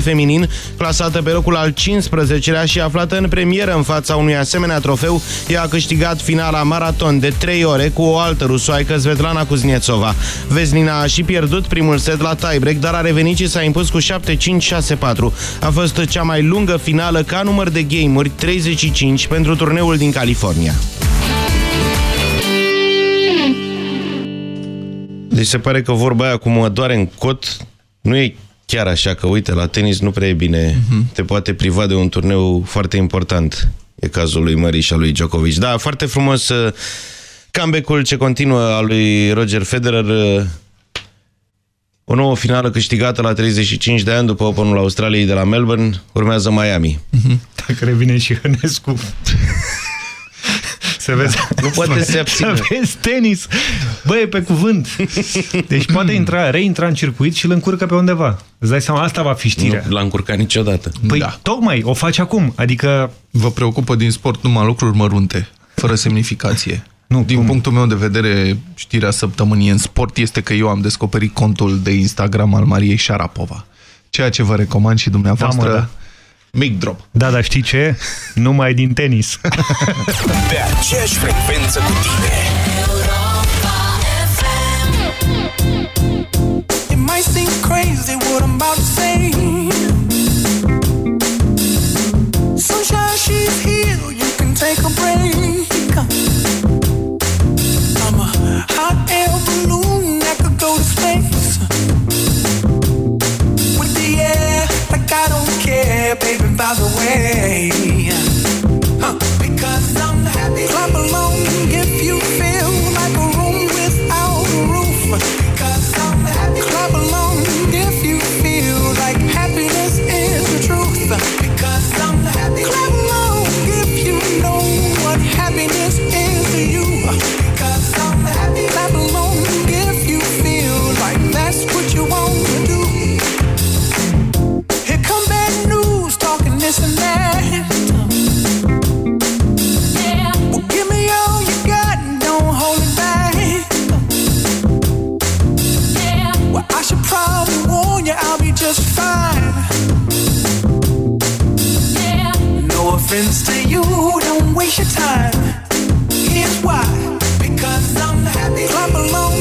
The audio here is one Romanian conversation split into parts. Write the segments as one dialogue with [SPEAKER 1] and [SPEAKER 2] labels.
[SPEAKER 1] feminin, clasată pe locul al 15-lea și aflată în premieră în fața unui asemenea trofeu, ea a câștigat finala maraton de 3 ore cu o altă rusoaică, Svetlana Kuznetsova. Veznina a și pierdut primul set la tiebreak, dar a revenit și s-a impus cu 7-5-6-4. A fost cea mai lungă finală ca număr de game-uri, 35 pentru turneul din California. Deci se pare că vorba aia cu mă doare în cot nu e chiar așa că, uite, la tenis nu prea e bine. Uh -huh. Te poate priva de un turneu foarte important. E cazul lui Mării și a lui Djokovic. Da, foarte frumos uh, comeback-ul ce continuă al lui Roger Federer. Uh, o nouă finală câștigată la 35 de ani după Openul Australiei de la Melbourne. Urmează Miami. Uh
[SPEAKER 2] -huh. Dacă revine și Hănescu. Să vezi,
[SPEAKER 1] nu poate să se abțină.
[SPEAKER 2] Să vezi tenis. Bă, e pe cuvânt. Deci poate intra, reintra în circuit și îl încurcă pe undeva. Îți dai seama, asta va fi știrea.
[SPEAKER 1] Nu l-a încurcat niciodată.
[SPEAKER 2] Păi da. tocmai, o faci acum. Adică...
[SPEAKER 3] Vă preocupă din sport numai lucruri mărunte, fără semnificație. Nu, Din cum? punctul meu de vedere, știrea săptămânii în sport este că eu am descoperit contul de Instagram al Mariei Șarapova. Ceea ce vă recomand și dumneavoastră... Da, mă, da Mic drop.
[SPEAKER 2] Da, dar știi ce? Numai din tenis.
[SPEAKER 4] Pe aceeași frecvență cu tine. It might seem crazy what I'm about to say Sunshine, she's here, you can take a break baby by the way. Huh. Because I'm happy. Clap along Offense to you, don't waste your time. Here's why. Because I'm happy. Clap along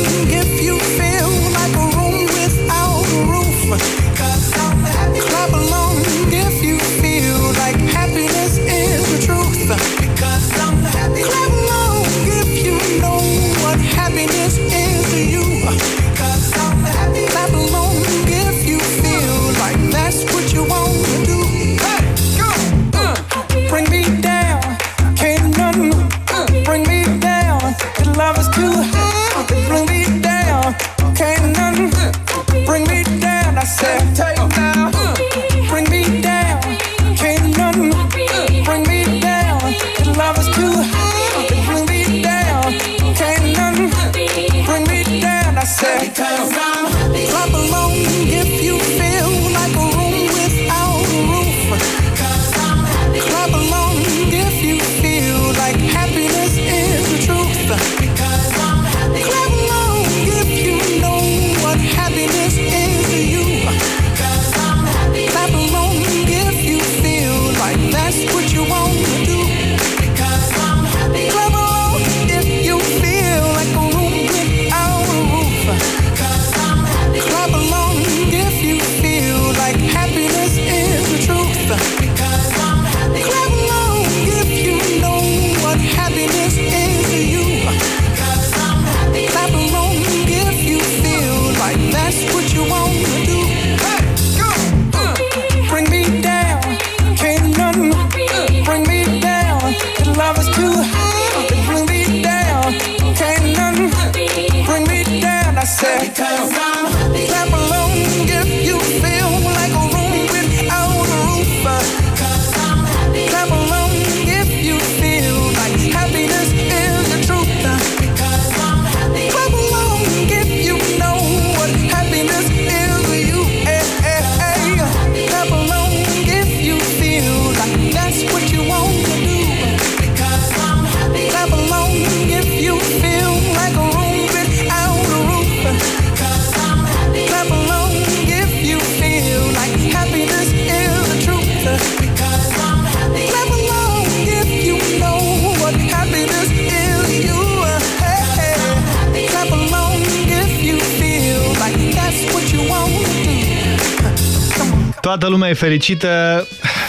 [SPEAKER 2] Toată lumea e fericită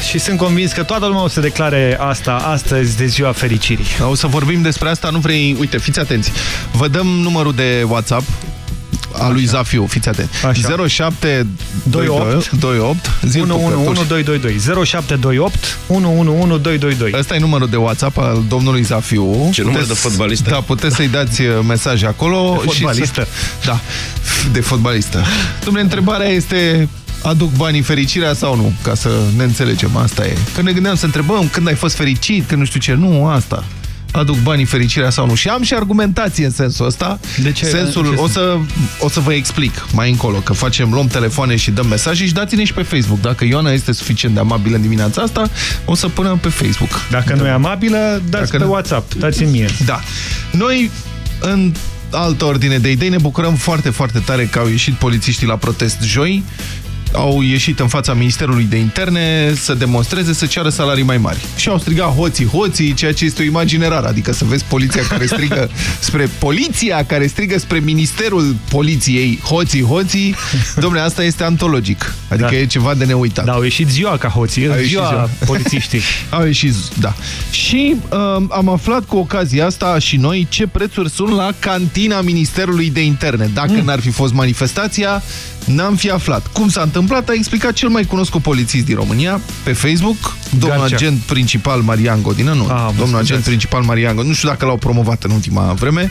[SPEAKER 2] și sunt convins că toată lumea o să declare asta astăzi de ziua fericirii.
[SPEAKER 5] O să vorbim despre asta, nu vrei... Uite, fiți atenți. Vă dăm numărul de WhatsApp a lui Zafiu, fiți atenți.
[SPEAKER 2] Așa.
[SPEAKER 5] 07
[SPEAKER 2] 28
[SPEAKER 5] 28
[SPEAKER 2] 111222 0728 111222
[SPEAKER 5] Ăsta e numărul de WhatsApp al domnului Zafiu.
[SPEAKER 1] Ce număr de fotbalistă?
[SPEAKER 5] Da, puteți să-i dați uh, mesaje acolo.
[SPEAKER 2] De fotbalistă.
[SPEAKER 5] Și să, da, de fotbalistă. Dom'le, întrebarea este aduc banii fericirea sau nu? Ca să ne înțelegem, asta e. Că ne gândeam să întrebăm când ai fost fericit, când nu știu ce. Nu, asta aduc banii fericirea sau nu. Și am și argumentație în sensul ăsta.
[SPEAKER 2] De ce?
[SPEAKER 5] Sensul,
[SPEAKER 2] Ce
[SPEAKER 5] o, să, o să vă explic mai încolo, că facem, luăm telefoane și dăm mesaje și dați-ne și pe Facebook. Dacă Ioana este suficient de amabilă în dimineața asta, o să punem pe Facebook.
[SPEAKER 2] Dacă nu e amabilă, dați
[SPEAKER 5] Dacă
[SPEAKER 2] pe
[SPEAKER 5] nu-
[SPEAKER 2] WhatsApp, dați-mi mie.
[SPEAKER 5] Da. Noi, în altă ordine de idei, ne bucurăm foarte, foarte tare că au ieșit polițiștii la protest joi au ieșit în fața Ministerului de Interne să demonstreze, să ceară salarii mai mari. Și au strigat hoții, hoții, ceea ce este o imagine rară. Adică să vezi poliția care strigă spre poliția, care strigă spre Ministerul Poliției, hoții, hoții. Dom'le, asta este antologic. Adică
[SPEAKER 2] Da.
[SPEAKER 5] e ceva de neuitat.
[SPEAKER 2] Da, au ieșit ziua ca hoții,
[SPEAKER 5] Au
[SPEAKER 2] ziua,
[SPEAKER 5] ieșit ziua.
[SPEAKER 2] polițiștii.
[SPEAKER 5] Au ieșit, da. Și um, am aflat cu ocazia asta și noi ce prețuri sunt la cantina Ministerului de Interne. Dacă
[SPEAKER 2] Mm.
[SPEAKER 5] n-ar fi fost manifestația, n-am fi aflat. Cum s-a întâmplat, a explicat cel mai cunoscut polițist din România pe Facebook, domnul
[SPEAKER 2] Garcea.
[SPEAKER 5] agent principal Marian Godină, nu,
[SPEAKER 2] Ah, mă
[SPEAKER 5] domnul
[SPEAKER 2] scuzați.
[SPEAKER 5] agent principal Marian Godină, nu știu dacă l-au promovat în ultima vreme.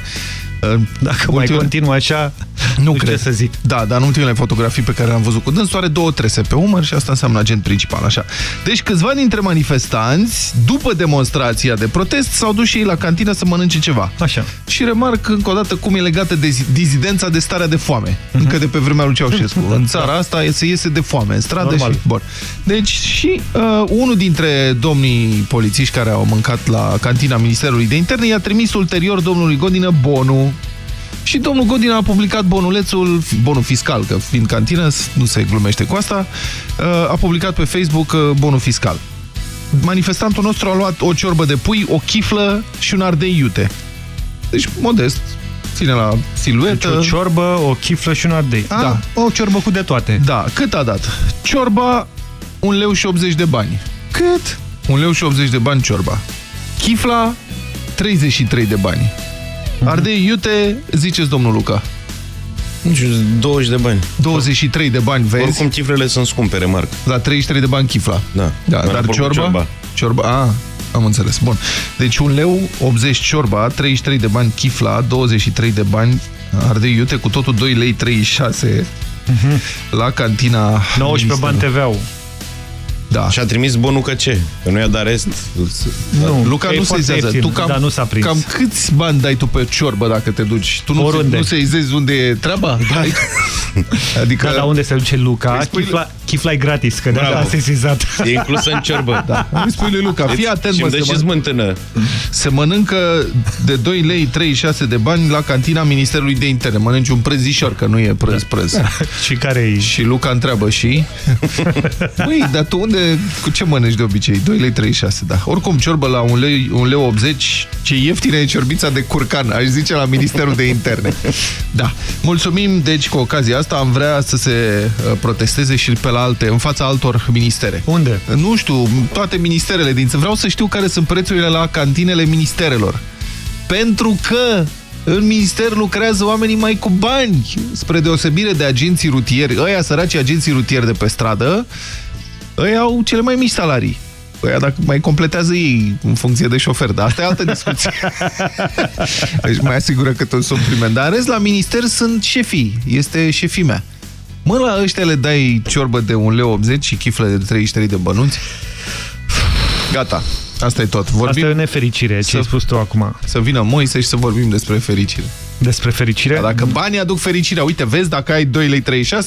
[SPEAKER 2] Dacă mai continuă așa,
[SPEAKER 5] nu
[SPEAKER 2] știu
[SPEAKER 5] cred.
[SPEAKER 2] ce să zic.
[SPEAKER 5] Da, dar în ultimele fotografii pe care le-am văzut cu dânsul are două trese pe umăr și asta înseamnă agent principal, așa. Deci câțiva dintre manifestanți, după demonstrația de protest, s-au dus și ei la cantină să mănânce ceva.
[SPEAKER 2] Așa.
[SPEAKER 5] Și remarc încă o dată cum e legată de zi- dizidența de starea de foame.
[SPEAKER 2] Mhm.
[SPEAKER 5] Încă de pe vremea lui Ceaușescu. În țara asta e- se iese de foame în stradă
[SPEAKER 2] Normal.
[SPEAKER 5] și... Bun. Deci și uh, unul dintre domnii polițiști care au mâncat la cantina Ministerului de Interne i-a trimis ulterior domnului Godină bonul și domnul Godin a publicat bonulețul, bonul fiscal, că fiind cantină nu se glumește cu asta, uh, a publicat pe Facebook uh, bonul fiscal. Manifestantul nostru a luat o ciorbă de pui, o chiflă și un ardei iute. Deci modest, ține la siluetă.
[SPEAKER 2] Deci o ciorbă, o chiflă și un ardei. Ah,
[SPEAKER 5] Da.
[SPEAKER 2] O ciorbă cu de toate.
[SPEAKER 5] Da, cât a dat? Ciorba, un leu și 80 de bani.
[SPEAKER 2] Cât?
[SPEAKER 5] Un leu și 80 de bani ciorba. Chifla, 33 de bani. Ardei iute, ziceți domnul Luca.
[SPEAKER 1] Nu știu, 20 de bani.
[SPEAKER 5] 23 de bani, vezi?
[SPEAKER 1] Oricum cifrele sunt scumpe, remarc.
[SPEAKER 5] La 33 de bani chifla.
[SPEAKER 1] Da.
[SPEAKER 5] Da,
[SPEAKER 1] În
[SPEAKER 5] dar
[SPEAKER 1] raport cu
[SPEAKER 5] ciorba?
[SPEAKER 1] ciorba.
[SPEAKER 5] Ciorba, a, am înțeles. Bun. Deci un leu, 80 ciorba, 33 de bani chifla, 23 de bani ardei iute, cu totul 2 lei 36 la cantina
[SPEAKER 2] 19 bani
[SPEAKER 5] Ministerului.
[SPEAKER 2] TVA-ul.
[SPEAKER 5] Da.
[SPEAKER 1] Și a trimis bonul că ce? Că nu i-a dat rest?
[SPEAKER 2] Nu,
[SPEAKER 5] Luca
[SPEAKER 2] că e
[SPEAKER 5] nu se
[SPEAKER 2] foarte
[SPEAKER 5] izează.
[SPEAKER 2] ieftin,
[SPEAKER 5] Tu cam,
[SPEAKER 2] dar nu s-a prins.
[SPEAKER 5] cam câți bani dai tu pe ciorbă dacă te duci? Tu nu, se,
[SPEAKER 2] Oriunde.
[SPEAKER 5] nu se izezi unde e treaba? Da. Adică...
[SPEAKER 2] Da, dar unde se duce Luca?
[SPEAKER 5] Îi spui-
[SPEAKER 2] Chifla, chifla e gratis, că de
[SPEAKER 1] Bravo.
[SPEAKER 2] asta a sesizat.
[SPEAKER 1] E inclusă în ciorbă. Da.
[SPEAKER 5] Îi spui lui Luca, fii atent,
[SPEAKER 1] și
[SPEAKER 5] mă,
[SPEAKER 1] îmi dă
[SPEAKER 5] se,
[SPEAKER 1] și
[SPEAKER 5] mă,
[SPEAKER 1] smântână.
[SPEAKER 5] se mănâncă de 2 lei 36 de bani la cantina Ministerului de Interne. Mănânci un prăzișor, că nu e prânz prânz.
[SPEAKER 2] și care e?
[SPEAKER 5] Și Luca întreabă și... Băi, dar tu unde, cu ce mănânci de obicei? 2 lei 36, da. Oricum, ciorbă la 1 lei, 1 lei 80, ce ieftină e ciorbița de curcan, aș zice la Ministerul de Interne. Da. Mulțumim, deci, cu ocazia asta am vrea să se uh, protesteze și pe la alte, în fața altor ministere.
[SPEAKER 2] Unde?
[SPEAKER 5] Nu știu, toate ministerele din... Vreau să știu care sunt prețurile la cantinele ministerelor. Pentru că în minister lucrează oamenii mai cu bani, spre deosebire de agenții rutieri. Ăia săraci agenții rutieri de pe stradă, ăia au cele mai mici salarii. Ăia dacă mai completează ei în funcție de șofer, dar asta e altă discuție. deci mai asigură că tot supliment. Dar în rest, la minister sunt șefii. Este șefii mea. Mă, la ăștia le dai ciorbă de 1,80 leu și chifle de 33 de bănuți. Gata. Asta e tot. Vorbim
[SPEAKER 2] Asta e o nefericire, ce
[SPEAKER 5] Să-
[SPEAKER 2] ai spus tu acum.
[SPEAKER 5] să vină Moise și să vorbim despre fericire.
[SPEAKER 2] Despre fericire?
[SPEAKER 5] Dar dacă banii aduc fericirea, uite, vezi, dacă ai 2,36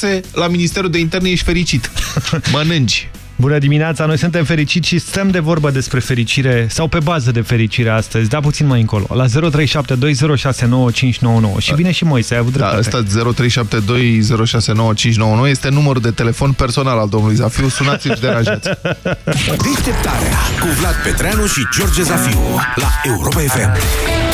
[SPEAKER 5] lei, la Ministerul de Interne ești fericit. Mănânci.
[SPEAKER 2] Bună dimineața, noi suntem fericiți și stăm de vorbă despre fericire sau pe bază de fericire astăzi, da puțin mai încolo, la 0372069599 și vine și Moise, ai avut
[SPEAKER 5] Da,
[SPEAKER 2] dreptate.
[SPEAKER 5] ăsta 0372069599 este numărul de telefon personal al domnului Zafiu, sunați-l și deranjați.
[SPEAKER 6] Deșteptarea cu Vlad Petreanu și George Zafiu la Europa FM.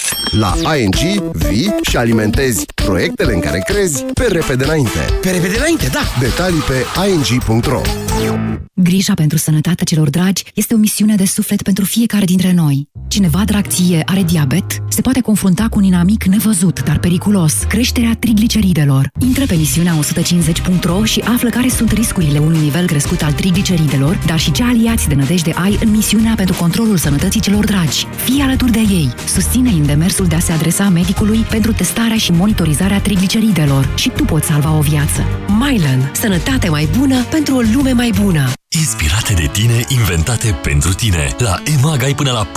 [SPEAKER 7] La ING vii și alimentezi proiectele în care crezi pe repede înainte.
[SPEAKER 8] Pe repede înainte, da.
[SPEAKER 7] Detalii pe ing.ro
[SPEAKER 9] Grija pentru sănătatea celor dragi este o misiune de suflet pentru fiecare dintre noi. Cineva drag ție are diabet, se poate confrunta cu un inamic nevăzut, dar periculos, creșterea trigliceridelor. Intră pe misiunea 150.ro și află care sunt riscurile unui nivel crescut al trigliceridelor, dar și ce aliați de nădejde ai în misiunea pentru controlul sănătății celor dragi. Fii alături de ei, susține demersul de a se adresa medicului pentru testarea și monitorizarea trigliceridelor și tu poți salva o viață. Mylan. Sănătate mai bună pentru o lume mai bună.
[SPEAKER 10] Inspirate de tine, inventate pentru tine. La EMAG ai până la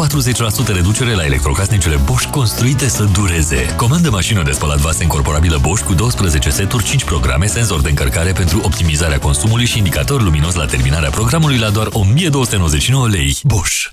[SPEAKER 10] 40% reducere la electrocasnicele Bosch construite să dureze. Comandă mașină de spălat vase incorporabilă Bosch cu 12 seturi, 5 programe, senzor de încărcare pentru optimizarea consumului și indicator luminos la terminarea programului la doar 1299 lei. Bosch.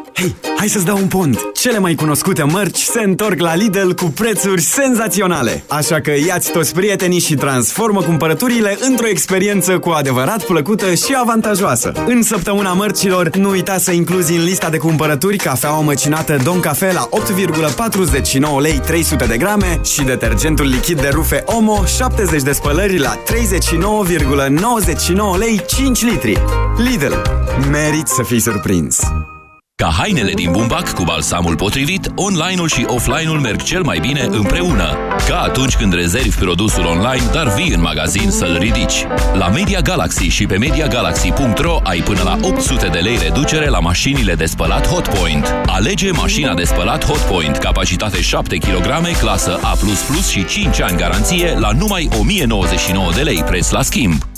[SPEAKER 11] Hei, hai să-ți dau un pont! Cele mai cunoscute mărci se întorc la Lidl cu prețuri senzaționale. Așa că iați toți prietenii și transformă cumpărăturile într-o experiență cu adevărat plăcută și avantajoasă. În săptămâna mărcilor, nu uita să incluzi în lista de cumpărături cafeaua măcinată Don Cafe la 8,49 lei 300 de grame și detergentul lichid de rufe Omo 70 de spălări la 39,99 lei 5 litri. Lidl. Merit să fii surprins!
[SPEAKER 12] Ca hainele din bumbac cu balsamul potrivit, online-ul și offline-ul merg cel mai bine împreună. Ca atunci când rezervi produsul online, dar vii în magazin să-l ridici. La Media Galaxy și pe MediaGalaxy.ro ai până la 800 de lei reducere la mașinile de spălat Hotpoint. Alege mașina de spălat Hotpoint, capacitate 7 kg, clasă A++ și 5 ani garanție la numai 1099 de lei preț la schimb.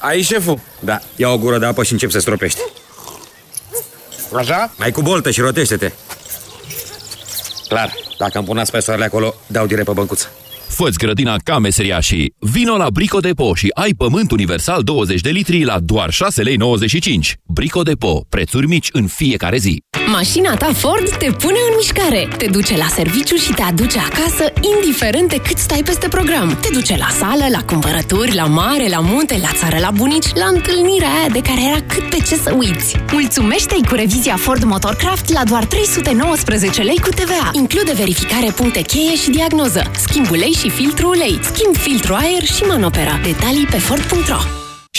[SPEAKER 13] Ai șeful? Da. Ia o gură de apă și încep să stropești.
[SPEAKER 8] Așa?
[SPEAKER 13] Mai cu boltă și rotește-te. Clar. Dacă îmi punați pe soarele acolo, dau direct pe băncuță.
[SPEAKER 12] Fă-ți grădina ca meseriașii. Vino la Brico Depo și ai pământ universal 20 de litri la doar 6 lei 95. Brico Depo. Prețuri mici în fiecare zi.
[SPEAKER 14] Mașina ta Ford te pune în mișcare. Te duce la serviciu și te aduce acasă, indiferent de cât stai peste program. Te duce la sală, la cumpărături, la mare, la munte, la țară, la bunici, la întâlnirea aia de care era cât pe ce să uiți. Mulțumește-i cu revizia Ford Motorcraft la doar 319 lei cu TVA. Include verificare puncte cheie și diagnoză, schimb ulei și filtru ulei, schimb filtru aer și manopera. Detalii pe Ford.ro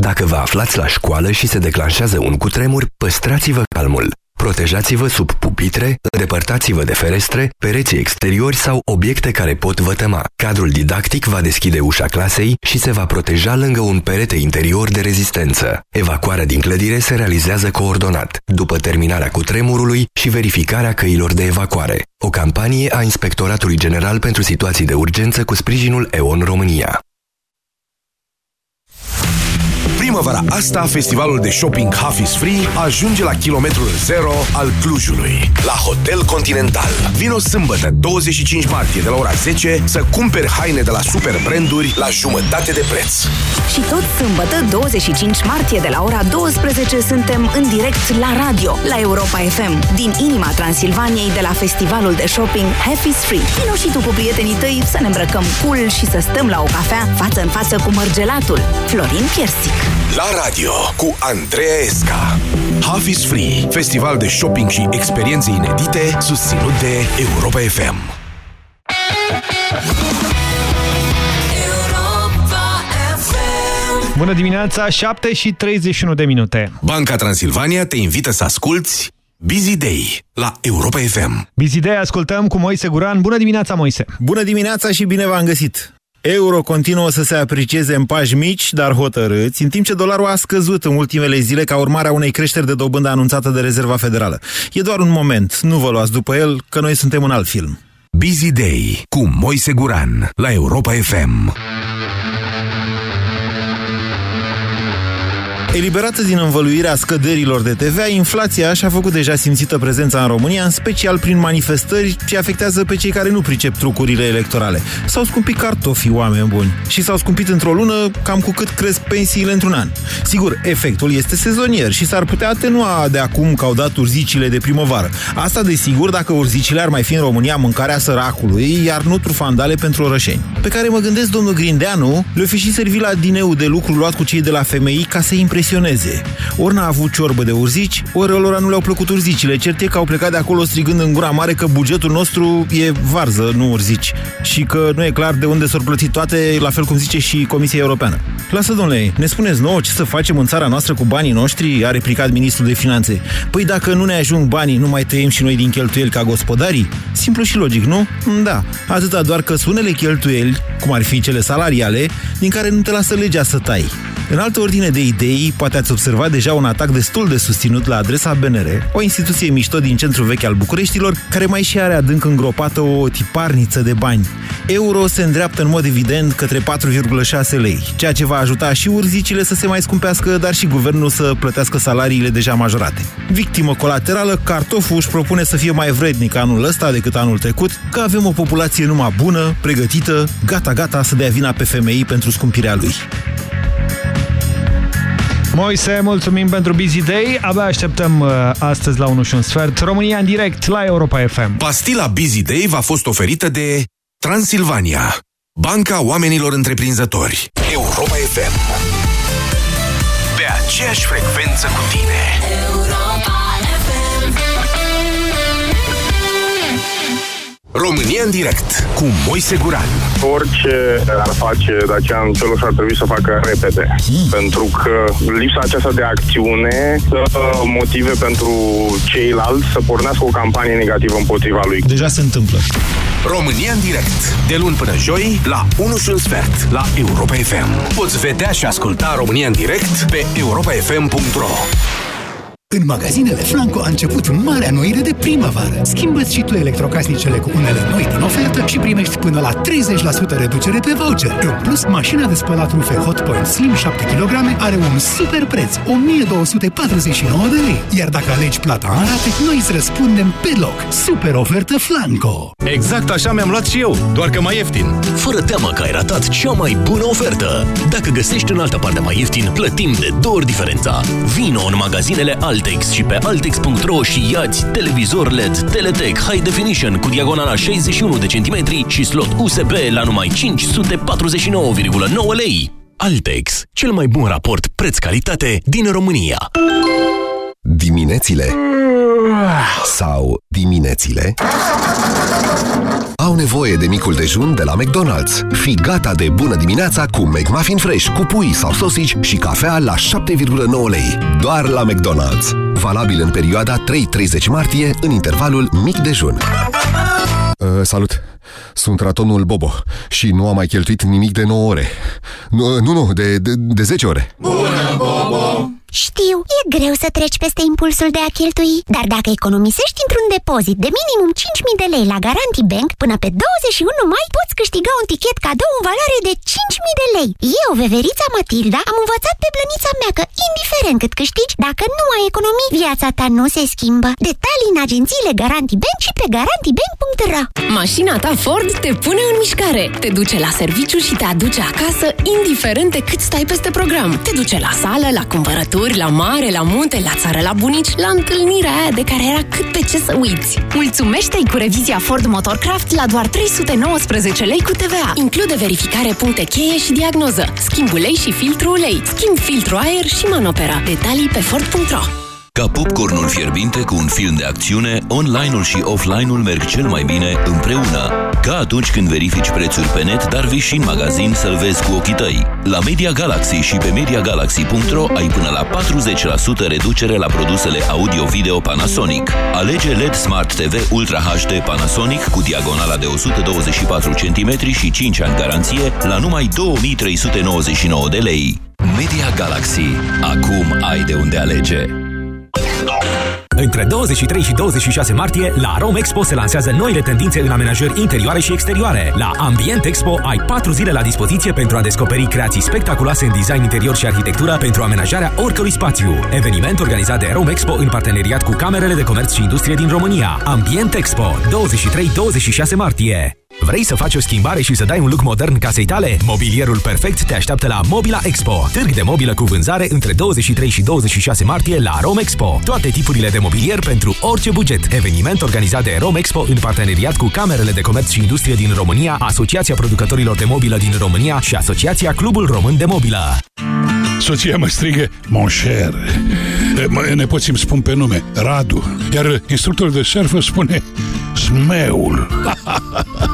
[SPEAKER 6] Dacă vă aflați la școală și se declanșează un cutremur, păstrați-vă calmul. Protejați-vă sub pupitre, îndepărtați-vă de ferestre, pereții exteriori sau obiecte care pot vătăma. Cadrul didactic va deschide ușa clasei și se va proteja lângă un perete interior de rezistență. Evacuarea din clădire se realizează coordonat, după terminarea cutremurului și verificarea căilor de evacuare. O campanie a Inspectoratului General pentru Situații de Urgență cu sprijinul EON România. Primăvara asta, festivalul de shopping Half is Free ajunge la kilometrul zero al Clujului, la Hotel Continental. Vino sâmbătă, 25 martie, de la ora 10, să cumperi haine de la super branduri la jumătate de preț.
[SPEAKER 15] Și tot sâmbătă, 25 martie, de la ora 12, suntem în direct la radio, la Europa FM, din inima Transilvaniei, de la festivalul de shopping Half is Free. Vino și tu cu prietenii tăi să ne îmbrăcăm cool și să stăm la o cafea față în față cu mărgelatul Florin Piersic.
[SPEAKER 6] La radio cu Andreea Esca. Half is Free, festival de shopping și experiențe inedite, susținut de Europa FM.
[SPEAKER 2] Bună dimineața, 7 și 31 de minute.
[SPEAKER 6] Banca Transilvania te invită să asculti Busy Day la Europa FM.
[SPEAKER 2] Busy Day ascultăm cu Moise Guran. Bună dimineața, Moise!
[SPEAKER 16] Bună dimineața și bine v-am găsit! Euro continuă să se aprecieze în pași mici, dar hotărâți, în timp ce dolarul a scăzut în ultimele zile ca urmare a unei creșteri de dobândă anunțată de Rezerva Federală. E doar un moment, nu vă luați după el, că noi suntem un alt film.
[SPEAKER 6] Busy Day cu Moise Guran la Europa FM.
[SPEAKER 16] Eliberată din învăluirea scăderilor de TVA, inflația și-a făcut deja simțită prezența în România, în special prin manifestări ce afectează pe cei care nu pricep trucurile electorale. S-au scumpit cartofii, oameni buni, și s-au scumpit într-o lună cam cu cât cresc pensiile într-un an. Sigur, efectul este sezonier și s-ar putea atenua de acum că au dat urzicile de primăvară. Asta, desigur, dacă urzicile ar mai fi în România mâncarea săracului, iar nu trufandale pentru orășeni. Pe care mă gândesc, domnul Grindeanu, le-o fi și servit la dineu de lucru luat cu cei de la femei ca să impresioneze impresioneze. Ori n-a avut ciorbă de urzici, ori lor nu le-au plăcut urzicile. Cert e că au plecat de acolo strigând în gura mare că bugetul nostru e varză, nu urzici. Și că nu e clar de unde s-au plătit toate, la fel cum zice și Comisia Europeană. Lasă, domnule, ne spuneți nouă ce să facem în țara noastră cu banii noștri? A replicat ministrul de finanțe. Păi dacă nu ne ajung banii, nu mai tăiem și noi din cheltuieli ca gospodarii? Simplu și logic, nu? Da. Atâta doar că sunt unele cheltuieli, cum ar fi cele salariale, din care nu te lasă legea să tai. În altă ordine de idei, poate ați observat deja un atac destul de susținut la adresa BNR, o instituție mișto din centrul vechi al Bucureștilor, care mai și are adânc îngropată o tiparniță de bani. Euro se îndreaptă în mod evident către 4,6 lei, ceea ce va ajuta și urzicile să se mai scumpească, dar și guvernul să plătească salariile deja majorate. Victimă colaterală, cartoful își propune să fie mai vrednic anul ăsta decât anul trecut, că avem o populație numai bună, pregătită, gata-gata să dea vina pe femei pentru scumpirea lui.
[SPEAKER 2] Moise, mulțumim pentru Busy Day. Abia așteptăm uh, astăzi la 1 și un sfert. România în direct la Europa FM.
[SPEAKER 6] Pastila Busy Day v-a fost oferită de Transilvania, Banca Oamenilor Întreprinzători. Europa FM. Pe aceeași frecvență cu tine. România în direct cu Moise Guran.
[SPEAKER 17] Orice ar face Dacian Cioloș ar trebui să facă repede. Mm. Pentru că lipsa aceasta de acțiune să motive pentru ceilalți să pornească o campanie negativă împotriva lui.
[SPEAKER 16] Deja se întâmplă.
[SPEAKER 6] România în direct. De luni până joi, la 1 și un sfert, la Europa FM. Poți vedea și asculta România în direct pe europafm.ro
[SPEAKER 18] În magazinele Flanco a început marea noire de primăvară. Schimbă-ți și tu electrocasnicele cu unele noi din ofertă și primești până la 30% reducere pe voucher. În plus, mașina de spălat rufe Hotpoint Slim 7 kg are un super preț, 1249 de lei. Iar dacă alegi plata în rate, noi îți răspundem pe loc. Super ofertă Flanco!
[SPEAKER 19] Exact așa mi-am luat și eu, doar că mai ieftin.
[SPEAKER 20] Fără teamă că ai ratat cea mai bună ofertă. Dacă găsești în altă parte mai ieftin, plătim de două ori diferența. Vino în magazinele Altex și pe Altex.ro și iați televizor LED Teletech High Definition cu diagonala 61 de centimetri și slot USB la numai 549,9 lei. Altex, cel mai bun raport preț-calitate din România.
[SPEAKER 21] Diminețile sau diminețile au nevoie de micul dejun de la McDonald's. Fii gata de bună dimineața cu McMuffin Fresh, cu pui sau sosici și cafea la 7,9 lei. Doar la McDonald's. Valabil în perioada 3-30 martie, în intervalul mic dejun. Uh, salut! Sunt ratonul Bobo și nu am mai cheltuit nimic de 9 ore. Nu, nu, nu de, de, de 10 ore.
[SPEAKER 22] Bună, Bobo! Știu, e greu să treci peste impulsul de a cheltui, dar dacă economisești într-un depozit de minimum 5.000 de lei la Garanti Bank, până pe 21 mai poți câștiga un tichet cadou în valoare de 5.000 de lei. Eu, veverița Matilda, am învățat pe blănița mea că, indiferent cât câștigi, dacă nu ai economii, viața ta nu se schimbă. Detalii în agențiile Garanti Bank și pe garantibank.ro
[SPEAKER 14] Mașina ta Ford te pune în mișcare. Te duce la serviciu și te aduce acasă, indiferent de cât stai peste program. Te duce la sală, la cumpărături, la mare, la munte, la țară, la bunici, la întâlnirea aia de care era cât pe ce să uiți.
[SPEAKER 23] Mulțumește-i cu revizia Ford Motorcraft la doar 319 lei cu TVA.
[SPEAKER 14] Include verificare puncte cheie și diagnoză, schimb ulei și filtru ulei, schimb filtru aer și manopera. Detalii pe Ford.ro
[SPEAKER 12] Ca popcornul fierbinte cu un film de acțiune, online-ul și offline-ul merg cel mai bine împreună. Ca atunci când verifici prețuri pe net, dar vii și în magazin să-l vezi cu ochii tăi. La Media Galaxy și pe MediaGalaxy.ro ai până la 40% reducere la produsele audio-video Panasonic. Alege LED Smart TV Ultra HD Panasonic cu diagonala de 124 cm și 5 ani garanție la numai 2399 de lei. Media Galaxy. Acum ai de unde alege.
[SPEAKER 24] Între 23 și 26 martie, la Rome Expo se lansează noile tendințe în amenajări interioare și exterioare. La Ambient Expo ai 4 zile la dispoziție pentru a descoperi creații spectaculoase în design interior și arhitectură pentru amenajarea oricărui spațiu. Eveniment organizat de Rome Expo în parteneriat cu Camerele de Comerț și Industrie din România. Ambient Expo, 23-26 martie. Vrei să faci o schimbare și să dai un look modern casei tale? Mobilierul perfect te așteaptă la Mobila Expo, târg de mobilă cu vânzare între 23 și 26 martie la Rome Expo. Toate tipurile de mobilier pentru orice buget. Eveniment organizat de Rome Expo în parteneriat cu Camerele de Comerț și Industrie din România, Asociația Producătorilor de Mobilă din România și Asociația Clubul Român de Mobilă.
[SPEAKER 25] Soția mă strigă, mon cher. Mă- Nepoții îmi spun pe nume, Radu. Iar instructorul de surf îmi spune, Smeul.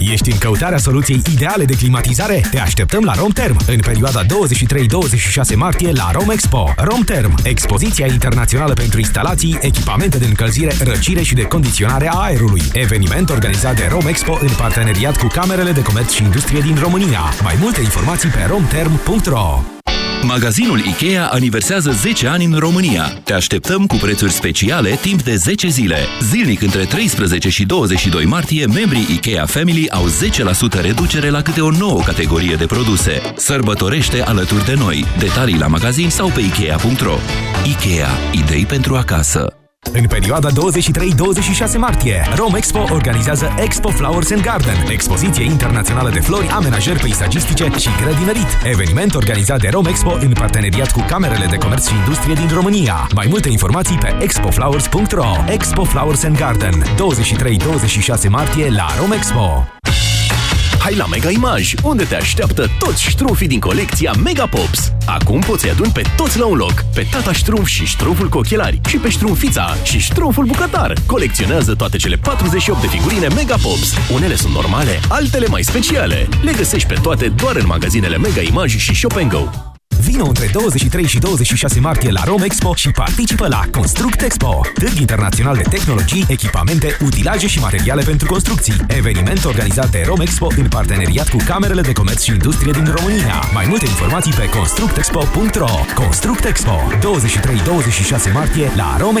[SPEAKER 24] Ești în căutarea soluției ideale de climatizare? Te așteptăm la Romterm în perioada 23-26 martie la Romexpo. Romterm, expoziția internațională pentru instalații, echipamente de încălzire, răcire și de condiționare a aerului. Eveniment organizat de Romexpo în parteneriat cu Camerele de Comerț și Industrie din România. Mai multe informații pe romterm.ro
[SPEAKER 12] Magazinul IKEA aniversează 10 ani în România. Te așteptăm cu prețuri speciale timp de 10 zile. Zilnic între 13 și 22 martie, membrii IKEA Family au 10% reducere la câte o nouă categorie de produse. Sărbătorește alături de noi. Detalii la magazin sau pe Ikea.ro. IKEA. Idei pentru acasă.
[SPEAKER 24] În perioada 23-26 martie, Rome Expo organizează Expo Flowers and Garden, expoziție internațională de flori, amenajări peisagistice și grădinărit. Eveniment organizat de Rome Expo în parteneriat cu Camerele de Comerț și Industrie din România. Mai multe informații pe expoflowers.ro Expo Flowers and Garden, 23-26 martie la Rome Expo.
[SPEAKER 20] Hai la Mega Image, unde te așteaptă toți ștrufii din colecția Mega Pops. Acum poți adun pe toți la un loc. Pe Tata Ștrumf și Ștrumful cu ochelari. Și pe Ștrumfița și Ștrumful bucătar. Colecționează toate cele 48 de figurine Mega Pops. Unele sunt normale, altele mai speciale. Le găsești pe toate doar în magazinele Mega Image și Shop Go.
[SPEAKER 26] Vino între 23 și 26 martie la Rome Expo și participă la Construct Expo, târg internațional de tehnologii, echipamente, utilaje și materiale pentru construcții. Eveniment organizat de Rome Expo în parteneriat cu Camerele de Comerț și Industrie din România. Mai multe informații pe constructexpo.ro Construct Expo, 23-26 martie la Rome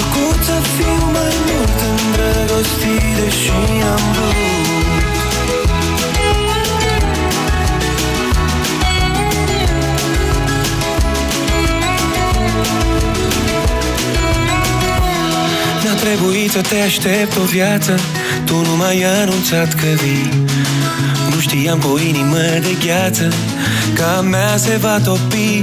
[SPEAKER 27] făcut să fiu mai mult îndrăgostit Deși am vrut. Mi-a trebuit să te aștept o viață Tu nu m-ai anunțat că vii. Nu știam cu o inimă de gheață Că a mea se va topi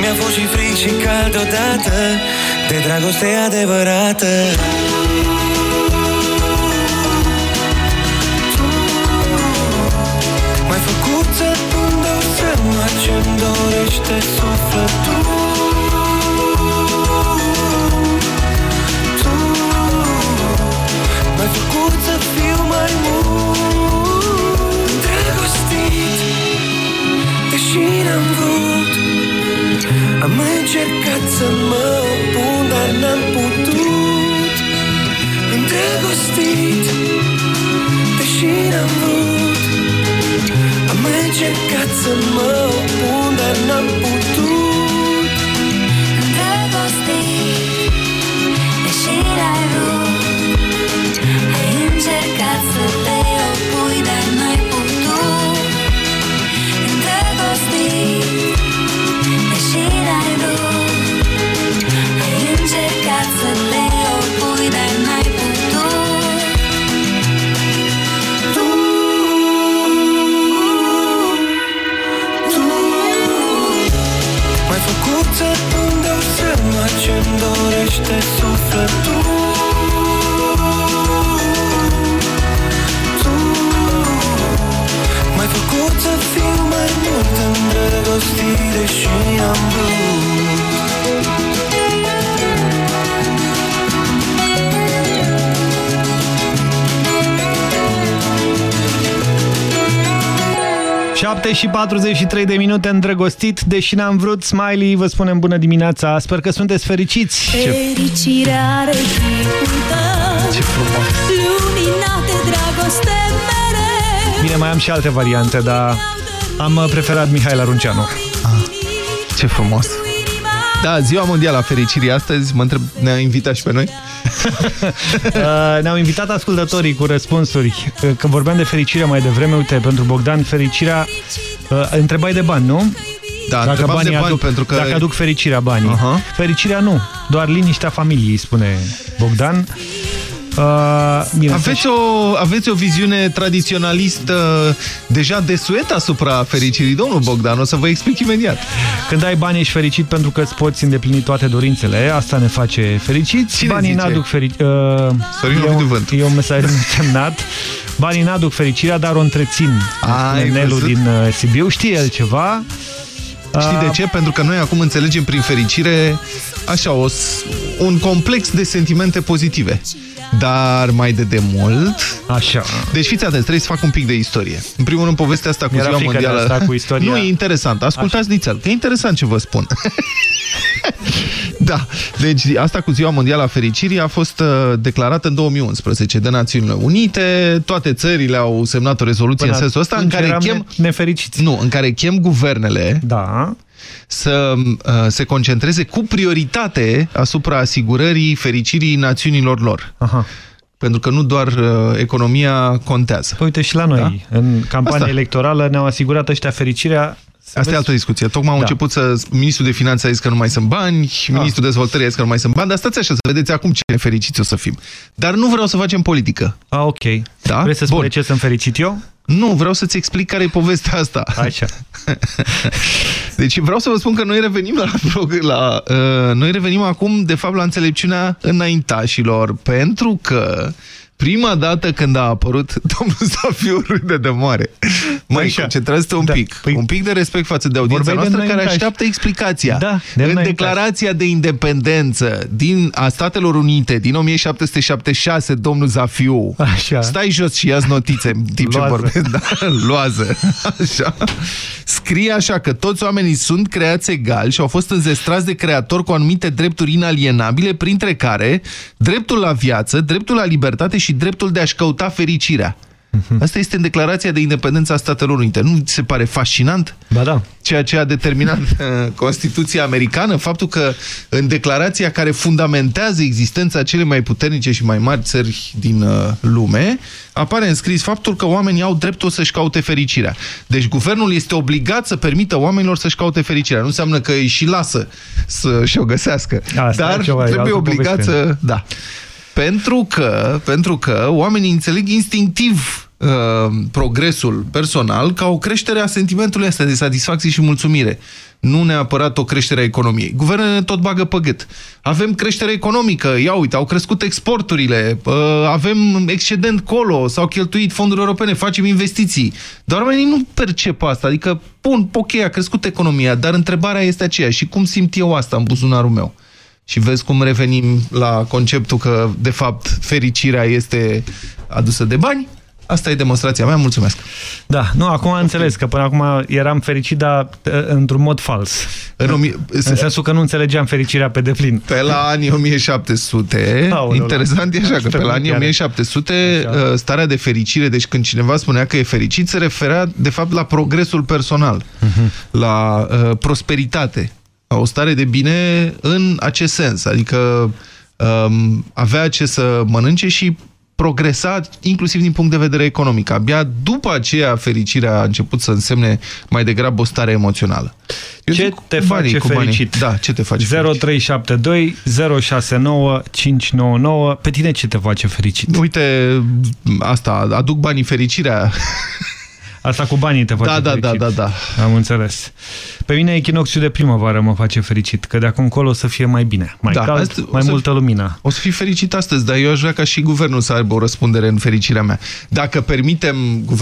[SPEAKER 27] Mi-a fost și fric și cald odată De dragoste adevărată. M-ai făcut să-mi dau seama ce-mi dorește sufletul Am încercat să mă opun Dar n-am putut. Îndrăgostit Deși n-am vrut. Am încercat să mă opun Dar n-am putut seama ce-mi dorește sufletul. Tu M-ai făcut să fiu mai mult îndrăgostit Deși am vrut
[SPEAKER 2] Șapte și 43 de minute îndrăgostit, deși n-am vrut, Smiley, vă spunem bună dimineața, sper că sunteți fericiți.
[SPEAKER 28] Fericirea are chipul tău
[SPEAKER 2] Ce frumos!
[SPEAKER 28] Luminate dragoste mereu
[SPEAKER 2] Bine, mai am și alte variante, dar am preferat Mihail Arunceanu.
[SPEAKER 5] Ce frumos! Da, ziua mondială a fericirii astăzi, mă întreb, ne-a invitat și pe noi?
[SPEAKER 2] Uh, Ne-au invitat ascultătorii cu răspunsuri. Uh, Că vorbeam de fericire mai devreme, uite, pentru Bogdan, fericirea... uh, Întrebai de bani, nu?
[SPEAKER 5] Da,
[SPEAKER 2] dacă,
[SPEAKER 5] întrebam de
[SPEAKER 2] banii
[SPEAKER 5] bani,
[SPEAKER 2] aduc,
[SPEAKER 5] pentru că-
[SPEAKER 2] dacă aduc fericirea banii.
[SPEAKER 5] Aha.
[SPEAKER 2] Fericirea nu, doar liniștea familiei, spune Bogdan. Uh, bine,
[SPEAKER 5] Aveți o, aveți o viziune tradiționalistă deja desuet asupra fericirii, domnul Bogdan, o să vă explic imediat.
[SPEAKER 2] Când ai bani, ești fericit pentru că îți poți îndeplini toate dorințele. Asta ne face fericiți.
[SPEAKER 5] Cine
[SPEAKER 2] Banii
[SPEAKER 5] zice?
[SPEAKER 2] n-aduc fericirea. Uh,
[SPEAKER 5] Sorin
[SPEAKER 2] e, un,
[SPEAKER 5] Ovidiu
[SPEAKER 2] e un mesaj semnat. Banii n-aduc fericirea, dar o întrețin.
[SPEAKER 5] Ai
[SPEAKER 2] Spune Nelu
[SPEAKER 5] văzut?
[SPEAKER 2] din uh, Sibiu. Știe el ceva.
[SPEAKER 5] Știi de ce? Pentru că noi acum înțelegem prin fericire așa, o, s- un complex de sentimente pozitive. Dar mai de demult...
[SPEAKER 2] Așa.
[SPEAKER 5] Deci fiți atenți, trebuie să fac un pic de istorie. În primul rând, povestea asta cu
[SPEAKER 2] Mi-era
[SPEAKER 5] ziua
[SPEAKER 2] frică de
[SPEAKER 5] mondială...
[SPEAKER 2] asta cu istoria.
[SPEAKER 5] Nu, e interesant. Ascultați nițel, că e interesant ce vă spun. da, deci asta cu Ziua Mondială a Fericirii a fost uh, declarată în 2011 de Națiunile Unite. Toate țările au semnat o rezoluție
[SPEAKER 2] Până
[SPEAKER 5] în sensul ăsta în
[SPEAKER 2] atunci
[SPEAKER 5] care
[SPEAKER 2] eram
[SPEAKER 5] chem...
[SPEAKER 2] nefericiți.
[SPEAKER 5] Nu, în care chem guvernele
[SPEAKER 2] da.
[SPEAKER 5] Să uh, se concentreze cu prioritate asupra asigurării fericirii națiunilor lor.
[SPEAKER 2] Aha.
[SPEAKER 5] Pentru că nu doar uh, economia contează.
[SPEAKER 2] Păi uite și la noi, da? în campania
[SPEAKER 5] Asta.
[SPEAKER 2] electorală ne-au asigurat ăștia fericirea.
[SPEAKER 5] Asta e altă discuție. Tocmai au
[SPEAKER 2] Da.
[SPEAKER 5] început să... Ministrul de Finanțe a zis că nu mai sunt bani, Ministrul Dezvoltării a zis că nu mai sunt bani, dar stați așa să vedeți acum ce nefericiți o să fim. Dar nu vreau să facem politică.
[SPEAKER 2] A, ok.
[SPEAKER 5] Da?
[SPEAKER 2] Vreți să spui
[SPEAKER 5] Bun.
[SPEAKER 2] de ce sunt fericit eu?
[SPEAKER 5] Nu, vreau să-ți explic care e povestea asta.
[SPEAKER 2] Așa.
[SPEAKER 5] Deci vreau să vă spun că noi revenim la, la uh, noi revenim acum de fapt la înțelepciunea înaintașilor, pentru că prima dată când a apărut domnul Zafiu râde de mare. Mai
[SPEAKER 2] Așa.
[SPEAKER 5] concentrați-te un
[SPEAKER 2] Da.
[SPEAKER 5] pic. Păi, un pic de respect față de audiența
[SPEAKER 2] Vorbeai de
[SPEAKER 5] noastră care
[SPEAKER 2] înaintași.
[SPEAKER 5] așteaptă explicația.
[SPEAKER 2] Da, de
[SPEAKER 5] în
[SPEAKER 2] înaintași.
[SPEAKER 5] declarația de independență din, a Statelor Unite din 1776, domnul Zafiu.
[SPEAKER 2] Așa.
[SPEAKER 5] Stai jos și ia notițe în timp ce
[SPEAKER 2] Loază.
[SPEAKER 5] vorbesc. Da, loază. Așa. Scrie așa că toți oamenii sunt creați egali și au fost înzestrați de creator cu anumite drepturi inalienabile, printre care dreptul la viață, dreptul la libertate și dreptul de a-și căuta fericirea. Asta este în declarația de independență a Statelor Unite. Nu ți se pare fascinant?
[SPEAKER 2] Ba da.
[SPEAKER 5] Ceea ce a determinat uh, Constituția Americană, faptul că în declarația care fundamentează existența cele mai puternice și mai mari țări din uh, lume, apare înscris faptul că oamenii au dreptul să-și caute fericirea. Deci guvernul este obligat să permită oamenilor să-și caute fericirea. Nu înseamnă că îi și lasă să-și o găsească.
[SPEAKER 2] Asta e
[SPEAKER 5] dar
[SPEAKER 2] ceva, e
[SPEAKER 5] trebuie
[SPEAKER 2] altă
[SPEAKER 5] obligat
[SPEAKER 2] poveste.
[SPEAKER 5] să... Da. Pentru că, pentru că oamenii înțeleg instinctiv uh, progresul personal ca o creștere a sentimentului ăsta de satisfacție și mulțumire. Nu neapărat o creștere a economiei. Guvernele ne tot bagă pe gât. Avem creștere economică, ia uite, au crescut exporturile, uh, avem excedent colo, s-au cheltuit fonduri europene, facem investiții. Dar oamenii nu percep asta, adică, pun, ok, a crescut economia, dar întrebarea este aceea, și cum simt eu asta în buzunarul meu? Și vezi cum revenim la conceptul că, de fapt, fericirea este adusă de bani. Asta e demonstrația mea. Mulțumesc.
[SPEAKER 2] Da, nu, acum am înțeles că până acum eram fericit, dar uh, într-un mod fals.
[SPEAKER 5] În, omi...
[SPEAKER 2] în sensul că nu înțelegeam fericirea pe deplin.
[SPEAKER 5] Pe la anii 1700,
[SPEAKER 2] Aoleu,
[SPEAKER 5] interesant e așa, că pe la anii
[SPEAKER 2] Chiar.
[SPEAKER 5] 1700 uh, starea de fericire, deci când cineva spunea că e fericit, se referea de fapt la progresul personal,
[SPEAKER 2] Mhm.
[SPEAKER 5] la uh, prosperitate, la o stare de bine în acest sens, adică um, avea ce să mănânce și progresa inclusiv din punct de vedere economic. Abia după aceea fericirea a început să însemne mai degrabă o stare emoțională. Eu
[SPEAKER 2] Ce
[SPEAKER 5] zic,
[SPEAKER 2] te
[SPEAKER 5] cu banii,
[SPEAKER 2] face
[SPEAKER 5] cu banii.
[SPEAKER 2] fericit?
[SPEAKER 5] Da, ce te face fericit?
[SPEAKER 2] 0372 069 599 Pe tine ce te face fericit?
[SPEAKER 5] Uite, asta, aduc banii fericirea.
[SPEAKER 2] Asta cu banii te face
[SPEAKER 5] Da, da,
[SPEAKER 2] fericit.
[SPEAKER 5] da, da, da.
[SPEAKER 2] Am înțeles. Pe mine echinoxiul de primăvară mă face fericit, că de acum încolo o să fie mai bine, mai
[SPEAKER 5] Da,
[SPEAKER 2] cald,
[SPEAKER 5] asta- o
[SPEAKER 2] mai
[SPEAKER 5] să-
[SPEAKER 2] multă lumină.
[SPEAKER 5] O să fii fericit astăzi, dar eu aș vrea ca și guvernul să aibă o răspundere în fericirea mea. Dacă permitem,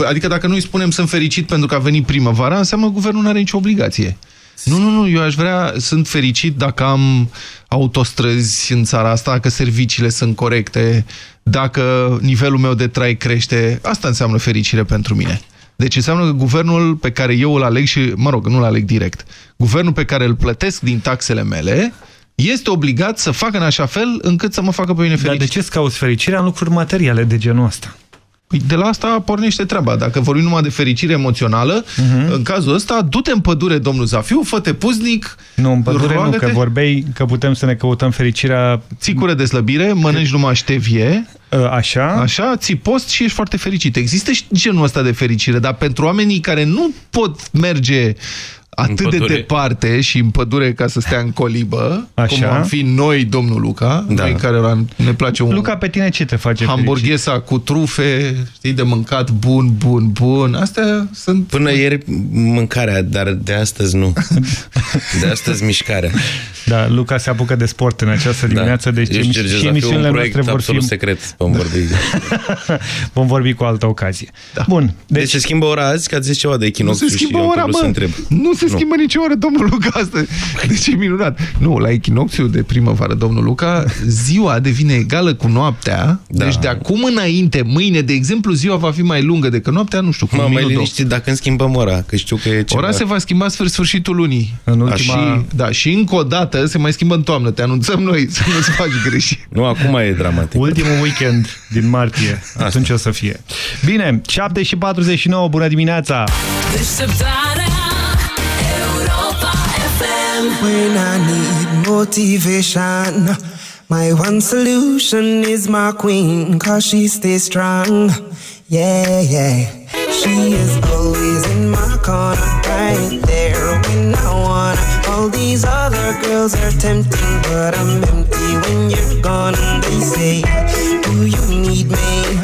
[SPEAKER 5] adică dacă noi îi spunem sunt fericit pentru că a venit primăvara, înseamnă că guvernul nu are nicio obligație. Nu, nu, nu, eu aș vrea, sunt fericit dacă am autostrăzi în țara asta, dacă serviciile sunt corecte, dacă nivelul meu de trai crește. Asta înseamnă fericire pentru mine. Deci înseamnă că guvernul pe care eu îl aleg și, mă rog, nu îl aleg direct, guvernul pe care îl plătesc din taxele mele, este obligat să facă în așa fel încât să mă facă pe mine fericit.
[SPEAKER 2] Dar de ce îți cauți fericirea în lucruri materiale de genul ăsta?
[SPEAKER 5] Păi de la asta pornește treaba. Dacă vorbim numai de fericire emoțională,
[SPEAKER 2] Mhm.
[SPEAKER 5] în cazul ăsta, du-te în pădure, domnul Zafiu, fă-te puznic,
[SPEAKER 2] Nu, în pădure nu,
[SPEAKER 5] roagă-te.
[SPEAKER 2] că vorbeai că putem să ne căutăm fericirea...
[SPEAKER 5] țicură de slăbire, mănânci numai ștevie,
[SPEAKER 2] Așa?
[SPEAKER 5] așa, ții post și ești foarte fericit. Există și genul ăsta de fericire, dar pentru oamenii care nu pot merge atât
[SPEAKER 29] În
[SPEAKER 5] de
[SPEAKER 29] pădure.
[SPEAKER 5] departe și în pădure ca să stea în colibă,
[SPEAKER 2] Așa.
[SPEAKER 5] cum am fi noi, domnul Luca, da. noi care ne place un
[SPEAKER 2] Luca, pe tine ce te face
[SPEAKER 5] hamburghesa cu trufe, știi, de mâncat bun, bun, bun. Astea sunt...
[SPEAKER 29] Până ieri mâncarea, dar de astăzi nu. De astăzi mișcarea.
[SPEAKER 2] Da, Luca se apucă de sport în această dimineață, deci
[SPEAKER 29] Ești, George,
[SPEAKER 2] și
[SPEAKER 29] să fie un
[SPEAKER 2] emisiunile
[SPEAKER 29] proiect
[SPEAKER 2] noastre vor
[SPEAKER 29] absolut
[SPEAKER 2] fi...
[SPEAKER 29] secret. Vom vorbi.
[SPEAKER 2] Vom vorbi cu altă ocazie. Da. Bun.
[SPEAKER 29] Deci, se schimbă ora azi? Că ați zis ceva de
[SPEAKER 5] Nu
[SPEAKER 29] echinocțiu
[SPEAKER 5] se schimbă
[SPEAKER 29] și eu am
[SPEAKER 5] ora,
[SPEAKER 29] vrut
[SPEAKER 5] mă!
[SPEAKER 29] să întreb.
[SPEAKER 5] Nu se schimbă nicio oră, domnul Luca, asta. Deci e minunat. Nu, la echinocțiu de primăvară, domnul Luca, ziua devine egală cu noaptea. Da. Deci de acum înainte, mâine, de exemplu, ziua va fi mai lungă decât noaptea, nu știu, cu
[SPEAKER 29] Mă,
[SPEAKER 5] un
[SPEAKER 29] mai
[SPEAKER 5] minut, două.
[SPEAKER 29] liniștit dacă îmi schimbăm ora, că știu că e ceva...
[SPEAKER 5] Ora se va schimba spre sfârșitul lunii.
[SPEAKER 2] În ultima...
[SPEAKER 5] Și, da, și încă o dată se mai schimbă în toamnă. Te anunțăm noi să nu-ți faci greși.
[SPEAKER 29] Nu, acum e dramatic.
[SPEAKER 2] Ultimul weekend din martie. Asta. Atunci o să fie. Bine, 7 și 49, bună dimineața!
[SPEAKER 28] Deșteptarea Europa FM
[SPEAKER 30] When I need motivation, my one solution is my queen, cause she stays strong. Yeah, yeah. She is always in my corner, right there when I wanna. All these other girls are tempting, but I'm empty when you're gone. They say, Do you need me?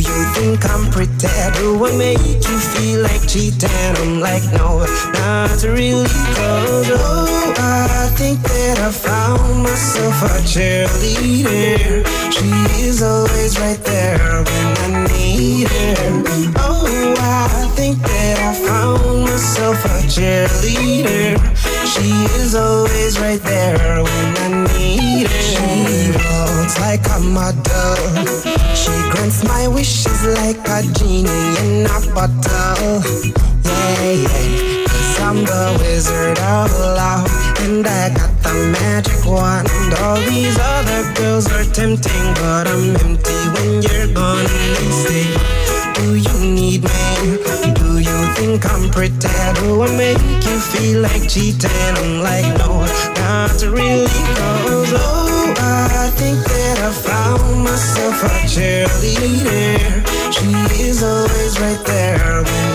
[SPEAKER 30] You think I'm pretty? Do I make you feel like cheating? I'm like, no, not really. Cause, oh, I think that I found myself a cheerleader. She is always right there when I need her. Oh, I think that I found myself a cheerleader. She is always right there when I need her. Walks like a model. She grants my wishes like a genie in a bottle. Yeah, yeah. Cause I'm the wizard of love. And I got the magic wand. All these other girls are tempting, but I'm empty when you're gone. They say, Do you need me? Do you think I'm pretty? Do I make you feel like cheating? I'm like, no, not really. Cause, a cheerleader. She is always right there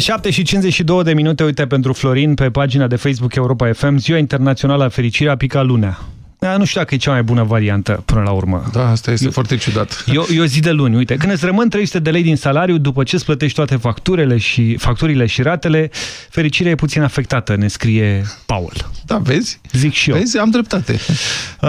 [SPEAKER 2] 7 și 52 de minute, uite pentru Florin, pe pagina de Facebook Europa FM, Ziua Internațională a Fericirii a picat lunea. Da, nu știu dacă e cea mai bună variantă până la urmă.
[SPEAKER 5] Da, asta este eu, foarte ciudat.
[SPEAKER 2] E o, e o zi de luni, uite, când îți rămân 300 de lei din salariu, după ce îți plătești toate facturile și, facturile și ratele, fericirea e puțin afectată, ne scrie Paul.
[SPEAKER 5] Da, vezi?
[SPEAKER 2] Zic și eu.
[SPEAKER 5] Vezi, am dreptate.
[SPEAKER 2] Uh,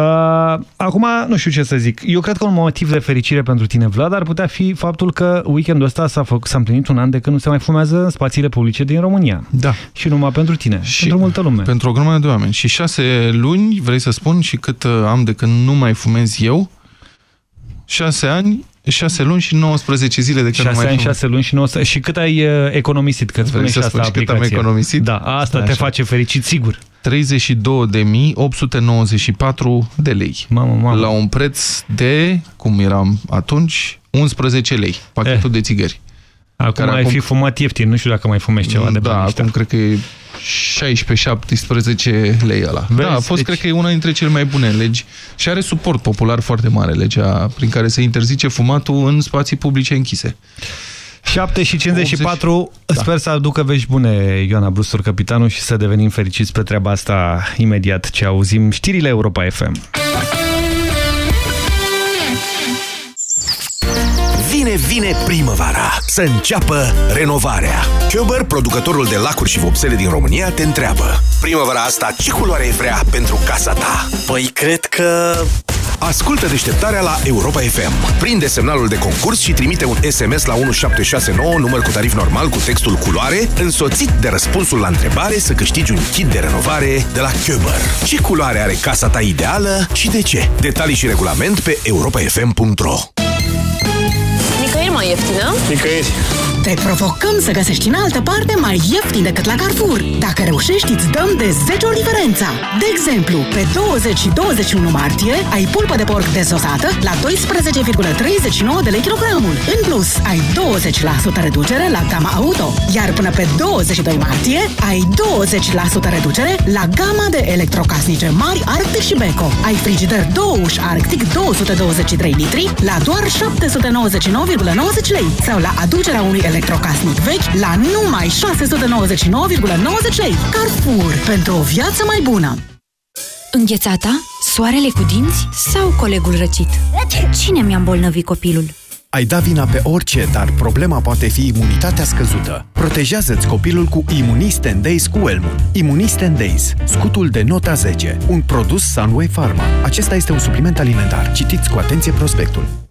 [SPEAKER 2] acum, nu știu ce să zic. Eu cred că un motiv de fericire pentru tine, Vlad, ar putea fi faptul că weekendul ăsta s-a, s-a împlinit un an de când nu se mai fumează în spațiile publice din România.
[SPEAKER 5] Da.
[SPEAKER 2] Și numai pentru tine, și pentru multă lume.
[SPEAKER 5] Pentru o grămadă de oameni. Și șase luni, vrei să spun, și cât uh, am de când nu mai fumez eu, șase ani, șase luni și 19 zile de când nu
[SPEAKER 2] 6
[SPEAKER 5] mai
[SPEAKER 2] ani,
[SPEAKER 5] fumez.
[SPEAKER 2] 6 luni și 9 Și cât ai uh, economisit? Că
[SPEAKER 5] Vrei să spun și cât am economisit?
[SPEAKER 2] Da, asta
[SPEAKER 5] Așa.
[SPEAKER 2] te face fericit, sigur.
[SPEAKER 5] 32.894 de lei.
[SPEAKER 2] Mamă, mamă.
[SPEAKER 5] La un preț de, cum eram atunci, 11 lei. Pachetul eh. de țigări.
[SPEAKER 2] Acum
[SPEAKER 5] care
[SPEAKER 2] ai
[SPEAKER 5] acum-
[SPEAKER 2] fi fumat ieftin, nu știu dacă mai fumești ceva de
[SPEAKER 5] Da,
[SPEAKER 2] bani
[SPEAKER 5] acum cred că e 16-17 lei ăla.
[SPEAKER 2] Vezi?
[SPEAKER 5] da, a fost,
[SPEAKER 2] Deci-
[SPEAKER 5] cred că e una dintre cele mai bune legi și are suport popular foarte mare, legea prin care se interzice fumatul în spații publice închise.
[SPEAKER 2] 7 și 54,
[SPEAKER 5] 80. Da.
[SPEAKER 2] sper să aducă vești bune Ioana Brustur, capitanul, și să devenim fericiți pe treaba asta imediat ce auzim știrile Europa FM.
[SPEAKER 6] Vine, vine primăvara. Să înceapă renovarea. Köber, producătorul de lacuri și vopsele din România, te întreabă. Primăvara asta, ce culoare vrea pentru casa ta?
[SPEAKER 31] Păi cred că...
[SPEAKER 6] Ascultă deșteptarea la Europa FM. Prinde semnalul de concurs și trimite un SMS la 1769, număr cu tarif normal cu textul culoare, însoțit de răspunsul la întrebare să câștigi un kit de renovare de la Köber. Ce culoare are casa ta ideală și de ce? Detalii și regulament pe europafm.ro
[SPEAKER 32] Nicăieri mai ieftină?
[SPEAKER 5] Nicăieri.
[SPEAKER 33] Te provocăm să găsești în altă parte mai ieftin decât la Carrefour. Dacă reușești, îți dăm de 10 ori diferența. De exemplu, pe 20 și 21 martie ai pulpă de porc dezosată la 12,39 de lei kilogramul. În plus, ai 20% reducere la gama auto. Iar până pe 22 martie ai 20% reducere la gama de electrocasnice mari Arctic și Beko. Ai frigider 2 uși Arctic 223 litri la doar 799,90 lei sau la aducerea unui electrocasnic vechi la numai 699,90 lei. Carrefour, pentru o viață mai bună!
[SPEAKER 14] Înghețata? Soarele cu dinți? Sau colegul răcit? Cine mi-a îmbolnăvit copilul?
[SPEAKER 34] Ai da vina pe orice, dar problema poate fi imunitatea scăzută. Protejează-ți copilul cu Immunisten Days cu Elmun. Immunisten Days, scutul de nota 10, un produs Sunway Pharma. Acesta este un supliment alimentar. Citiți cu atenție prospectul.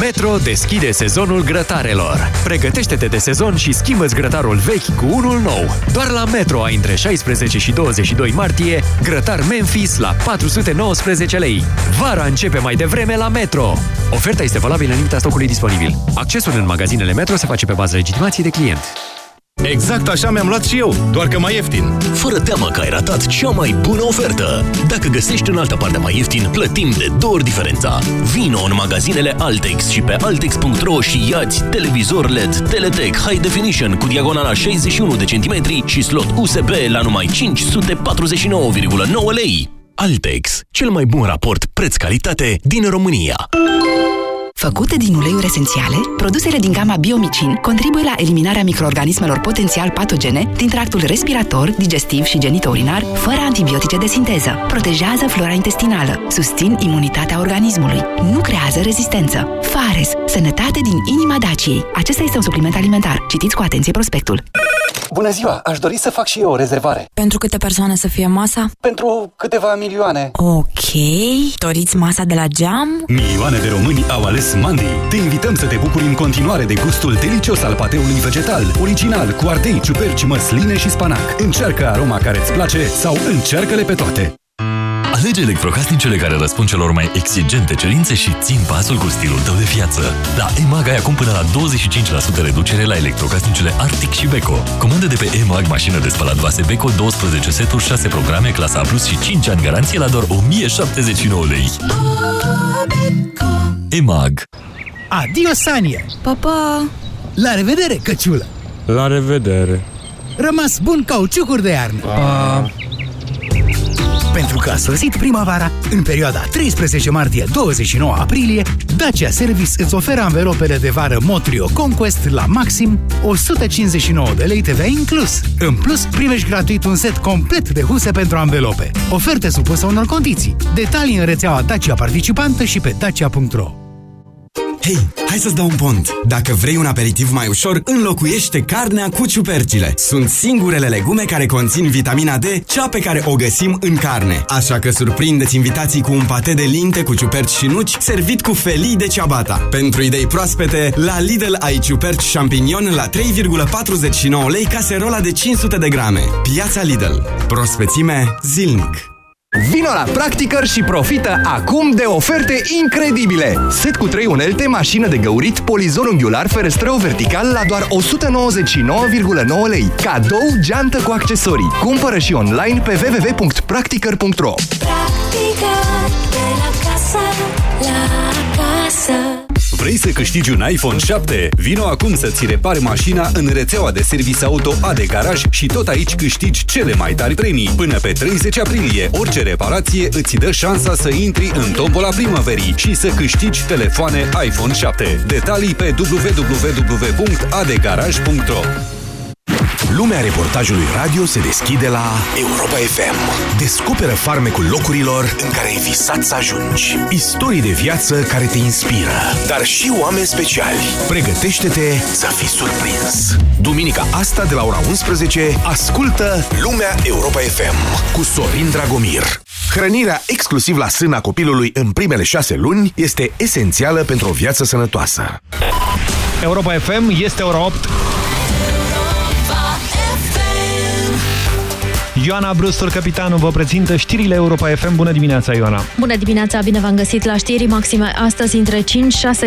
[SPEAKER 35] Metro deschide sezonul grătarelor. Pregătește-te de sezon și schimbă-ți grătarul vechi cu unul nou. Doar la Metro ai între 16 și 22 martie grătar Memphis la 419 lei. Vara începe mai devreme la Metro. Oferta este valabilă în limita stocului disponibil. Accesul în magazinele Metro se face pe bază legitimației de client.
[SPEAKER 20] Exact așa mi-am luat și eu, doar că mai ieftin. Fără teamă că ai ratat cea mai bună ofertă. Dacă găsești în altă parte mai ieftin, plătim de două ori diferența. Vino în magazinele Altex și pe altex.ro și iați televizor LED Teletech High Definition cu diagonala 61 de centimetri și slot USB la numai 549,9 lei. Altex, cel mai bun raport preț-calitate din România.
[SPEAKER 9] Făcute din uleiuri esențiale, produsele din gama Biomicin contribuie la eliminarea microorganismelor potențial patogene din tractul respirator, digestiv și genitourinar, fără antibiotice de sinteză. Protejează flora intestinală, susțin imunitatea organismului, nu creează rezistență. Fares, sănătate din inima Daciei. Acesta este un supliment alimentar. Citiți cu atenție prospectul.
[SPEAKER 36] Bună ziua! Aș dori să fac și eu o rezervare.
[SPEAKER 14] Pentru câte persoane să fie masa?
[SPEAKER 36] Pentru câteva milioane.
[SPEAKER 14] Ok. Doriți masa de la geam?
[SPEAKER 35] Milioane de români au ales Mandi. Te invităm să te bucuri în continuare de gustul delicios al pateului vegetal, original, cu ardei, ciuperci, măsline și spanac. Încearcă aroma care îți place sau încearcă-le pe toate.
[SPEAKER 10] Alege electrocasnicele care răspund celor mai exigente cerințe și țin pasul cu stilul tău de viață. La EMAG ai acum până la 25% reducere la electrocasnicele Arctic și Beko. Comandă de pe EMAG mașină de spălat vase Beko, 12 seturi, 6 programe, clasa A+, și 5 ani garanție la doar 1079 lei. EMAG
[SPEAKER 11] Adio, Sanie!
[SPEAKER 14] Pa, pa!
[SPEAKER 11] La revedere, căciulă!
[SPEAKER 37] La revedere!
[SPEAKER 11] Rămas bun cauciucuri de iarnă!
[SPEAKER 37] Pa.
[SPEAKER 11] Pentru că a sosit primăvara, în perioada 13 martie-29 aprilie, Dacia Service îți oferă anvelopele de vară Motrio Conquest la maxim 159 de lei TVA inclus. În plus, primești gratuit un set complet de huse pentru anvelope. Oferte supusă unor condiții. Detalii în rețeaua Dacia participantă și pe dacia.ro Hei, hai să-ți dau un pont! Dacă vrei un aperitiv mai ușor, înlocuiește carnea cu ciupercile. Sunt singurele legume care conțin vitamina D, cea pe care o găsim în carne. Așa că surprindeți invitații cu un pate de linte cu ciuperci și nuci, servit cu felii de ciabata. Pentru idei proaspete, la Lidl ai ciuperci champignon la 3,49 lei caserola de 500 de grame. Piața Lidl. Prospețime zilnic.
[SPEAKER 38] Vino la Practicăr și profită acum de oferte incredibile! Set cu 3 unelte, mașină de găurit, polizor unghiular, ferestrău vertical la doar 199,9 lei. Cadou geantă cu accesorii. Cumpără și online pe www.practicăr.ro
[SPEAKER 28] Practică de la casă, la casă.
[SPEAKER 26] Vrei să câștigi un iPhone 7? Vino acum să-ți repare mașina în rețeaua de servis auto AD Garaj și tot aici câștigi cele mai tari premii. Până pe 30 aprilie, orice reparație îți dă șansa să intri în tombola primăverii și să câștigi telefoane iPhone 7. Detalii pe www.adegaraj.ro
[SPEAKER 6] Lumea reportajului radio se deschide la Europa FM. Descoperă farmecul locurilor în care ai visat să ajungi. Istorii de viață care te inspiră, dar și oameni speciali. Pregătește-te să fii surprins. Duminica asta de la ora 11, ascultă Lumea Europa FM cu Sorin Dragomir. Hrănirea exclusiv la sâna copilului în primele șase luni este esențială pentru o viață sănătoasă.
[SPEAKER 2] Europa FM este ora 8. Ioana Brustur, capitanul, vă prezintă știrile Europa FM. Bună dimineața, Ioana!
[SPEAKER 39] Bună dimineața, bine v-am găsit la știri maxime astăzi între 5-6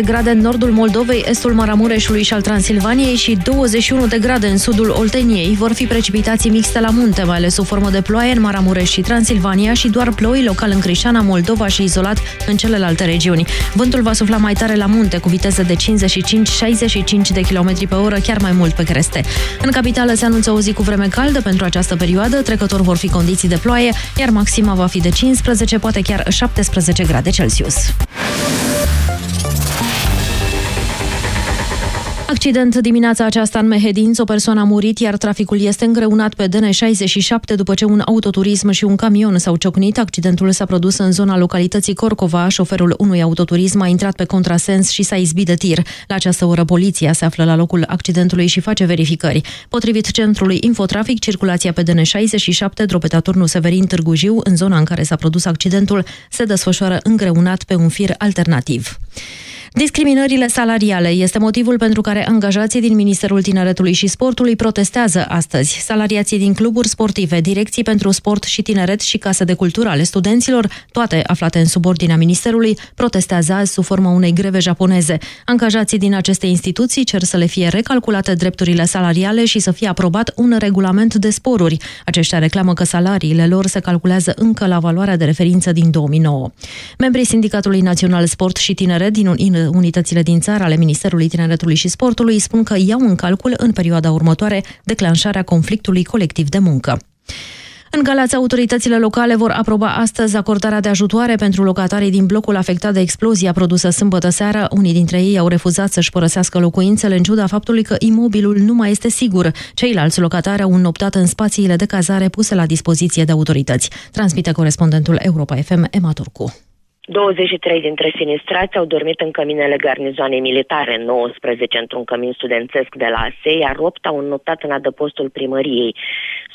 [SPEAKER 39] grade în nordul Moldovei, estul Maramureșului și al Transilvaniei și 21 de grade în sudul Olteniei. Vor fi precipitații mixte la munte, mai ales sub formă de ploaie în Maramureș și Transilvania și doar ploi local în Crișana, Moldova și izolat în celelalte regiuni. Vântul va sufla mai tare la munte cu viteză de 55-65 de km pe oră, chiar mai mult pe creste. În capitală se anunță o zi cu vreme caldă pentru această perioadă, trecător vor fi condiții de ploaie, iar maxima va fi de 15, poate chiar 17 grade Celsius. Accident dimineața aceasta în Mehedinț, o persoană a murit, iar traficul este îngreunat pe DN67 după ce un autoturism și un camion s-au ciocnit. Accidentul s-a produs în zona localității Corcova. Șoferul unui autoturism a intrat pe contrasens și s-a izbit de tir. La această oră, poliția se află la locul accidentului și face verificări. Potrivit centrului Infotrafic, circulația pe DN67, dropeta turnul Severin Târgu Jiu, în zona în care s-a produs accidentul, se desfășoară îngreunat pe un fir alternativ. Discriminările salariale este motivul pentru care angajații din Ministerul Tineretului și Sportului protestează astăzi. Salariații din cluburi sportive, direcții pentru sport și tineret și case de cultură ale studenților, toate aflate în subordinea Ministerului, protestează azi sub forma unei greve japoneze. Angajații din aceste instituții cer să le fie recalculate drepturile salariale și să fie aprobat un regulament de sporuri. Aceștia reclamă că salariile lor se calculează încă la valoarea de referință din 2009. Membrii Sindicatului Național Sport și Tineret din unitățile din țară ale Ministerului Tineretului și Sportului spun că iau în calcul în perioada următoare declanșarea conflictului colectiv de muncă. În Galați, autoritățile locale vor aproba astăzi acordarea de ajutoare pentru locatarii din blocul afectat de explozia produsă sâmbătă seara. Unii dintre ei au refuzat să-și părăsească locuințele în ciuda faptului că imobilul nu mai este sigur. Ceilalți locatari au înnoptat în spațiile de cazare puse la dispoziție de autorități. Transmite corespondentul Europa FM, Ema Turcu.
[SPEAKER 40] 23 dintre sinistrați au dormit în căminele garnizoanei militare, 19 într-un cămin studențesc de la ASE, iar 8 au înnoptat în adăpostul primăriei.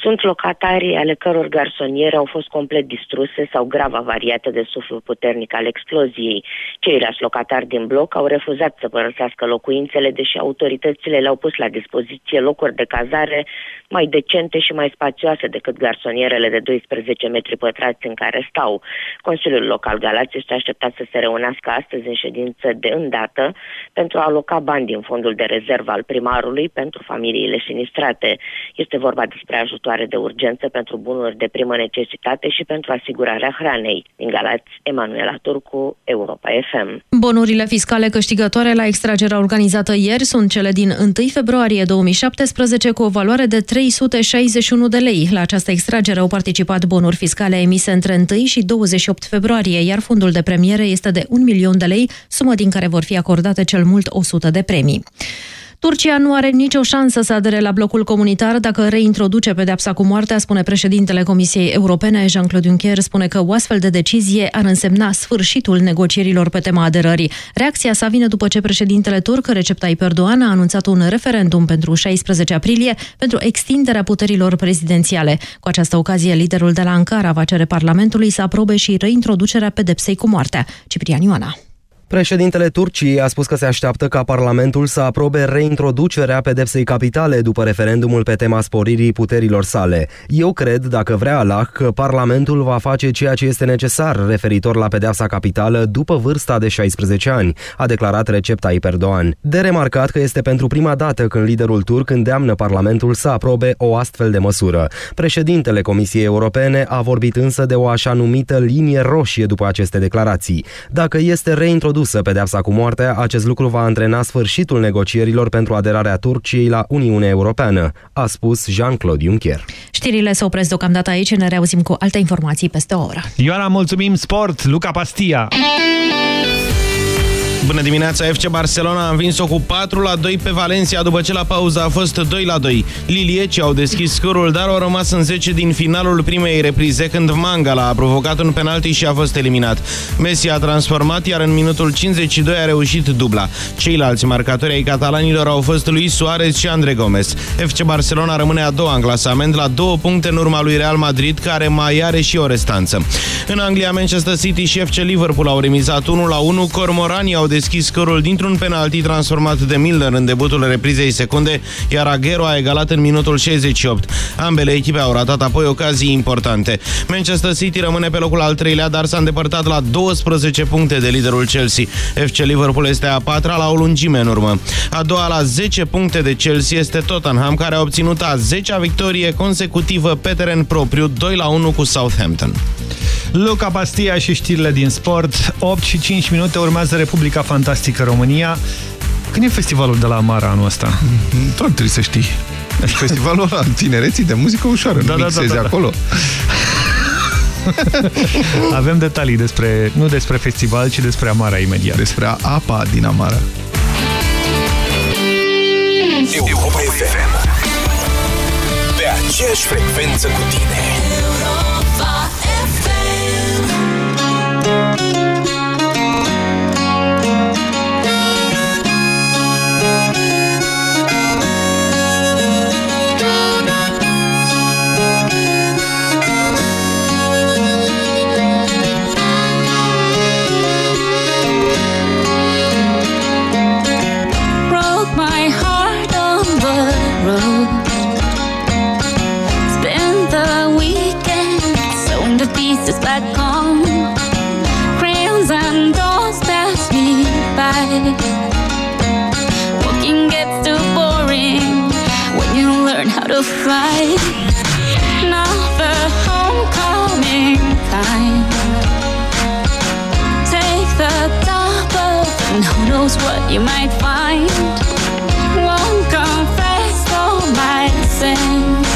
[SPEAKER 40] Sunt locatarii ale căror garsoniere au fost complet distruse sau grav avariate de suflul puternic al exploziei. Ceilalți locatari din bloc au refuzat să părăsească locuințele, deși autoritățile le-au pus la dispoziție locuri de cazare mai decente și mai spațioase decât garsonierele de 12 metri pătrați în care stau. Consiliul Local Galați este așteptat să se reunească astăzi în ședință de îndată pentru a aloca bani din fondul de rezervă al primarului pentru familiile sinistrate. Este vorba despre ajutoare de urgență pentru bunuri de primă necesitate și pentru asigurarea hranei. Din Galați, Emanuela Turcu, Europa FM.
[SPEAKER 39] Bonurile fiscale câștigătoare la extragerea organizată ieri sunt cele din 1 februarie 2017 cu o valoare de 361 de lei. La această extragere au participat bonuri fiscale emise între 1 și 28 februarie, iar fondul de premiere este de 1 milion de lei, sumă din care vor fi acordate cel mult 100 de premii. Turcia nu are nicio șansă să adere la blocul comunitar dacă reintroduce pedepsa cu moartea, spune președintele Comisiei Europene. Jean-Claude Juncker spune că o astfel de decizie ar însemna sfârșitul negocierilor pe tema aderării. Reacția sa vine după ce președintele turc Recep Tayyip Erdogan a anunțat un referendum pentru 16 aprilie pentru extinderea puterilor prezidențiale. Cu această ocazie, liderul de la Ankara va cere Parlamentului să aprobe și reintroducerea pedepsei cu moartea. Ciprian Ioana.
[SPEAKER 41] Președintele Turciei a spus că se așteaptă ca Parlamentul să aprobe reintroducerea pedepsei capitale după referendumul pe tema sporirii puterilor sale. Eu cred, dacă vrea Allah, că Parlamentul va face ceea ce este necesar referitor la pedepsa capitală după vârsta de 16 ani, a declarat Recep Tayyip Erdogan. De remarcat că este pentru prima dată când liderul turc îndeamnă Parlamentul să aprobe o astfel de măsură. Președintele Comisiei Europene a vorbit însă de o așa numită linie roșie după aceste declarații. Dacă este reintrodus redusă pedeapsa cu moartea, acest lucru va antrena sfârșitul negocierilor pentru aderarea Turciei la Uniunea Europeană, a spus Jean-Claude Juncker.
[SPEAKER 39] Știrile se opresc deocamdată aici, ne reauzim cu alte informații peste o oră.
[SPEAKER 2] Ioana, mulțumim sport, Luca Pastia!
[SPEAKER 8] Bună dimineața, FC Barcelona a învins-o cu 4 la 2 pe Valencia după ce la pauză a fost 2 la 2. Lilieci au deschis scorul, dar au rămas în 10 din finalul primei reprize când Mangala a provocat un penalti și a fost eliminat. Messi a transformat, iar în minutul 52 a reușit dubla. Ceilalți marcatori ai catalanilor au fost Luis Suarez și Andre Gomez. FC Barcelona rămâne a doua în clasament la două puncte în urma lui Real Madrid, care mai are și o restanță. În Anglia, Manchester City și FC Liverpool au remizat 1 la 1, Cormoranii au deschis scorul dintr-un penalti transformat de Milner în debutul reprizei secunde, iar Aguero a egalat în minutul 68. Ambele echipe au ratat apoi ocazii importante. Manchester City rămâne pe locul al treilea, dar s-a îndepărtat la 12 puncte de liderul Chelsea. FC Liverpool este a patra la o lungime în urmă. A doua la 10 puncte de Chelsea este Tottenham, care a obținut a 10-a victorie consecutivă pe teren propriu, 2 la 1 cu Southampton.
[SPEAKER 2] Luca Pastia și știrile din sport. 8 și 5 minute urmează Republica Fantastică România. Când e festivalul de la Amara anul ăsta?
[SPEAKER 5] Tot trebuie să știi. Festivalul ăla tinereții de muzică ușoară.
[SPEAKER 2] Da, da, da, da, da.
[SPEAKER 5] acolo.
[SPEAKER 2] Avem detalii despre, nu despre festival, ci despre Amara imediat.
[SPEAKER 5] Despre apa din Amara.
[SPEAKER 6] Europa FM. Pe aceeași frecvență cu tine.
[SPEAKER 42] The homecoming time. Take the and who knows what you might find. Won't confess all my sins.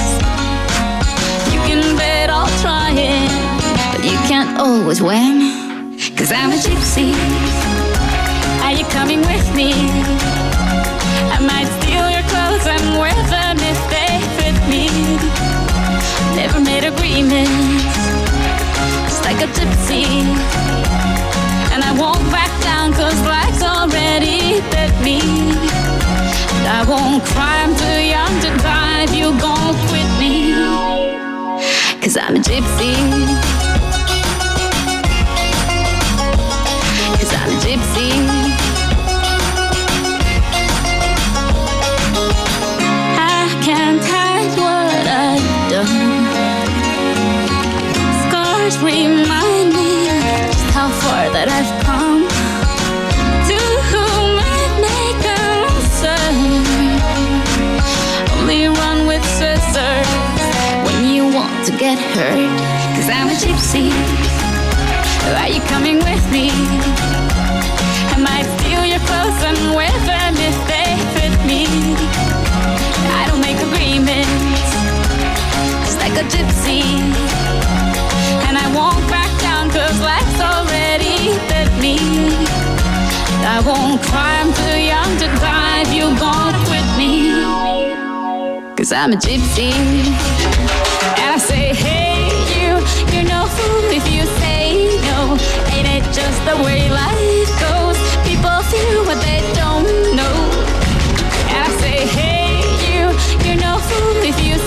[SPEAKER 42] You can bet I'll try it, but you can't always win. Cause I'm a gypsy. Are you coming with me? Made agreements, like a gypsy. And I won't back down cause life's already bit me. And I won't cry, I'm too young to cry if you gon' quit me. Cause I'm a gypsy. Cause I'm a gypsy. Remind me just how far that I've come. To whom it may concern, only run with scissors when you want to get hurt. Cause I'm a gypsy. Are you coming with me? I might steal your clothes and wear them if they fit me. I don't make agreements, just like a gypsy. I won't back down cause life's already bit me. I won't cry, I'm too young to die if you gon' quit Cause I'm a gypsy. And I say, hey, you, you're no fool if you say no. Ain't it just the way life goes? People feel what they don't know. And I say, hey, you, you're no fool if you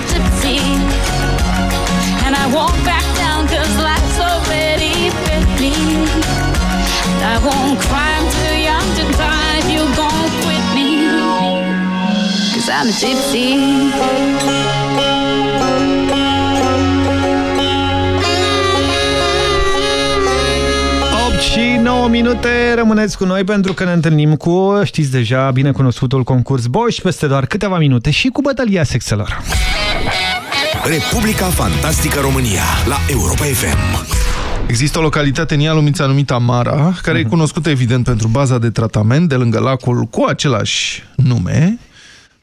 [SPEAKER 42] It's like a gypsy. And I won't back down cause life's already with me. I won't cry, I'm too young to die if you gon' quit me. Cause I'm a gypsy.
[SPEAKER 2] 8 și 9 minute, rămâneți cu noi pentru că ne întâlnim cu, știți deja, binecunoscutul concurs Bosch peste doar câteva minute și cu bătălia sexelor.
[SPEAKER 6] Republica Fantastică România la Europa FM.
[SPEAKER 5] Există o localitate în Ialomița numită Amara, care e cunoscută evident pentru baza de tratament de lângă lacul cu același nume.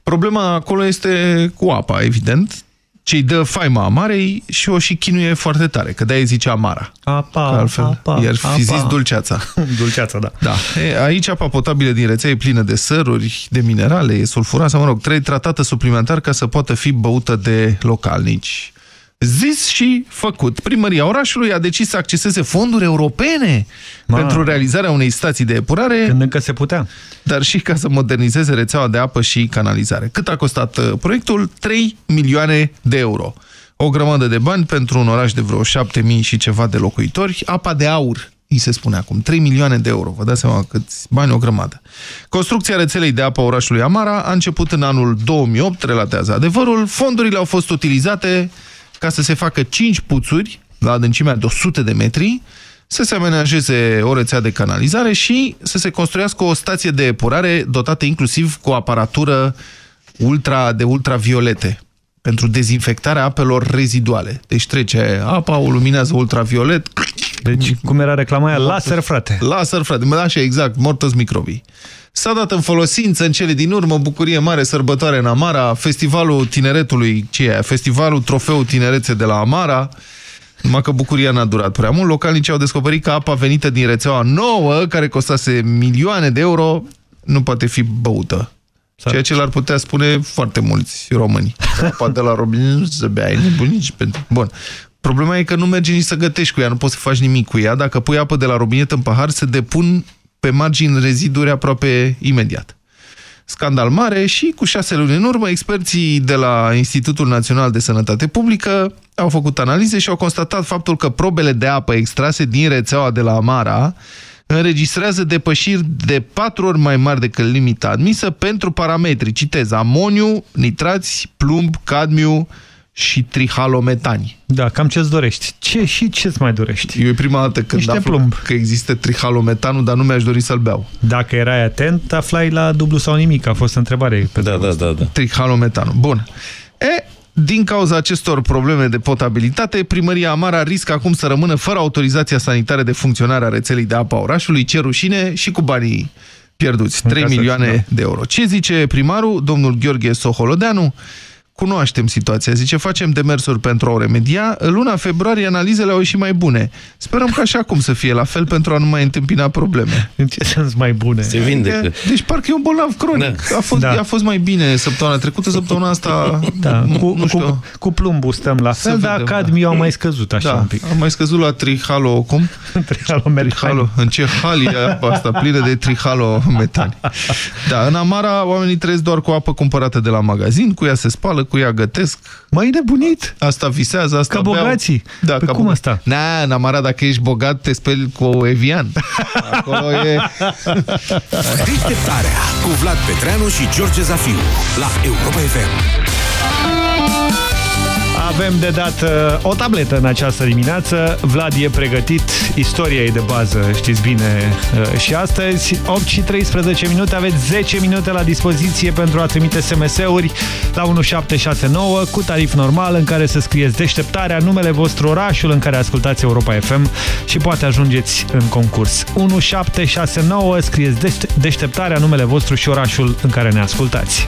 [SPEAKER 5] Problema acolo este cu apa, evident. Ce-i dă faima Amarei și o și chinuie foarte tare, că de-aia îi zice Amara.
[SPEAKER 2] Apa,
[SPEAKER 5] Că altfel,
[SPEAKER 2] apa,
[SPEAKER 5] iar fi
[SPEAKER 2] apa.
[SPEAKER 5] zis dulceața.
[SPEAKER 2] Dulceața, da.
[SPEAKER 5] Da. E, aici apa potabilă din rețea e plină de săruri, de minerale, e sulfuroasă, mă rog, trebuie tratată suplimentar ca să poată fi băută de localnici. Zis și făcut. Primăria orașului a decis să acceseze fonduri europene
[SPEAKER 2] Ma.
[SPEAKER 5] pentru realizarea unei stații de epurare.
[SPEAKER 2] Când încă se putea.
[SPEAKER 5] Dar și ca să modernizeze rețeaua de apă și canalizare. Cât a costat uh, proiectul? 3 milioane de euro. O grămadă de bani pentru un oraș de vreo 7000 și ceva de locuitori. Apa de aur, îi se spune acum. 3 milioane de euro. Vă dați seama câți bani, o grămadă. Construcția rețelei de apă a orașului Amara a început în anul 2008, relatează adevărul. Fondurile au fost utilizate ca să se facă 5 puțuri la adâncimea de 100 de metri, să se amenajeze o rețea de canalizare și să se construiască o stație de epurare dotată inclusiv cu aparatură ultra, de ultraviolete pentru dezinfectarea apelor reziduale. Deci trece apa, o luminează ultraviolet.
[SPEAKER 2] Deci, cum era reclama aia? Laser, frate.
[SPEAKER 5] Laser, frate. Mă, Așa, exact. Mortos microbii. S-a dat în folosință în cele din urmă bucurie mare sărbătoare în Amara, festivalul tineretului, ce e aia? Festivalul Trofeu Tinerețe de la Amara, numai că bucuria n-a durat prea mult. Localnicii au descoperit că apa venită din rețeaua nouă, care costase milioane de euro, nu poate fi băută. Ceea ce l-ar putea spune foarte mulți români. Apa de la robinet nu se bea, ai nebunici pentru... Bun. Problema e că nu merge nici să gătești cu ea, nu poți să faci nimic cu ea. Dacă pui apă de la robinet în pahar, se depun pe margini reziduri aproape imediat. Scandal mare și cu șase luni în urmă, experții de la Institutul Național de Sănătate Publică au făcut analize și au constatat faptul că probele de apă extrase din rețeaua de la Amara înregistrează depășiri de patru ori mai mari decât limita admisă pentru parametri, citez, amoniu, nitrați, plumb, cadmiu și trihalometani.
[SPEAKER 2] Da, cam ce-ți dorești. Ce și ce-ți mai dorești?
[SPEAKER 5] Eu e prima dată când
[SPEAKER 2] Niște
[SPEAKER 5] aflu
[SPEAKER 2] plumb.
[SPEAKER 5] că există trihalometanul, dar nu mi-aș dori să-l beau.
[SPEAKER 2] Dacă erai atent, aflai la dublu sau nimic. A fost întrebare. Pe
[SPEAKER 10] Da, da, da, da.
[SPEAKER 5] Trihalometanul. Bun. E, din cauza acestor probleme de potabilitate, primăria Amara riscă acum să rămână fără autorizația sanitară de funcționare a rețelei de apă a orașului, ce rușine și cu banii pierduți. 3
[SPEAKER 2] casați,
[SPEAKER 5] milioane
[SPEAKER 2] da.
[SPEAKER 5] de euro. Ce zice primarul, domnul Gheorghe Soholodeanu? Cunoaștem situația. Zice, facem demersuri pentru a o remedia. În luna februarie analizele au ieșit mai bune. Sperăm că așa cum să fie la fel pentru a nu mai întâmpina probleme.
[SPEAKER 2] În ce sens mai bune?
[SPEAKER 10] Se vindecă.
[SPEAKER 5] Deci parcă e un bolnav cronic.
[SPEAKER 10] Da.
[SPEAKER 5] A, fost,
[SPEAKER 2] Da.
[SPEAKER 5] a fost mai bine săptămâna trecută, săptămâna asta...
[SPEAKER 2] Da,
[SPEAKER 5] nu,
[SPEAKER 2] cu,
[SPEAKER 5] nu știu.
[SPEAKER 2] cu, cu plumbul stăm la
[SPEAKER 5] Să
[SPEAKER 2] fel, dar
[SPEAKER 5] vedem,
[SPEAKER 2] cadmiu au mai scăzut așa
[SPEAKER 5] da,
[SPEAKER 2] un pic.
[SPEAKER 5] am mai scăzut la trihalo, cum? Trihalo. În ce hal e apa asta, plină de trihalometani. Da, în Amara oamenii trăiesc doar cu apă cumpărată de la magazin, cu ea se spală, cu ea gătesc.
[SPEAKER 2] Mai nebunit!
[SPEAKER 5] Asta visează, asta
[SPEAKER 2] Ca
[SPEAKER 5] beau.
[SPEAKER 2] bogații.
[SPEAKER 5] Da,
[SPEAKER 2] Păi
[SPEAKER 5] ca
[SPEAKER 2] cum
[SPEAKER 5] boga-
[SPEAKER 2] asta?
[SPEAKER 5] Na, în Amara dacă ești bogat te speli cu Evian. Acolo e...
[SPEAKER 6] Deșteptarea cu Vlad Petreanu și George Zafiu la Europa FM.
[SPEAKER 2] Avem de dat uh, o tabletă în această dimineață. Vlad e pregătit, istoria e de bază, știți bine, uh, și astăzi, 8 și 13 minute, aveți 10 minute la dispoziție pentru a trimite SMS-uri la 1769 cu tarif normal în care să scrieți deșteptarea, numele vostru, orașul în care ascultați Europa FM și poate ajungeți în concurs. 1769, scrieți deșteptarea, numele vostru și orașul în care ne ascultați.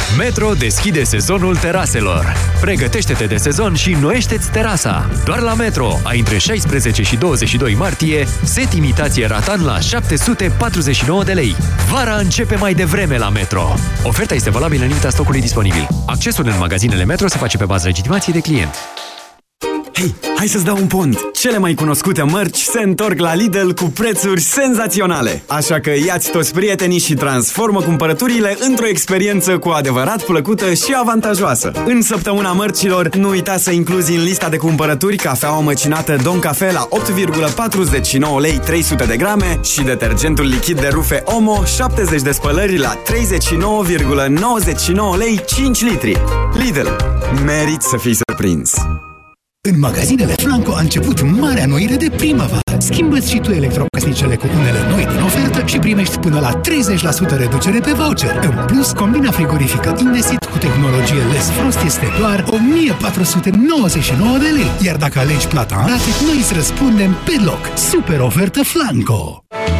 [SPEAKER 43] Metro deschide sezonul teraselor. Pregătește-te de sezon și noiește-ți terasa. Doar la Metro ai între 16 și 22 martie set imitație ratan la 749 de lei. Vara începe mai devreme la Metro. Oferta este valabilă în limita stocului disponibil. Accesul în magazinele Metro se face pe bază legitimației de client.
[SPEAKER 11] Hei, hai să-ți dau un pont! Cele mai cunoscute mărci se întorc la Lidl cu prețuri senzaționale. Așa că iați toți prietenii și transformă cumpărăturile într-o experiență cu adevărat plăcută și avantajoasă. În săptămâna mărcilor, nu uita să incluzi în lista de cumpărături cafeaua măcinată Don Cafe la 8,49 lei 300 de grame și detergentul lichid de rufe Omo 70 de spălări la 39,99 lei 5 litri. Lidl. Merit să fii surprins!
[SPEAKER 44] În magazinele Flanco a început marea noire de primăvară. Schimbă-ți și tu electrocasnicele cu unele noi din ofertă și primești până la 30% reducere pe voucher. În plus, combina frigorifică Indesit cu tehnologie Les Frost este doar 1499 de lei. Iar dacă alegi plata în rate, noi îți răspundem pe loc. Super ofertă Flanco!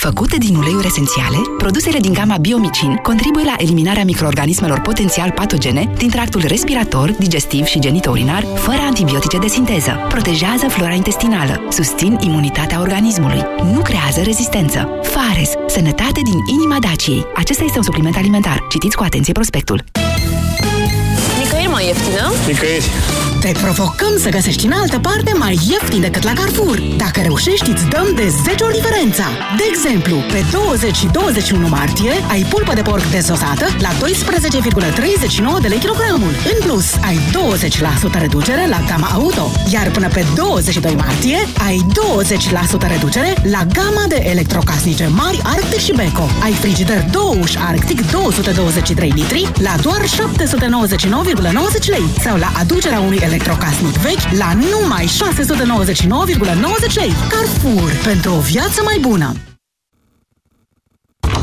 [SPEAKER 33] Făcute din uleiuri esențiale, produsele din gama Biomicin contribuie la eliminarea microorganismelor potențial patogene din tractul respirator, digestiv și genitourinar, fără antibiotice de sinteză. Protejează flora intestinală, susțin imunitatea organismului, nu creează rezistență. Fares, sănătate din inima Daciei. Acesta este un supliment alimentar. Citiți cu atenție prospectul.
[SPEAKER 28] Nicăieri mai ieftină?
[SPEAKER 2] Nicăieri.
[SPEAKER 33] Te provocăm să găsești în altă parte mai ieftin decât la Carrefour. Dacă reușești, îți dăm de 10 ori diferența. De exemplu, pe 20 și 21 martie ai pulpă de porc dezosată la 12,39 de lei kilogramul. În plus, ai 20% reducere la gama auto. Iar până pe 22 martie ai 20% reducere la gama de electrocasnice mari Arctic și Beko. Ai frigider 2 uși Arctic 223 litri la doar 799,90 lei sau la aducerea unui electrocasnic vechi la numai 699,90 lei. Carrefour. Pentru o viață mai bună.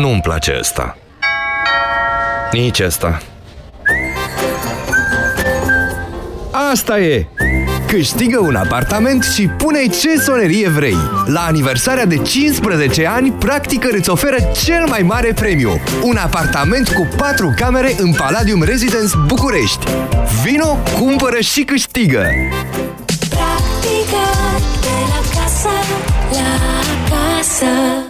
[SPEAKER 45] Nu-mi place ăsta. Nici ăsta. Asta e! Câștigă un apartament și pune ce sonerie vrei. La aniversarea de 15 ani, practică îți oferă cel mai mare premiu. Un apartament cu 4 camere în Palladium Residence București. Vino, cumpără și câștigă!
[SPEAKER 46] Practica de la casă la casă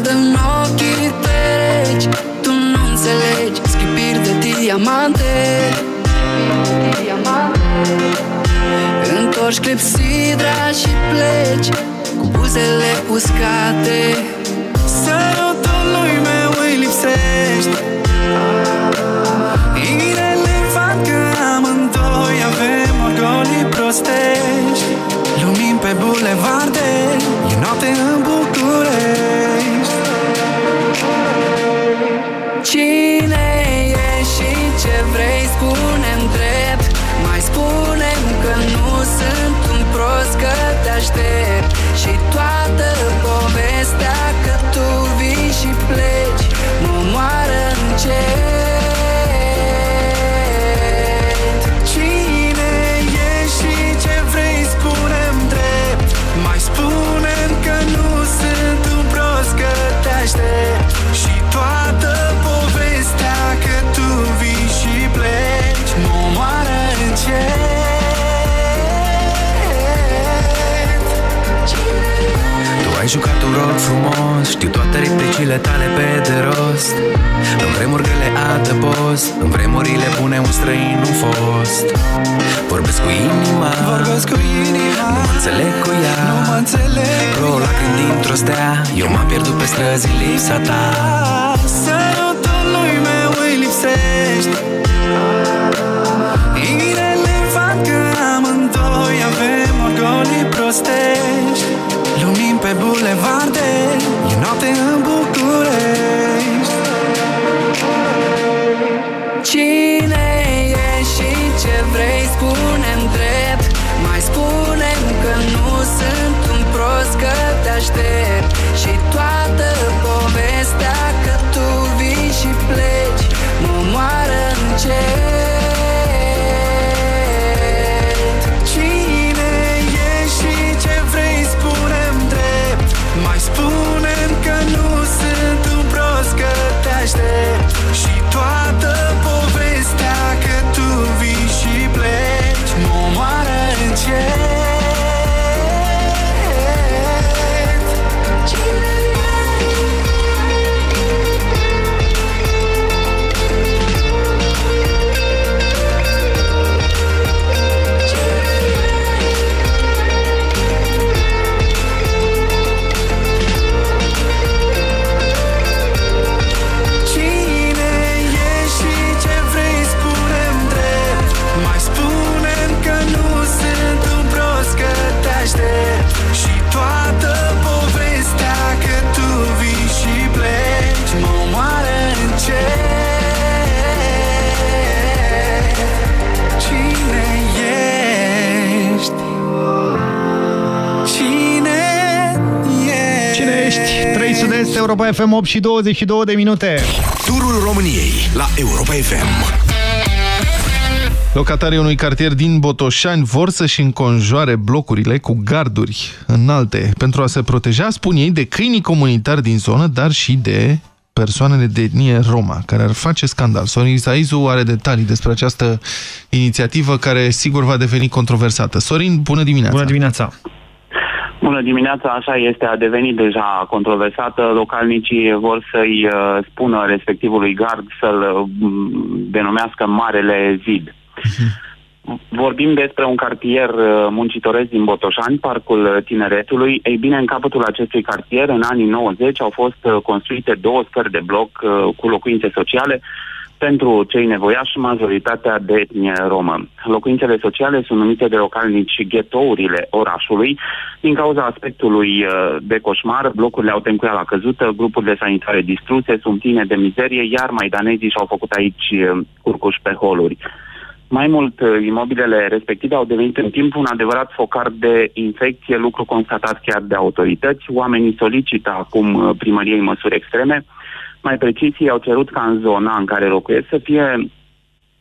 [SPEAKER 4] Se scaldă în ochii perechi Tu nu înțelegi. Schipiri de diamante. Întorci clepsidra și pleci Cu buzele uscate. Sărutul lui meu îi lipsești Irelevant că amândoi avem orgolii prostești Cine
[SPEAKER 47] jucat un rol frumos. Știu toate replicile tale pe de rost. În vremuri grele adăpost În vremurile bune un străin nu fost. Vorbesc cu inima
[SPEAKER 4] Vorbesc cu inima
[SPEAKER 47] Nu mă înțeleg cu ea.
[SPEAKER 4] Nu mă înțeleg
[SPEAKER 47] Pro lacrimi dintr-o stea Eu m-am pierdut pe străzi în lipsa ta.
[SPEAKER 4] Sărutul lui meu îi lipsești Irelevant că amândoi avem orgolii prostești. Lumini pe bulevarde E noapte în București. Cine e și ce vrei spune drept. Mai spune că nu sunt un prost că te aștept
[SPEAKER 2] Europa FM 8 și 22 de minute.
[SPEAKER 6] Turul României la Europa FM.
[SPEAKER 5] Locatarii unui cartier din Botoșani vor să-și înconjoare blocurile cu garduri înalte pentru a se proteja, spun ei, de câinii comunitari din zonă, dar și de persoanele de etnie Roma, care ar face scandal. Sorin Saizu are detalii despre această inițiativă care sigur va deveni controversată. Sorin, bună dimineața!
[SPEAKER 2] Bună dimineața!
[SPEAKER 48] Bună dimineața, așa este, a devenit deja controversată. Localnicii vor să-i uh, spună respectivului gard să-l uh, denumească Marele Zid. Vorbim despre un cartier uh, muncitoresc din Botoșani, Parcul Tineretului. Ei bine, în capătul acestui cartier, în anii 90, au fost uh, construite două scări de bloc uh, cu locuințe sociale pentru cei nevoiași, majoritatea de etnie romă. Locuințele sociale sunt numite de localnici ghetourile orașului. Din cauza aspectului uh, de coșmar, blocurile au temcuiala căzută, grupurile sanitare distruse, sunt pline de mizerie, iar maidanezii și-au făcut aici uh, curcuși pe holuri. Mai mult, uh, imobilele respective au devenit în timp un adevărat focar de infecție, lucru constatat chiar de autorități. Oamenii solicită acum uh, primăriei măsuri extreme. Mai precis, ei au cerut ca în zona în care locuiesc să fie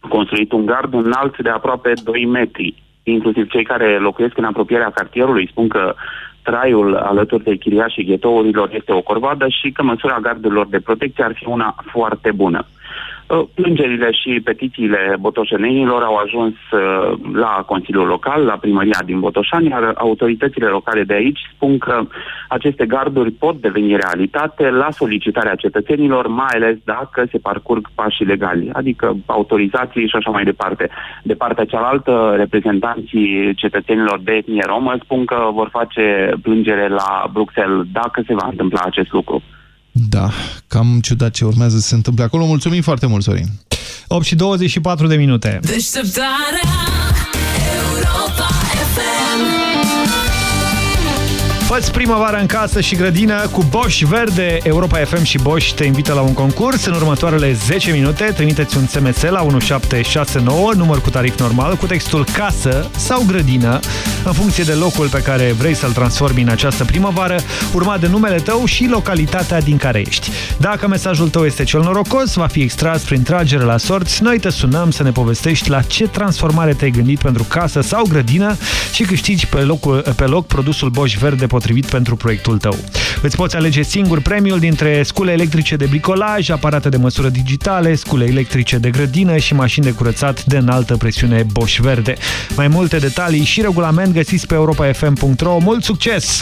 [SPEAKER 48] construit un gard înalt de aproape 2 metri. Inclusiv cei care locuiesc în apropierea cartierului spun că traiul alături de chiriașii ghetourilor este o corvadă și că măsura gardurilor de protecție ar fi una foarte bună. Uh, Plângerile și petițiile botoșenenilor au ajuns uh, la Consiliul Local, la primăria din Botoșani, iar autoritățile locale de aici spun că aceste garduri pot deveni realitate la solicitarea cetățenilor, mai ales dacă se parcurg pașii legali, adică autorizații și așa mai departe. De partea cealaltă, reprezentanții cetățenilor de etnie romă spun că vor face plângere la Bruxelles dacă se va întâmpla acest lucru.
[SPEAKER 5] Da, cam ciudat ce urmează să se întâmple acolo. Mulțumim foarte mult, Sorin.
[SPEAKER 2] 8 și 24 de minute.
[SPEAKER 42] Deșteptarea Europa FM
[SPEAKER 2] Făți primăvară în casă și grădină cu Bosch Verde. Europa FM și Bosch te invită la un concurs. În următoarele 10 minute trimiteți un SMS la 1769, număr cu tarif normal, cu textul casă sau grădină, în funcție de locul pe care vrei să-l transformi în această primăvară, urmat de numele tău și localitatea din care ești. Dacă mesajul tău este cel norocos, va fi extras prin tragere la sorți. Noi te sunăm să ne povestești la ce transformare te-ai gândit pentru casă sau grădină și câștigi pe, locul, pe loc produsul Bosch Verde potrivit pentru proiectul tău. Îți poți alege singur premiul dintre scule electrice de bricolaj, aparate de măsură digitale, scule electrice de grădină și mașini de curățat de înaltă presiune Bosch Verde. Mai multe detalii și regulament găsiți pe europafm.ro. Mult succes!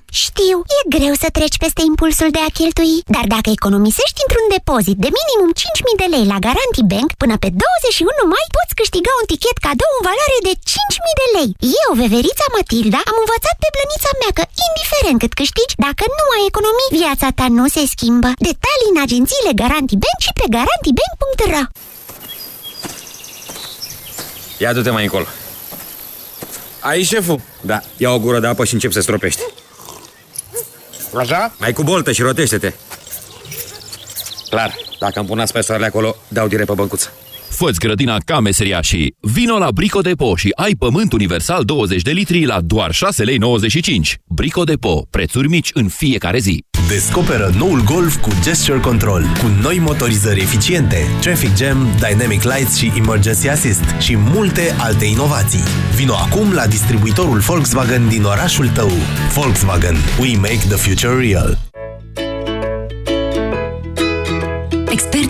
[SPEAKER 22] Știu, e greu să treci peste impulsul de a cheltui, dar dacă economisești într-un depozit de minimum 5.000 de lei la Garanti Bank, până pe 21 mai poți câștiga un tichet cadou în valoare de 5.000 de lei. Eu, veverița Matilda, am învățat pe blănița mea că, indiferent cât câștigi, dacă nu ai economii, viața ta nu se schimbă. Detalii în agențiile Garanti Bank și pe garantibank.ro
[SPEAKER 13] Ia du-te mai încolo. Ai șeful? Da. Ia o gură de apă și încep să stropești.
[SPEAKER 49] Așa?
[SPEAKER 13] Mai cu boltă și rotește-te. Clar, dacă îmi pun aspesoarele acolo, dau direct pe băncuță.
[SPEAKER 12] Fă-ți grădina ca meseriașii. Vino la Brico Depo și ai pământ universal 20 de litri la doar 6 lei 95. Brico Depo. Prețuri mici în fiecare zi.
[SPEAKER 50] Descoperă noul Golf cu Gesture Control, cu noi motorizări eficiente, Traffic Jam, Dynamic Lights și Emergency Assist și multe alte inovații. Vino acum la distribuitorul Volkswagen din orașul tău. Volkswagen. We make the future real.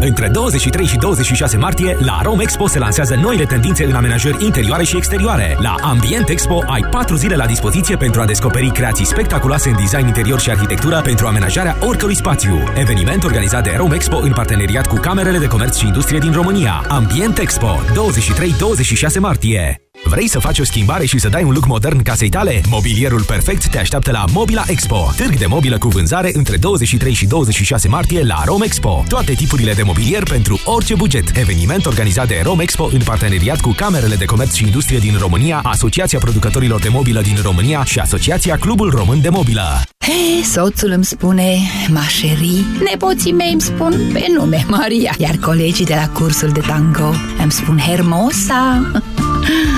[SPEAKER 24] Între 23 și 26 martie, la Rome Expo se lansează noile tendințe în amenajări interioare și exterioare. La Ambient Expo ai 4 zile la dispoziție pentru a descoperi creații spectaculoase în design interior și arhitectură pentru amenajarea oricărui spațiu. Eveniment organizat de Rome Expo în parteneriat cu Camerele de Comerț și Industrie din România. Ambient Expo, 23-26 martie. Vrei să faci o schimbare și să dai un look modern casei tale? Mobilierul perfect te așteaptă la Mobila Expo, târg de mobilă cu vânzare între 23 și 26 martie la Rome Expo. Toate tipurile de mobilier pentru orice buget. Eveniment organizat de Rome Expo în parteneriat cu Camerele de Comerț și Industrie din România, Asociația Producătorilor de Mobilă din România și Asociația Clubul Român de Mobilă.
[SPEAKER 9] He, soțul îmi spune mașerii, nepoții mei îmi spun pe nume Maria, iar colegii de la cursul de tango îmi spun Hermosa.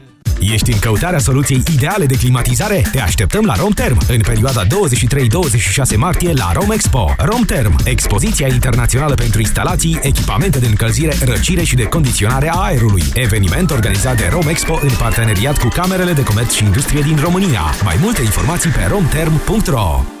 [SPEAKER 24] Ești în căutarea soluției ideale de climatizare? Te așteptăm la Romterm în perioada 23-26 martie la Romexpo. Romterm, expoziția internațională pentru instalații, echipamente de încălzire, răcire și de condiționare a aerului. Eveniment organizat de Romexpo în parteneriat cu Camerele de Comerț și Industrie din România. Mai multe informații pe romterm.ro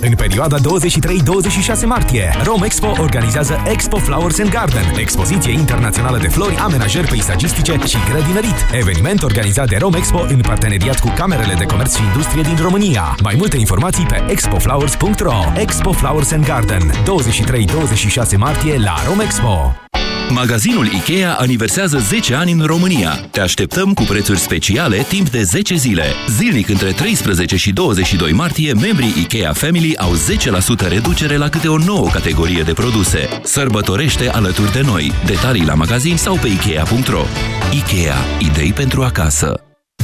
[SPEAKER 24] În perioada 23-26 martie, Romexpo organizează Expo Flowers and Garden, expoziție internațională de flori, amenajări peisagistice și grădinărit. Eveniment organizat de Romexpo în parteneriat cu Camerele de Comerț și Industrie din România. Mai multe informații pe expoflowers.ro Expo Flowers and Garden, 23-26 martie la Romexpo.
[SPEAKER 12] Magazinul IKEA aniversează 10 ani în România. Te așteptăm cu prețuri speciale timp de 10 zile. Zilnic între 13 și 22 martie, membrii IKEA Family au 10% reducere la câte o nouă categorie de produse. Sărbătorește alături de noi. Detalii la magazin sau pe Ikea.ro IKEA. Idei pentru acasă.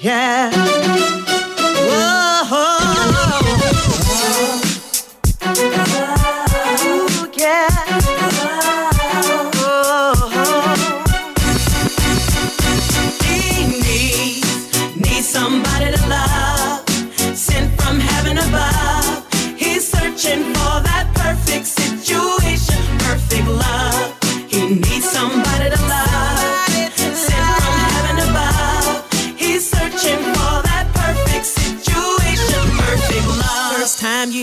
[SPEAKER 28] Yeah.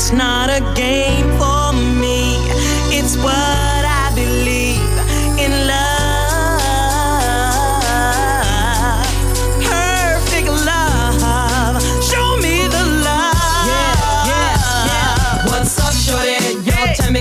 [SPEAKER 28] it's not a game for me? It's what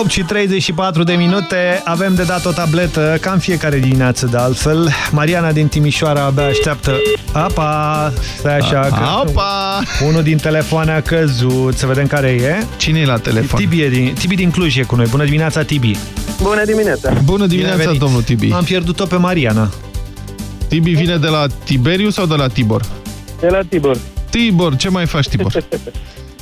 [SPEAKER 2] 8 și 34 de minute, avem de dat o tabletă, ca în fiecare dimineață de altfel. Mariana din Timișoara abia așteaptă. Apa, stai așa că...
[SPEAKER 5] Apa!
[SPEAKER 2] Unul din telefoane a căzut, să vedem care e.
[SPEAKER 5] Cine e la telefon?
[SPEAKER 2] Tibi, e din, Tibi din Cluj e cu noi. Bună dimineața, Tibi!
[SPEAKER 51] Bună dimineața!
[SPEAKER 5] Bună
[SPEAKER 2] Bine ai
[SPEAKER 5] dimineața,
[SPEAKER 2] venit.
[SPEAKER 5] domnul Tibi.
[SPEAKER 2] Am pierdut-o pe Mariana.
[SPEAKER 5] Tibi vine de la Tiberiu sau de la Tibor?
[SPEAKER 51] De la Tibor.
[SPEAKER 5] Tibor, ce mai faci, Tibor?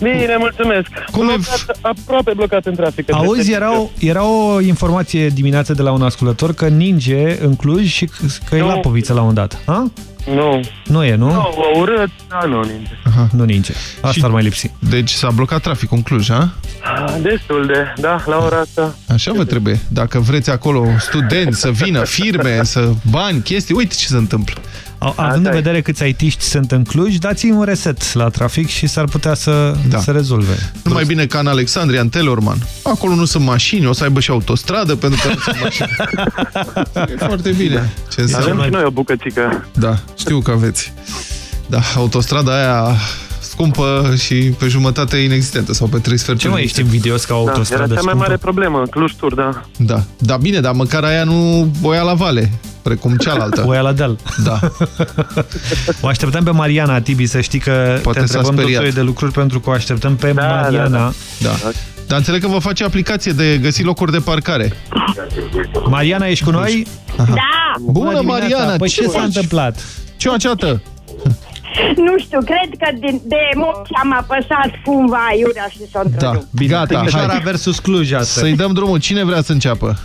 [SPEAKER 51] Bine, mulțumesc.
[SPEAKER 5] Cum e-
[SPEAKER 51] blocat, aproape blocat în trafic.
[SPEAKER 2] Auzi, era o, era o informație dimineață de la un ascultător că ninge în Cluj și că, că e
[SPEAKER 51] Nu.
[SPEAKER 2] la Poviță la un dat. Ha?
[SPEAKER 51] Nu.
[SPEAKER 2] Nu e, nu?
[SPEAKER 51] Nu, o urât, dar nu ninge.
[SPEAKER 2] Aha, nu ninge. Asta ar mai lipsi.
[SPEAKER 5] Deci s-a blocat traficul în Cluj, ha?
[SPEAKER 51] Destul de, da, la ora asta.
[SPEAKER 5] Așa vă trebuie. Dacă vreți acolo studenți să vină, firme, să bani, chestii, uite ce se întâmplă.
[SPEAKER 2] Având în vedere câți aitiști sunt în Cluj, dați un reset la trafic și s-ar putea să
[SPEAKER 5] Da.
[SPEAKER 2] se rezolve.
[SPEAKER 5] Nu mai bine ca în Alexandria, în Telorman. Acolo nu sunt mașini, o să aibă și autostradă pentru că nu sunt mașini. e foarte bine. Ce înseamnă?
[SPEAKER 51] Avem și noi o bucățică.
[SPEAKER 5] Da, știu că aveți. Da, autostrada aia scumpă și pe jumătate inexistentă sau pe trei sferturi.
[SPEAKER 2] Ce mai ești invidios ca o
[SPEAKER 51] Da, era
[SPEAKER 2] autostradă
[SPEAKER 51] cea mai
[SPEAKER 2] scumpă?
[SPEAKER 51] mare problemă, Cluj-Tur, da.
[SPEAKER 5] Da, da bine, dar măcar aia nu o ia la vale, precum cealaltă.
[SPEAKER 2] O ia la deal.
[SPEAKER 5] Da.
[SPEAKER 2] O așteptăm pe Mariana, Tibi, să știi că
[SPEAKER 5] Poate
[SPEAKER 2] te
[SPEAKER 5] s-a
[SPEAKER 2] întrebăm tot
[SPEAKER 5] speriat.
[SPEAKER 2] soiul de lucruri pentru că o așteptăm pe
[SPEAKER 51] Da,
[SPEAKER 2] Mariana.
[SPEAKER 5] Da. Dar înțeleg că vă face aplicație de găsit locuri de parcare.
[SPEAKER 2] Mariana, ești cu noi?
[SPEAKER 52] Da!
[SPEAKER 5] Bună,
[SPEAKER 2] dimineața.
[SPEAKER 5] Mariana!
[SPEAKER 2] Păi ce s-a
[SPEAKER 5] faci?
[SPEAKER 2] întâmplat?
[SPEAKER 5] Cioaceată!
[SPEAKER 52] Nu știu, cred că de, de emoție am apăsat cumva iurea și s-a
[SPEAKER 5] Da,
[SPEAKER 52] întrerupt.
[SPEAKER 2] Bine,
[SPEAKER 5] gata,
[SPEAKER 2] Timișoara
[SPEAKER 5] hai.
[SPEAKER 2] versus Cluj astăzi.
[SPEAKER 5] Să-i dăm drumul. Cine vrea să înceapă?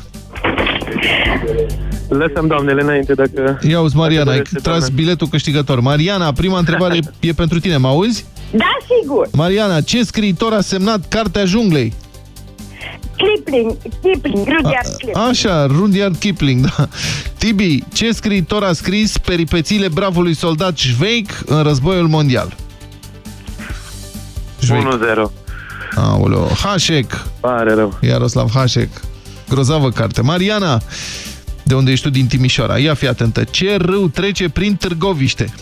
[SPEAKER 51] Lăsăm doamnele înainte dacă...
[SPEAKER 5] Ia uzi, Mariana, ai
[SPEAKER 51] dorește,
[SPEAKER 5] tras
[SPEAKER 51] doamne.
[SPEAKER 5] biletul câștigător. Mariana, prima întrebare e pentru tine, mă auzi?
[SPEAKER 52] Da, sigur.
[SPEAKER 5] Mariana, ce scriitor a semnat Cartea Junglei?
[SPEAKER 52] Kipling, Kipling, Rudyard Kipling.
[SPEAKER 5] Așa, Rudyard Kipling, da. Tibi, ce scriitor a scris peripețiile bravului soldat Schweik în războiul mondial?
[SPEAKER 51] 1-0.
[SPEAKER 5] Aoleo, Hașek.
[SPEAKER 51] Pare rău.
[SPEAKER 5] Iaroslav Hașek. Grozavă carte. Mariana, de unde ești tu din Timișoara? Ia fi atentă. Ce râu trece prin Târgoviște?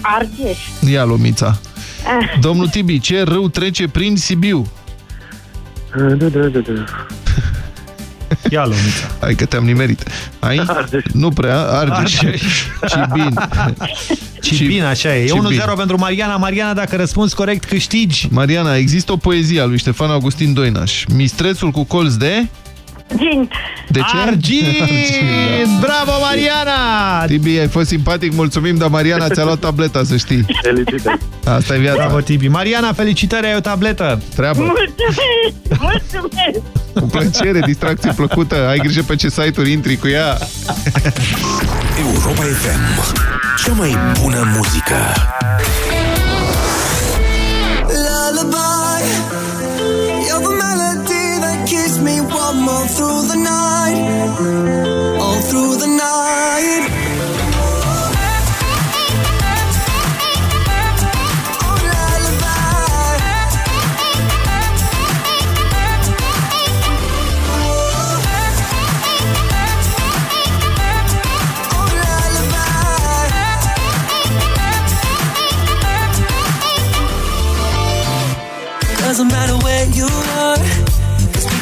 [SPEAKER 52] Argeș.
[SPEAKER 5] Ia lumița.
[SPEAKER 52] Ah,
[SPEAKER 5] Domnul Tibi, ce râu trece prin Sibiu?
[SPEAKER 51] Da, da, da, da.
[SPEAKER 2] Ia lumița.
[SPEAKER 5] Hai că te-am nimerit. Ai?
[SPEAKER 51] Argeș.
[SPEAKER 5] Nu prea, Argeș.
[SPEAKER 2] Argeș.
[SPEAKER 5] Cibin.
[SPEAKER 2] Și bine, așa e. E
[SPEAKER 5] Cibin.
[SPEAKER 2] 1-0 pentru Mariana. Mariana, dacă răspunzi corect, câștigi.
[SPEAKER 5] Mariana, există o poezie a lui Ștefan Augustin Doinaș. Mistrețul cu colț de...
[SPEAKER 52] Argint.
[SPEAKER 5] De ce?
[SPEAKER 2] Argint!
[SPEAKER 5] da.
[SPEAKER 2] Bravo, Mariana!
[SPEAKER 5] Tibi, ai fost simpatic, mulțumim, dar Mariana ți-a luat tableta, să știi.
[SPEAKER 51] Felicitări.
[SPEAKER 5] Asta e viața.
[SPEAKER 2] Bravo, Tibi. Mariana, felicitări, ai o tabletă.
[SPEAKER 5] Treabă.
[SPEAKER 52] Mulțumesc! Mulțumesc!
[SPEAKER 5] Cu plăcere, distracție plăcută. Ai grijă pe ce site-uri intri cu ea.
[SPEAKER 6] Europa FM. Cea mai bună muzică.
[SPEAKER 53] Through the night, all through the night. Oh, lullaby. Oh, lullaby. Doesn't matter where you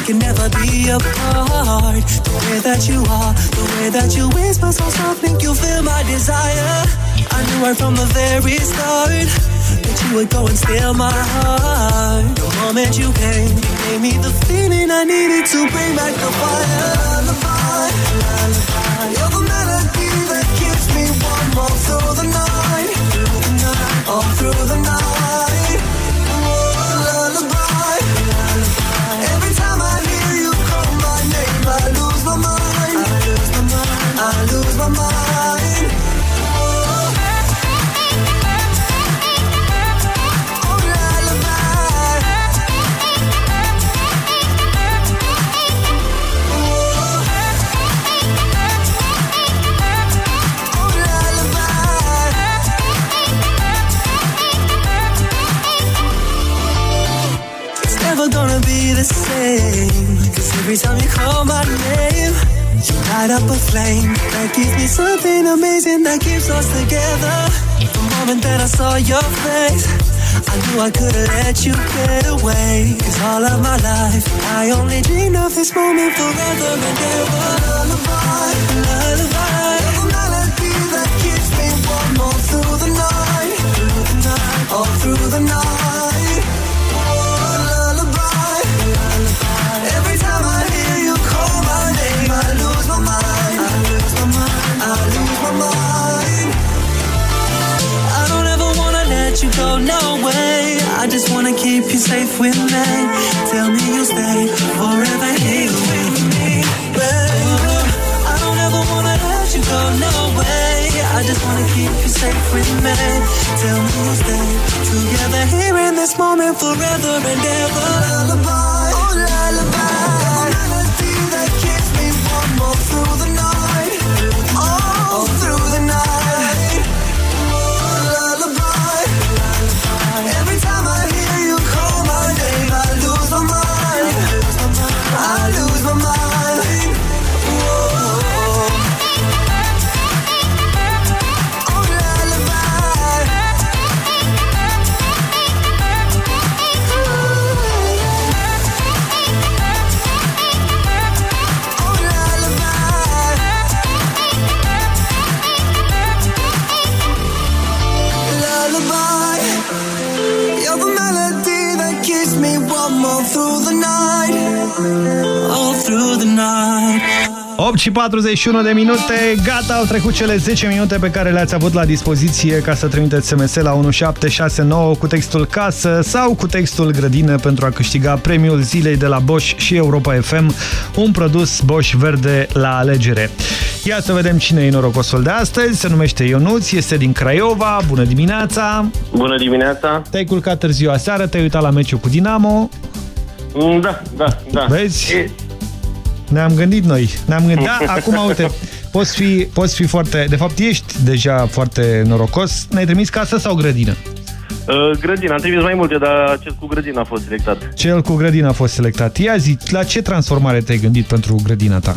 [SPEAKER 53] can never be apart. The way that you are, the way that you whisper so softly, you feel my desire. I knew right from the very start that you would go and steal my heart. The moment you came, you gave me the feeling I needed to bring back the fire. Lullaby, lullaby. Every time you call my name, you light up a flame that gives me something amazing that keeps us together. The moment that I saw your face, I knew I couldn't let you get away. Cause all of my life, I only dreamed of this moment forever and ever. Keep you safe with me. Tell me you'll stay forever here with me, baby. I don't ever wanna let you go, no way. I just wanna keep you safe with me. Tell me you'll stay together here in this moment forever and ever. Lullaby, oh lullaby.
[SPEAKER 2] 8 și 41 de minute, gata, au trecut cele 10 minute pe care le-ați avut la dispoziție ca să trimiteți SMS la 1769 cu textul casă sau cu textul grădină pentru a câștiga premiul zilei de la Bosch și Europa FM, un produs Bosch verde la alegere. Ia să vedem cine e norocosul de astăzi, se numește Ionuț, este din Craiova, bună dimineața!
[SPEAKER 51] Bună dimineața!
[SPEAKER 2] Te-ai culcat târziu aseară, te-ai uitat la meciul cu Dinamo,
[SPEAKER 51] Mm, Da, da, da.
[SPEAKER 2] Vezi?
[SPEAKER 51] E,
[SPEAKER 2] Ne-am gândit noi. Ne-am gândit. Da, acum uite, poți fi, poți fi foarte... De fapt, ești deja foarte norocos. Ne-ai trimis casă sau grădină?
[SPEAKER 51] uh, grădina, am trimis mai multe, dar acest cu grădina a fost selectat.
[SPEAKER 2] Cel cu grădina a fost selectat. Ia zi, la ce transformare te-ai gândit pentru grădina ta?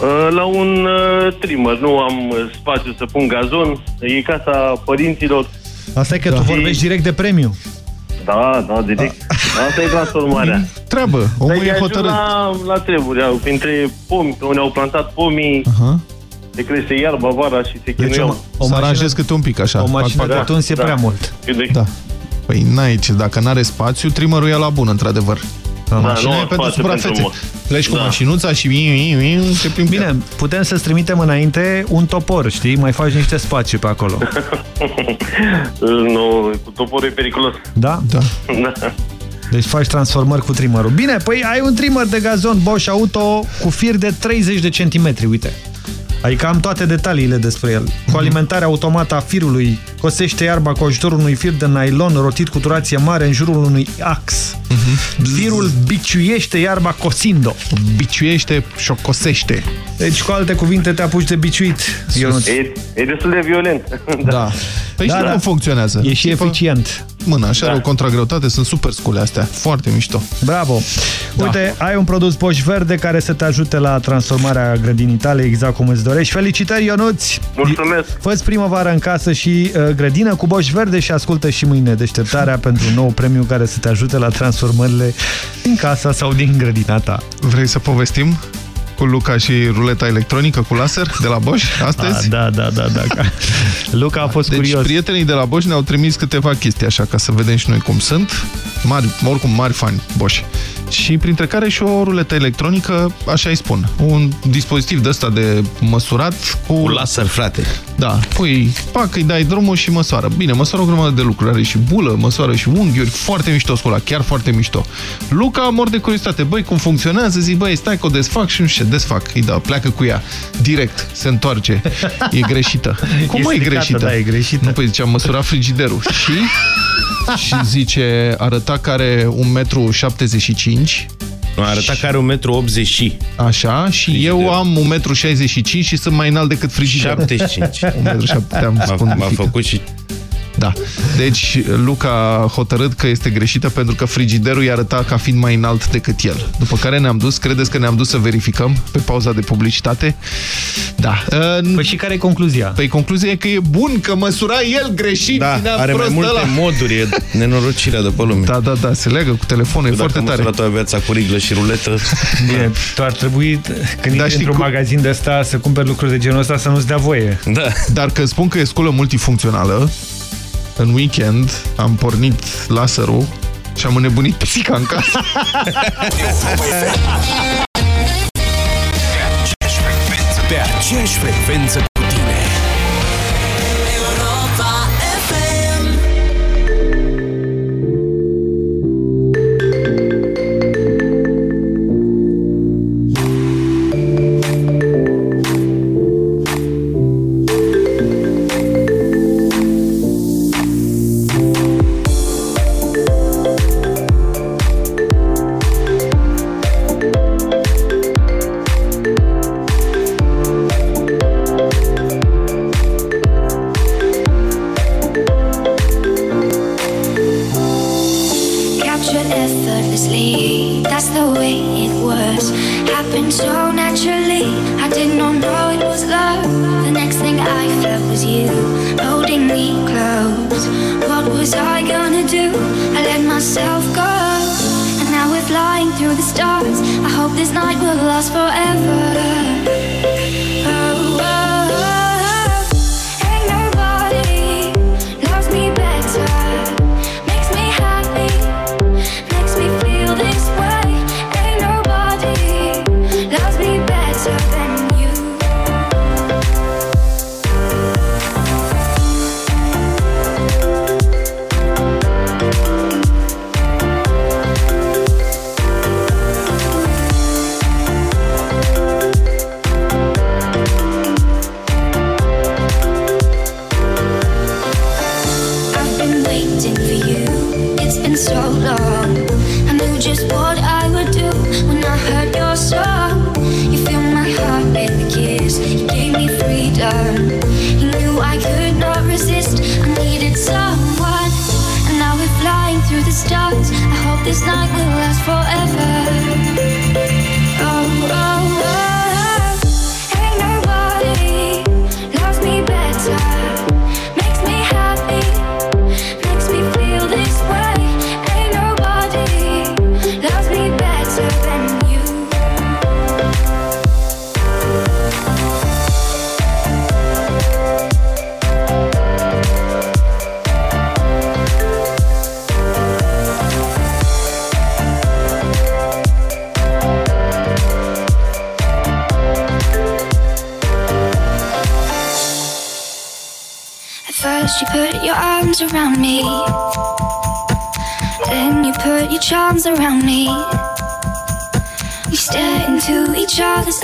[SPEAKER 51] Uh, La un uh, trimmer, nu am uh, spațiu să pun gazon, e casa părinților.
[SPEAKER 2] Asta e că da. tu vorbești direct de premiu.
[SPEAKER 51] Da, da, direct. Asta e transformarea.
[SPEAKER 5] Treabă, omul
[SPEAKER 51] Dar
[SPEAKER 5] e
[SPEAKER 51] e
[SPEAKER 5] hotărât.
[SPEAKER 51] La, la treburi, au- printre pomi, că unii au plantat pomii,
[SPEAKER 5] Aha.
[SPEAKER 51] se crește iarba vara și se
[SPEAKER 5] Deci
[SPEAKER 51] chinuiau.
[SPEAKER 5] o, o aranjez câte un pic așa.
[SPEAKER 2] O mașină
[SPEAKER 5] Fac-
[SPEAKER 2] de
[SPEAKER 5] fac-
[SPEAKER 2] tuns e prea mult.
[SPEAKER 51] Cât de-
[SPEAKER 5] Da. Păi n-ai ce, dacă n-are spațiu, trimărul e la bun, într-adevăr. Da,
[SPEAKER 2] mașină
[SPEAKER 5] nu
[SPEAKER 2] e pentru
[SPEAKER 5] spațiu
[SPEAKER 2] suprafețe.
[SPEAKER 5] pentru mult. Pleci cu
[SPEAKER 2] Da.
[SPEAKER 5] mașinuța și te plimbi.
[SPEAKER 2] Bine, putem să-ți trimitem înainte un topor, știi? Mai faci niște spațiu pe acolo.
[SPEAKER 51] nu, cu toporul e periculos.
[SPEAKER 2] Da?
[SPEAKER 5] Da.
[SPEAKER 51] Da.
[SPEAKER 2] Deci faci transformări cu trimmerul. Bine, păi ai un trimmer de gazon Bosch Auto cu fir de 30 de centimetri, uite. Adică am toate detaliile despre el. Cu alimentare automată a firului, cosește iarba cu ajutorul unui fir de nylon rotit cu turație mare în jurul unui ax. Firul biciuiește iarba cosind-o.
[SPEAKER 5] Biciuiește și o cosește.
[SPEAKER 2] Deci, cu alte cuvinte, te apuci de biciuit. Ionuț.
[SPEAKER 51] E, e destul de violent.
[SPEAKER 5] Da. Păi
[SPEAKER 2] Da,
[SPEAKER 5] știi
[SPEAKER 2] da.
[SPEAKER 5] cum funcționează?
[SPEAKER 2] E și
[SPEAKER 5] Tipă-
[SPEAKER 2] eficient.
[SPEAKER 5] Mâna, așa are o contragreutate, sunt super scule astea. Foarte mișto.
[SPEAKER 2] Bravo!
[SPEAKER 5] Da.
[SPEAKER 2] Uite, ai un produs Bosch verde care să te ajute la transformarea grădinii tale exact cum îți dorești. Felicitări, Ionuț!
[SPEAKER 51] Mulțumesc!
[SPEAKER 2] Fă-ți primăvară în casă și uh, grădină cu Bosch verde și ascultă și mâine deșteptarea pentru un nou premiu care să te ajute la transformările din casa sau din grădina ta.
[SPEAKER 5] Vrei să povestim cu Luca și ruleta electronică cu laser de la Bosch astăzi?
[SPEAKER 2] A, da, da, da, da. Luca a fost
[SPEAKER 5] deci
[SPEAKER 2] curios.
[SPEAKER 5] prietenii de la Bosch ne-au trimis câteva chestii așa, ca să vedem și noi cum sunt. Mari, oricum mari fani Bosch. Și printre care și o ruletă electronică, așa îi spun. Un dispozitiv de ăsta de măsurat cu...
[SPEAKER 1] Cu laser, frate.
[SPEAKER 5] Da, pui, pac, îi dai drumul și măsoară. Bine, măsoară o grămadă de lucruri, are și bulă, măsoară și unghiuri, foarte mișto scula, chiar foarte mișto. Luca mor de curiozitate, băi, cum funcționează? Zic, băi, stai că o desfac și nu știu ce, desfac, îi dau, pleacă cu ea, direct, se întoarce, e greșită. Cum
[SPEAKER 2] E
[SPEAKER 5] mă e
[SPEAKER 2] stricată,
[SPEAKER 5] greșită?
[SPEAKER 2] da, e greșită.
[SPEAKER 5] Nu, păi zice, am măsurat frigiderul și... și zice, arăta că are 1,75 m.
[SPEAKER 1] Arăta că are 1,80 și.
[SPEAKER 5] Așa, și eu am 1,65 m și sunt mai înalt decât frigiderul.
[SPEAKER 1] 75.
[SPEAKER 5] 1,70 m, spun
[SPEAKER 1] M-a făcut și
[SPEAKER 5] Da. Deci Luca a hotărât că este greșită pentru că frigiderul i arăta ca fiind mai înalt decât el. După care ne-am dus, credeți că ne-am dus să verificăm pe pauza de publicitate? Da.
[SPEAKER 2] Păi și care e concluzia?
[SPEAKER 5] Păi concluzia e că e bun, că măsura el greșit.
[SPEAKER 1] Da,
[SPEAKER 5] vinea
[SPEAKER 1] are mai
[SPEAKER 5] prost
[SPEAKER 1] multe
[SPEAKER 5] ăla.
[SPEAKER 1] moduri, e nenorocirea de pe lume.
[SPEAKER 5] Da, da, da, se leagă cu telefonul, e foarte tare.
[SPEAKER 1] Dacă viața cu riglă și ruletă...
[SPEAKER 2] Bine, tu ar trebui, când da, intri într-un magazin de ăsta, să cumperi lucruri de genul ăsta, să nu-ți dea voie.
[SPEAKER 1] Da.
[SPEAKER 5] Dar că spun că e sculă multifuncțională, în weekend am pornit laserul și am înnebunit pisica în casă.
[SPEAKER 46] Pe aceeași frecvență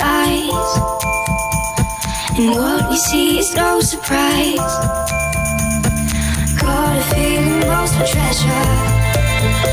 [SPEAKER 46] eyes. And what we see is no surprise. Got a feeling lost for treasure.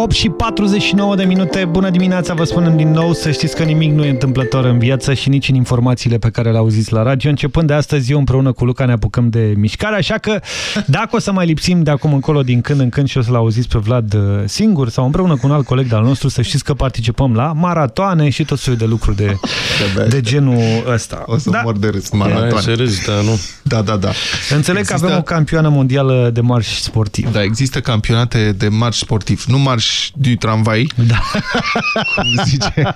[SPEAKER 2] 8 și 49 de minute. Bună dimineața, vă spunem din nou să știți că nimic nu e întâmplător în viață și nici în informațiile pe care le auziți la radio. Începând de astăzi, eu împreună cu Luca ne apucăm de mișcare, așa că dacă o să mai lipsim de acum încolo din când în când și o să-l auziți pe Vlad uh, singur sau împreună cu un alt coleg de-al nostru, să știți că participăm la maratoane și tot soiul de lucruri de, de genul ăsta.
[SPEAKER 5] O să
[SPEAKER 2] Da.
[SPEAKER 5] mor de râs,
[SPEAKER 54] Hai
[SPEAKER 5] maratoane.
[SPEAKER 54] să râzi, da, nu?
[SPEAKER 5] Da, da, da.
[SPEAKER 2] Înțeleg că avem o campioană mondială de marș sportiv.
[SPEAKER 5] Da, există campionate de marș sportiv, nu marș du tramvai,
[SPEAKER 2] da.
[SPEAKER 5] cum zice,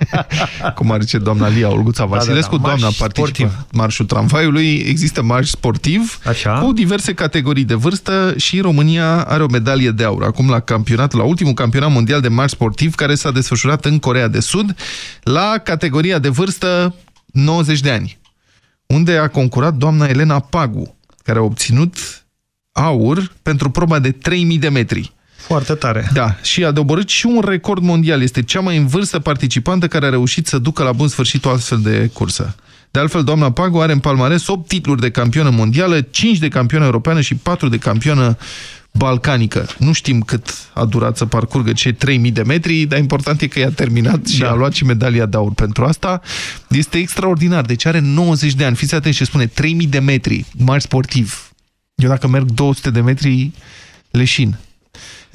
[SPEAKER 5] cum ar zice doamna Lia Olguța Vasilescu,
[SPEAKER 2] da, marș
[SPEAKER 5] doamna participă
[SPEAKER 2] sportiv.
[SPEAKER 5] marșul tramvaiului, există marș sportiv
[SPEAKER 2] Așa.
[SPEAKER 5] cu diverse categorii de vârstă și România are o medalie de aur. Acum la campionatul, la ultimul campionat mondial de marș sportiv care s-a desfășurat în Corea de Sud, la categoria de vârstă 90 de ani, unde a concurat doamna Elena Pagu, care a obținut aur pentru proba de 3000 de metri.
[SPEAKER 2] Foarte tare.
[SPEAKER 5] Da, și a doborât și un record mondial. Este cea mai în vârstă participantă care a reușit să ducă la bun sfârșit o astfel de cursă. De altfel, doamna Pagu are în palmares 8 titluri de campionă mondială, 5 de campionă europeană și 4 de campionă balcanică. Nu știm cât a durat să parcurgă cei 3000 de metri, dar important e că i-a terminat și
[SPEAKER 2] Da.
[SPEAKER 5] a luat și medalia de aur pentru asta. Este extraordinar, deci are 90 de ani. Fiți atenți ce spune, 3000 de metri, mari sportiv. Eu dacă merg 200 de metri, leșin.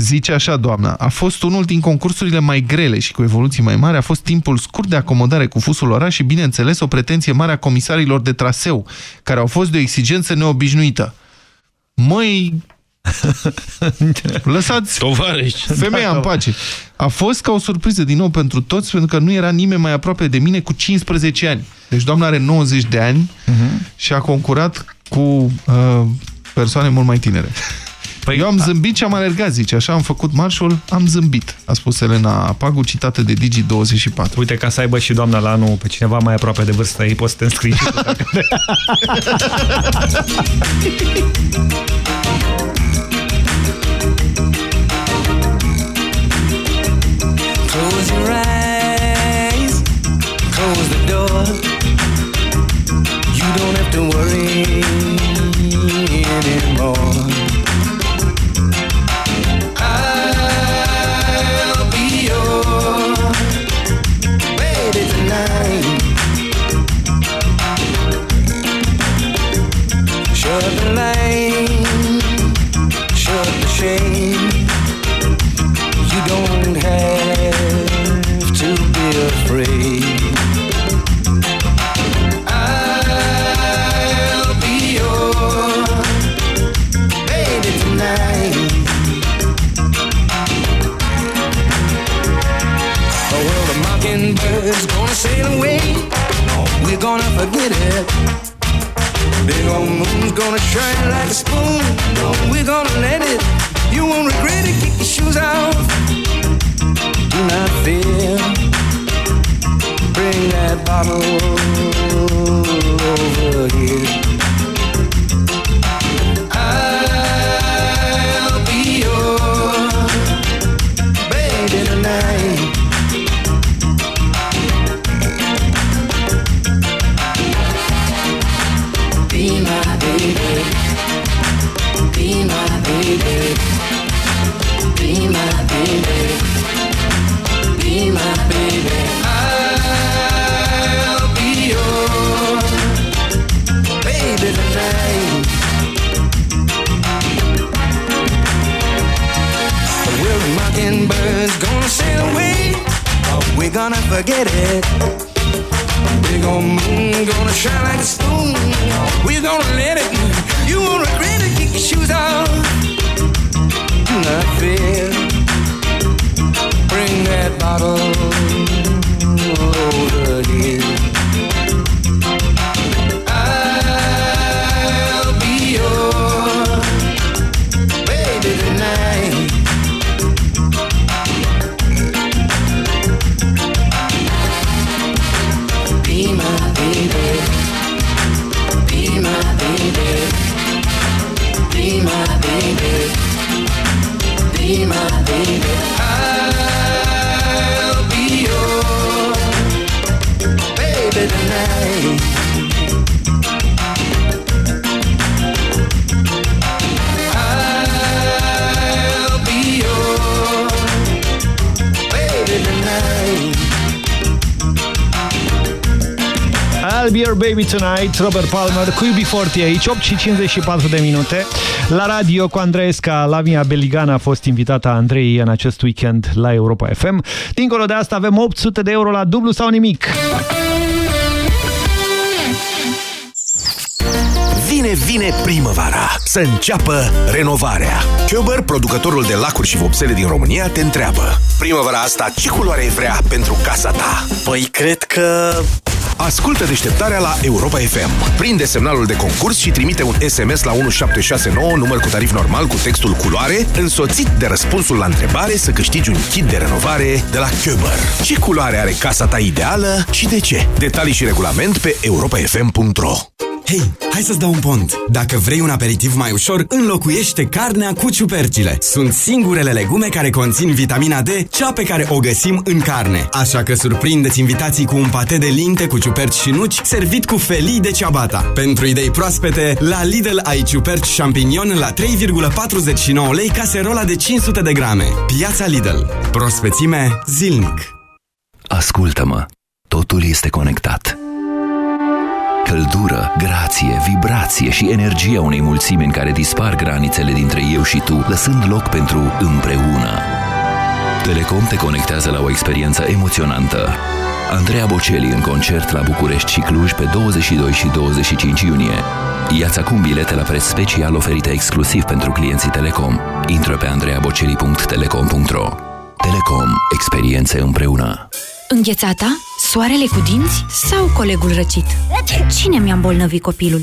[SPEAKER 5] Zice așa, doamna, a fost unul din concursurile mai grele și cu evoluții mai mari, a fost timpul scurt de acomodare cu fusul oraș și, bineînțeles, o pretenție mare a comisarilor de traseu, care au fost de o exigență neobișnuită. Măi, lăsați
[SPEAKER 54] Tovarăși.
[SPEAKER 5] femeia în pace. A fost ca o surpriză din nou pentru toți, pentru că nu era nimeni mai aproape de mine cu 15 ani. Deci doamna are 90 de ani și a concurat cu uh, persoane mult mai tinere. Păi, Eu am zâmbit și am alergat, zice. Așa am făcut marșul, am zâmbit, a spus Elena Pagu, citată de Digi24.
[SPEAKER 2] Uite, ca să aibă și doamna la anul pe cineva mai aproape de vârstă ei, poți să te înscrii și tu. dacă-
[SPEAKER 53] forget it. Big old moon's gonna shine like a spoon. No, we're gonna let it. You won't regret it. Kick your shoes off. Do not fear. Bring that bottle over here.
[SPEAKER 4] We're gonna forget it. Big old moon gonna shine like a spoon. We're gonna let it. You won't regret it. Kick your shoes off. Do not fear. Bring that bottle over here. Baby tonight,
[SPEAKER 2] Robert Palmer cu UB40 aici, 8 și 54 de minute. La radio cu Andreesca, Lavia Beligana a fost invitată a Andrei în acest weekend la Europa FM. Dincolo de asta avem 800 de euro la dublu sau nimic.
[SPEAKER 6] Vine, vine primăvara! Să înceapă renovarea! Köber, producătorul de lacuri și vopsele din România, te întreabă Primăvara asta ce culoare ai vrea pentru casa ta? Păi cred că... Ascultă deșteptarea la Europa FM. Prinde semnalul de concurs și trimite un SMS la 1769, număr cu tarif normal cu textul culoare, însoțit de răspunsul la întrebare să câștigi un kit de renovare de la Köber. Ce culoare are casa ta ideală și de ce? Detalii și regulament pe europafm.ro
[SPEAKER 11] Hei, hai să-ți dau un pont! Dacă vrei un aperitiv mai ușor, înlocuiește carnea cu ciupercile. Sunt singurele legume care conțin vitamina D, cea pe care o găsim în carne. Așa că surprindeți invitații cu un pate de linte cu ciuperci și nuci, servit cu felii de ciabata. Pentru idei proaspete, la Lidl ai ciuperci champignon la 3,49 lei caserola de 500 de grame. Piața Lidl. Prospețime zilnic.
[SPEAKER 12] Ascultă-mă, totul este conectat. Căldură, grație, vibrație și energia unei mulțimi în care dispar granițele dintre eu și tu, lăsând loc pentru împreună. Telecom te conectează la o experiență emoționantă. Andreea Bocelli în concert la București și Cluj pe 22 și 25 iunie. Iați acum bilete la preț special oferite exclusiv pentru clienții Telecom. Intră pe andreabocelli.telecom.ro Telecom. Experiențe împreună.
[SPEAKER 55] Înghețata? Soarele cu dinți? Sau colegul răcit? Cine mi-a îmbolnăvit copilul?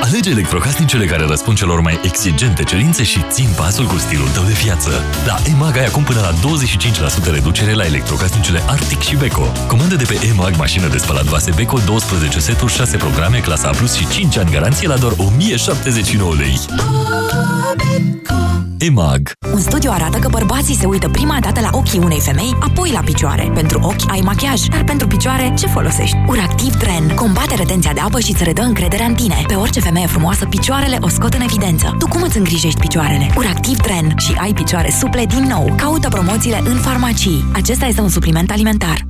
[SPEAKER 10] Alege electrocasnicele care răspund celor mai exigente cerințe și țin pasul cu stilul tău de viață. La EMAG ai acum până la 25% reducere la electrocasnicele Arctic și Beko. Comandă de pe EMAG mașină de spălat vase Beko 12 seturi, 6 programe, clasa A+, și 5 ani garanție la doar 1079 lei. EMAG
[SPEAKER 9] Un studiu arată că bărbații se uită prima dată la ochii unei femei, apoi la picioare. Pentru ochi ai machiaj, dar pentru picioare ce folosești? Uractiv Tren combate retenția de apă și îți redă încredere în tine. Pe orice femeie frumoasă, picioarele o scot în evidență. Tu cum îți îngrijești picioarele? Uractiv Tren și ai picioare suple din nou. Caută promoțiile în farmacii. Acesta este un supliment alimentar.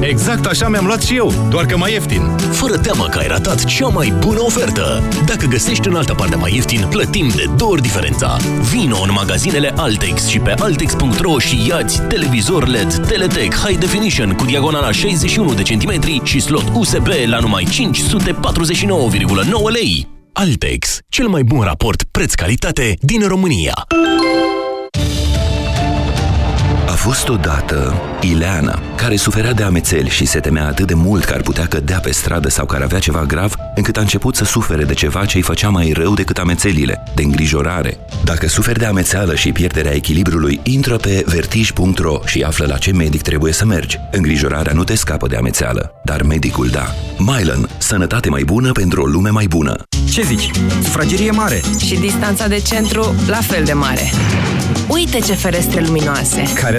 [SPEAKER 56] Exact așa mi-am luat și eu, doar că mai ieftin.
[SPEAKER 20] Fără teamă că ai ratat cea mai bună ofertă. Dacă găsești în altă parte mai ieftin, plătim de două ori diferența. Vino în magazinele Altex și pe altex.ro și iați televizor LED Teletech High Definition cu diagonala 61 de centimetri și slot USB la numai 549,9 lei. Altex, cel mai bun raport preț-calitate din România.
[SPEAKER 12] A fost odată Ileana, care suferea de amețeli și se temea atât de mult că ar putea cădea pe stradă sau că ar avea ceva grav, încât a început să sufere de ceva ce îi făcea mai rău decât amețelile, de îngrijorare. Dacă suferi de amețeală și pierderea echilibrului, intră pe vertij.ro și află la ce medic trebuie să mergi. Îngrijorarea nu te scapă de amețeală, dar medicul da. Mylan. Sănătate mai bună pentru o lume mai bună.
[SPEAKER 57] Ce zici? Sufragerie mare.
[SPEAKER 28] Și distanța de centru la fel de mare. Uite ce ferestre luminoase!
[SPEAKER 57] Care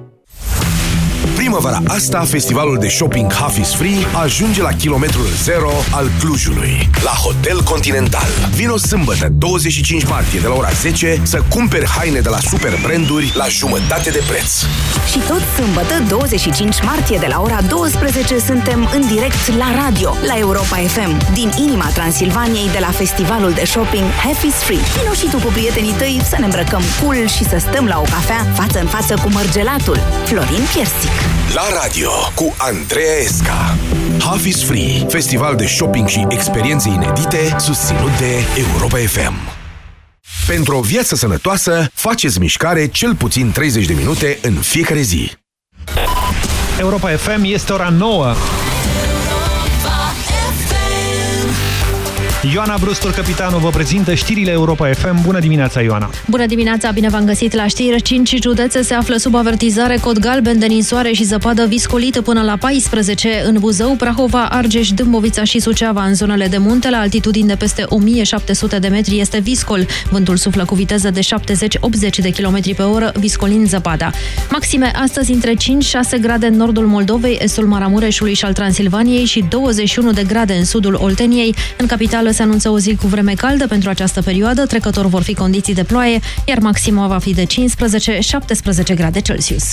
[SPEAKER 6] Primăvara asta, festivalul de shopping Half is Free ajunge la kilometrul zero al Clujului, la Hotel Continental. Vino sâmbătă, 25 martie, de la ora 10, să cumperi haine de la super branduri la jumătate de preț.
[SPEAKER 9] Și tot sâmbătă, 25 martie, de la ora 12, suntem în direct la radio, la Europa FM, din inima Transilvaniei, de la festivalul de shopping Half is Free. Vino și tu cu prietenii tăi să ne îmbrăcăm cool și să stăm la o cafea față în față cu mărgelatul Florin Piersic.
[SPEAKER 6] La radio cu Andreea Esca. Half is Free, festival de shopping și experiențe inedite susținut de Europa FM. Pentru o viață sănătoasă, faceți mișcare cel puțin 30 de minute în fiecare zi.
[SPEAKER 2] Europa FM este ora 9. Ioana Brustur, capitanul, vă prezintă știrile Europa FM. Bună dimineața, Ioana!
[SPEAKER 39] Bună dimineața, bine v-am găsit la știri. 5 județe se află sub avertizare cod galben de ninsoare și zăpadă viscolită până la 14 în Buzău, Prahova, Argeș, Dâmbovița și Suceava. În zonele de munte, la altitudini de peste 1700 de metri, este viscol. Vântul suflă cu viteză de 70-80 de km pe oră, viscolind zăpada. Maxime astăzi între 5-6 grade în nordul Moldovei, estul Maramureșului și al Transilvaniei și 21 de grade în sudul Olteniei. În capitală se anunță o zi cu vreme caldă pentru această perioadă, trecător vor fi condiții de ploaie, iar maxima va fi de 15-17 grade Celsius.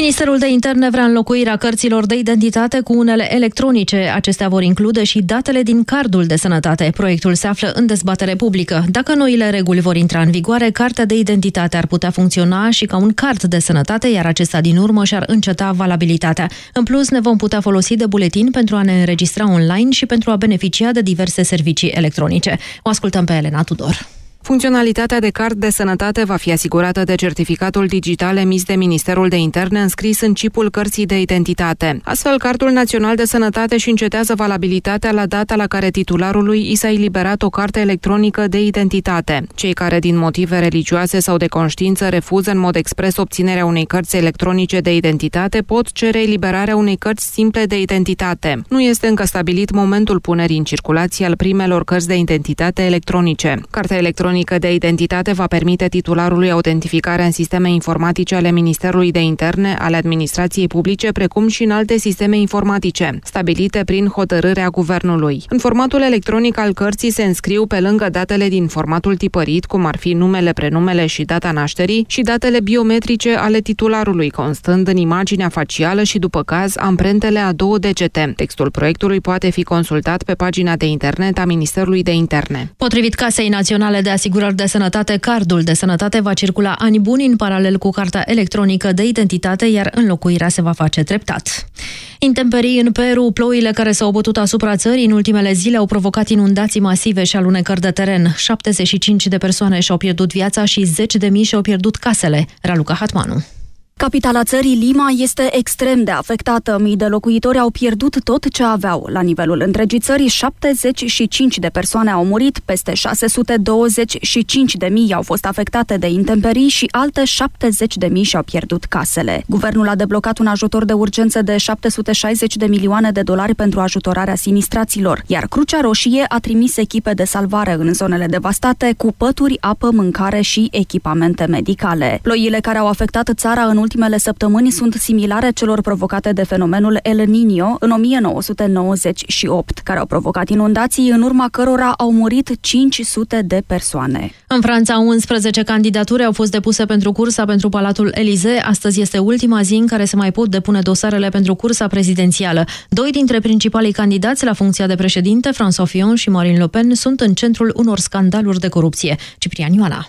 [SPEAKER 39] Ministerul de Interne vrea înlocuirea cărților de identitate cu unele electronice. Acestea vor include și datele din cardul de sănătate. Proiectul se află în dezbatere publică. Dacă noile reguli vor intra în vigoare, cartea de identitate ar putea funcționa și ca un card de sănătate, iar acesta din urmă și-ar înceta valabilitatea. În plus, ne vom putea folosi de buletin pentru a ne înregistra online și pentru a beneficia de diverse servicii electronice. O ascultăm pe Elena Tudor.
[SPEAKER 58] Funcționalitatea de card de sănătate va fi asigurată de certificatul digital emis de Ministerul de Interne înscris în chipul cărții de identitate. Astfel, cardul național de sănătate și încetează valabilitatea la data la care titularului i s-a eliberat o carte electronică de identitate. Cei care din motive religioase sau de conștiință refuză în mod expres obținerea unei cărți electronice de identitate pot cere eliberarea unei cărți simple de identitate. Nu este încă stabilit momentul punerii în circulație al primelor cărți de identitate electronice. Cartea electronică electronică de identitate va permite titularului autentificarea în sisteme informatice ale Ministerului de Interne, ale administrației publice, precum și în alte sisteme informatice, stabilite prin hotărârea guvernului. În formatul electronic al cărții se înscriu pe lângă datele din formatul tipărit, cum ar fi numele, prenumele și data nașterii, și datele biometrice ale titularului, constând în imaginea facială și, după caz, amprentele a două degete. Textul proiectului poate fi consultat pe pagina de internet a Ministerului de Interne.
[SPEAKER 39] Potrivit Casei Naționale de Asigurări de Sănătate, cardul de sănătate va circula ani buni în paralel cu carta electronică de identitate, iar înlocuirea se va face treptat. Intemperii în Peru, ploile care s-au bătut asupra țării în ultimele zile au provocat inundații masive și alunecări de teren. 75 de persoane și-au pierdut viața și 10 de mii și-au pierdut casele. Raluca Hatmanu.
[SPEAKER 59] Capitala țării, Lima, este extrem de afectată. Mii de locuitori au pierdut tot ce aveau. La nivelul întregii țări, 75 de persoane au murit, peste 625 de mii au fost afectate de intemperii și alte 70 de mii și-au pierdut casele. Guvernul a deblocat un ajutor de urgență de 760 de milioane de dolari pentru ajutorarea sinistraților, iar Crucea Roșie a trimis echipe de salvare în zonele devastate cu pături, apă, mâncare și echipamente medicale. Ploile care au afectat țara în ultimele săptămâni sunt similare celor provocate de fenomenul El Niño în 1998, care au provocat inundații în urma cărora au murit 500 de persoane.
[SPEAKER 39] În Franța, 11 candidaturi au fost depuse pentru cursa pentru Palatul Elize. Astăzi este ultima zi în care se mai pot depune dosarele pentru cursa prezidențială. Doi dintre principalii candidați la funcția de președinte, François Fillon și Marine Le Pen, sunt în centrul unor scandaluri de corupție. Ciprian Ioana.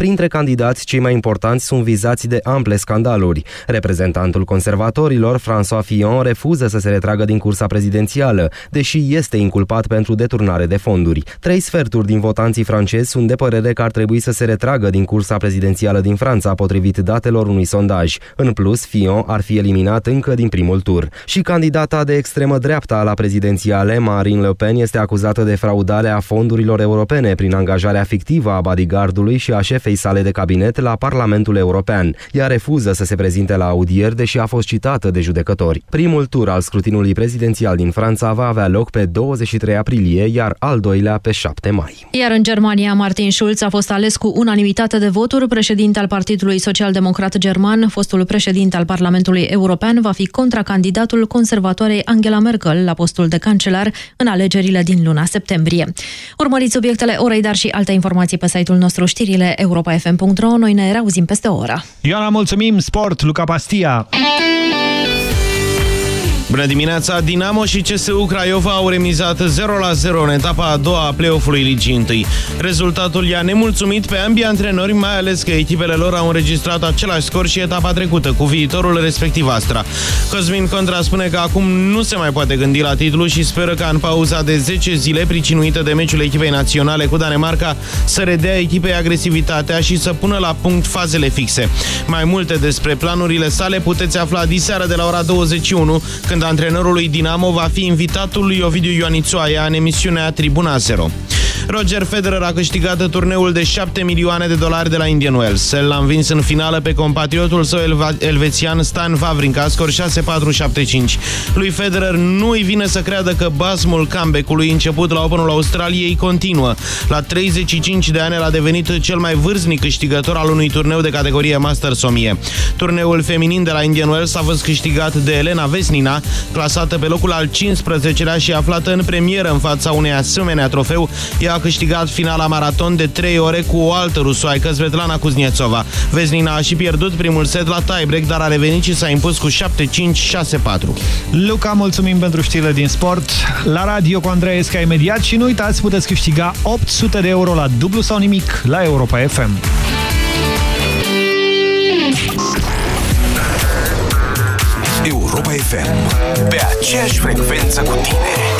[SPEAKER 41] Printre candidați, cei mai importanți sunt vizați de ample scandaluri. Reprezentantul conservatorilor, François Fillon, refuză să se retragă din cursa prezidențială, deși este inculpat pentru deturnare de fonduri. Trei sferturi din votanții francezi sunt de părere că ar trebui să se retragă din cursa prezidențială din Franța, potrivit datelor unui sondaj. În plus, Fillon ar fi eliminat încă din primul tur. Și candidata de extremă dreapta la prezidențiale, Marine Le Pen, este acuzată de fraudare a fondurilor europene prin angajarea fictivă a bodyguardului și a șefei șefei sale de cabinet la Parlamentul European. Ea refuză să se prezinte la audieri, deși a fost citată de judecători. Primul tur al scrutinului prezidențial din Franța va avea loc pe 23 aprilie, iar al doilea pe 7 mai.
[SPEAKER 39] Iar în Germania, Martin Schulz a fost ales cu unanimitate de voturi. Președinte al Partidului Social-Democrat German, fostul președinte al Parlamentului European, va fi contracandidatul conservatoarei Angela Merkel la postul de cancelar în alegerile din luna septembrie. Urmăriți subiectele orei, dar și alte informații pe site-ul nostru știrile Euro europa.fm.ro. Noi ne reauzim peste o oră.
[SPEAKER 2] Ioana, mulțumim! Sport, Luca Pastia!
[SPEAKER 8] Bună dimineața! Dinamo și CSU Craiova au remizat 0-0 în etapa a doua a play-off-ului Ligii 1. Rezultatul i-a nemulțumit pe ambii antrenori, mai ales că echipele lor au înregistrat același scor și etapa trecută, cu viitorul respectiv Astra. Cosmin Contra spune că acum nu se mai poate gândi la titlu și speră că în pauza de 10 zile pricinuită de meciul echipei naționale cu Danemarca să redea echipei agresivitatea și să pună la punct fazele fixe. Mai multe despre planurile sale puteți afla diseară de la ora 21, când când antrenorul lui Dinamo va fi invitatul lui Ovidiu Ioanițoaia în emisiunea Tribuna Zero. Roger Federer a câștigat turneul de 7 milioane de dolari de la Indian Wells. El l-a învins în finală pe compatriotul său elvețian Stan Wawrinka, scor 6-4-7-5. Lui Federer nu îi vine să creadă că basmul comeback-ului început la Openul Australiei continuă. La 35 de ani a devenit cel mai vârstnic câștigător al unui turneu de categorie Masters 1000. Turneul feminin de la Indian Wells a fost câștigat de Elena Vesnina, clasată pe locul al 15-lea și aflată în premieră în fața unei asemenea trofeu, ea a câștigat finala maraton de 3 ore cu o altă rusoaică, Svetlana Kuznetsova. Veznina a și pierdut primul set la tiebreak, dar a revenit și s-a impus cu 7-5-6-4.
[SPEAKER 2] Luca, mulțumim pentru știrile din sport. La radio cu Andrei Esca imediat și nu uitați, puteți câștiga 800 de euro la dublu sau nimic la Europa FM.
[SPEAKER 6] Europa FM. Pe aceeași frecvență cu tine.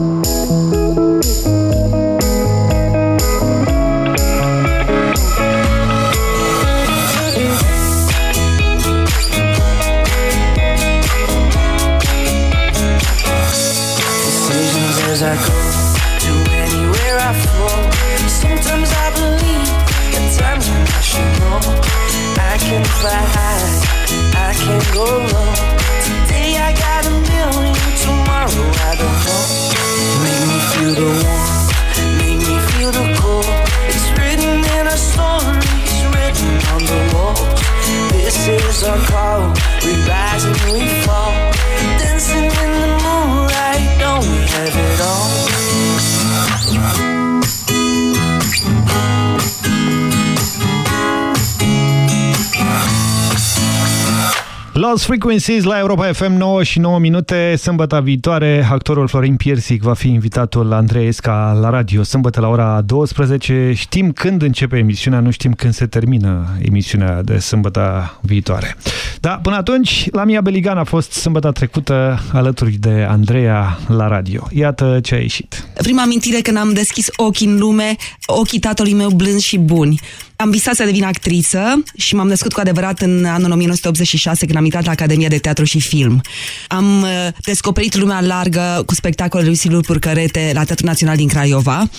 [SPEAKER 2] Lost Frequencies la Europa FM 9 și 9 minute. Sâmbătă viitoare, actorul Florin Piersic va fi invitatul la Andrei Esca la radio. Sâmbătă la ora 12. Știm când începe emisiunea, nu știm când se termină emisiunea de sâmbătă viitoare. Da, până atunci, la Mia Beligan a fost sâmbătă trecută alături de Andreea la radio. Iată ce a ieșit.
[SPEAKER 60] Prima amintire când am deschis ochii în lume, ochii tatălui meu blânzi și buni. Am visat să devin actriță și m-am născut cu adevărat în anul 1986 când am intrat la Academia de Teatru și Film. Am uh, descoperit lumea largă cu spectacolele lui Silviu Purcărete la Teatrul Național din Craiova.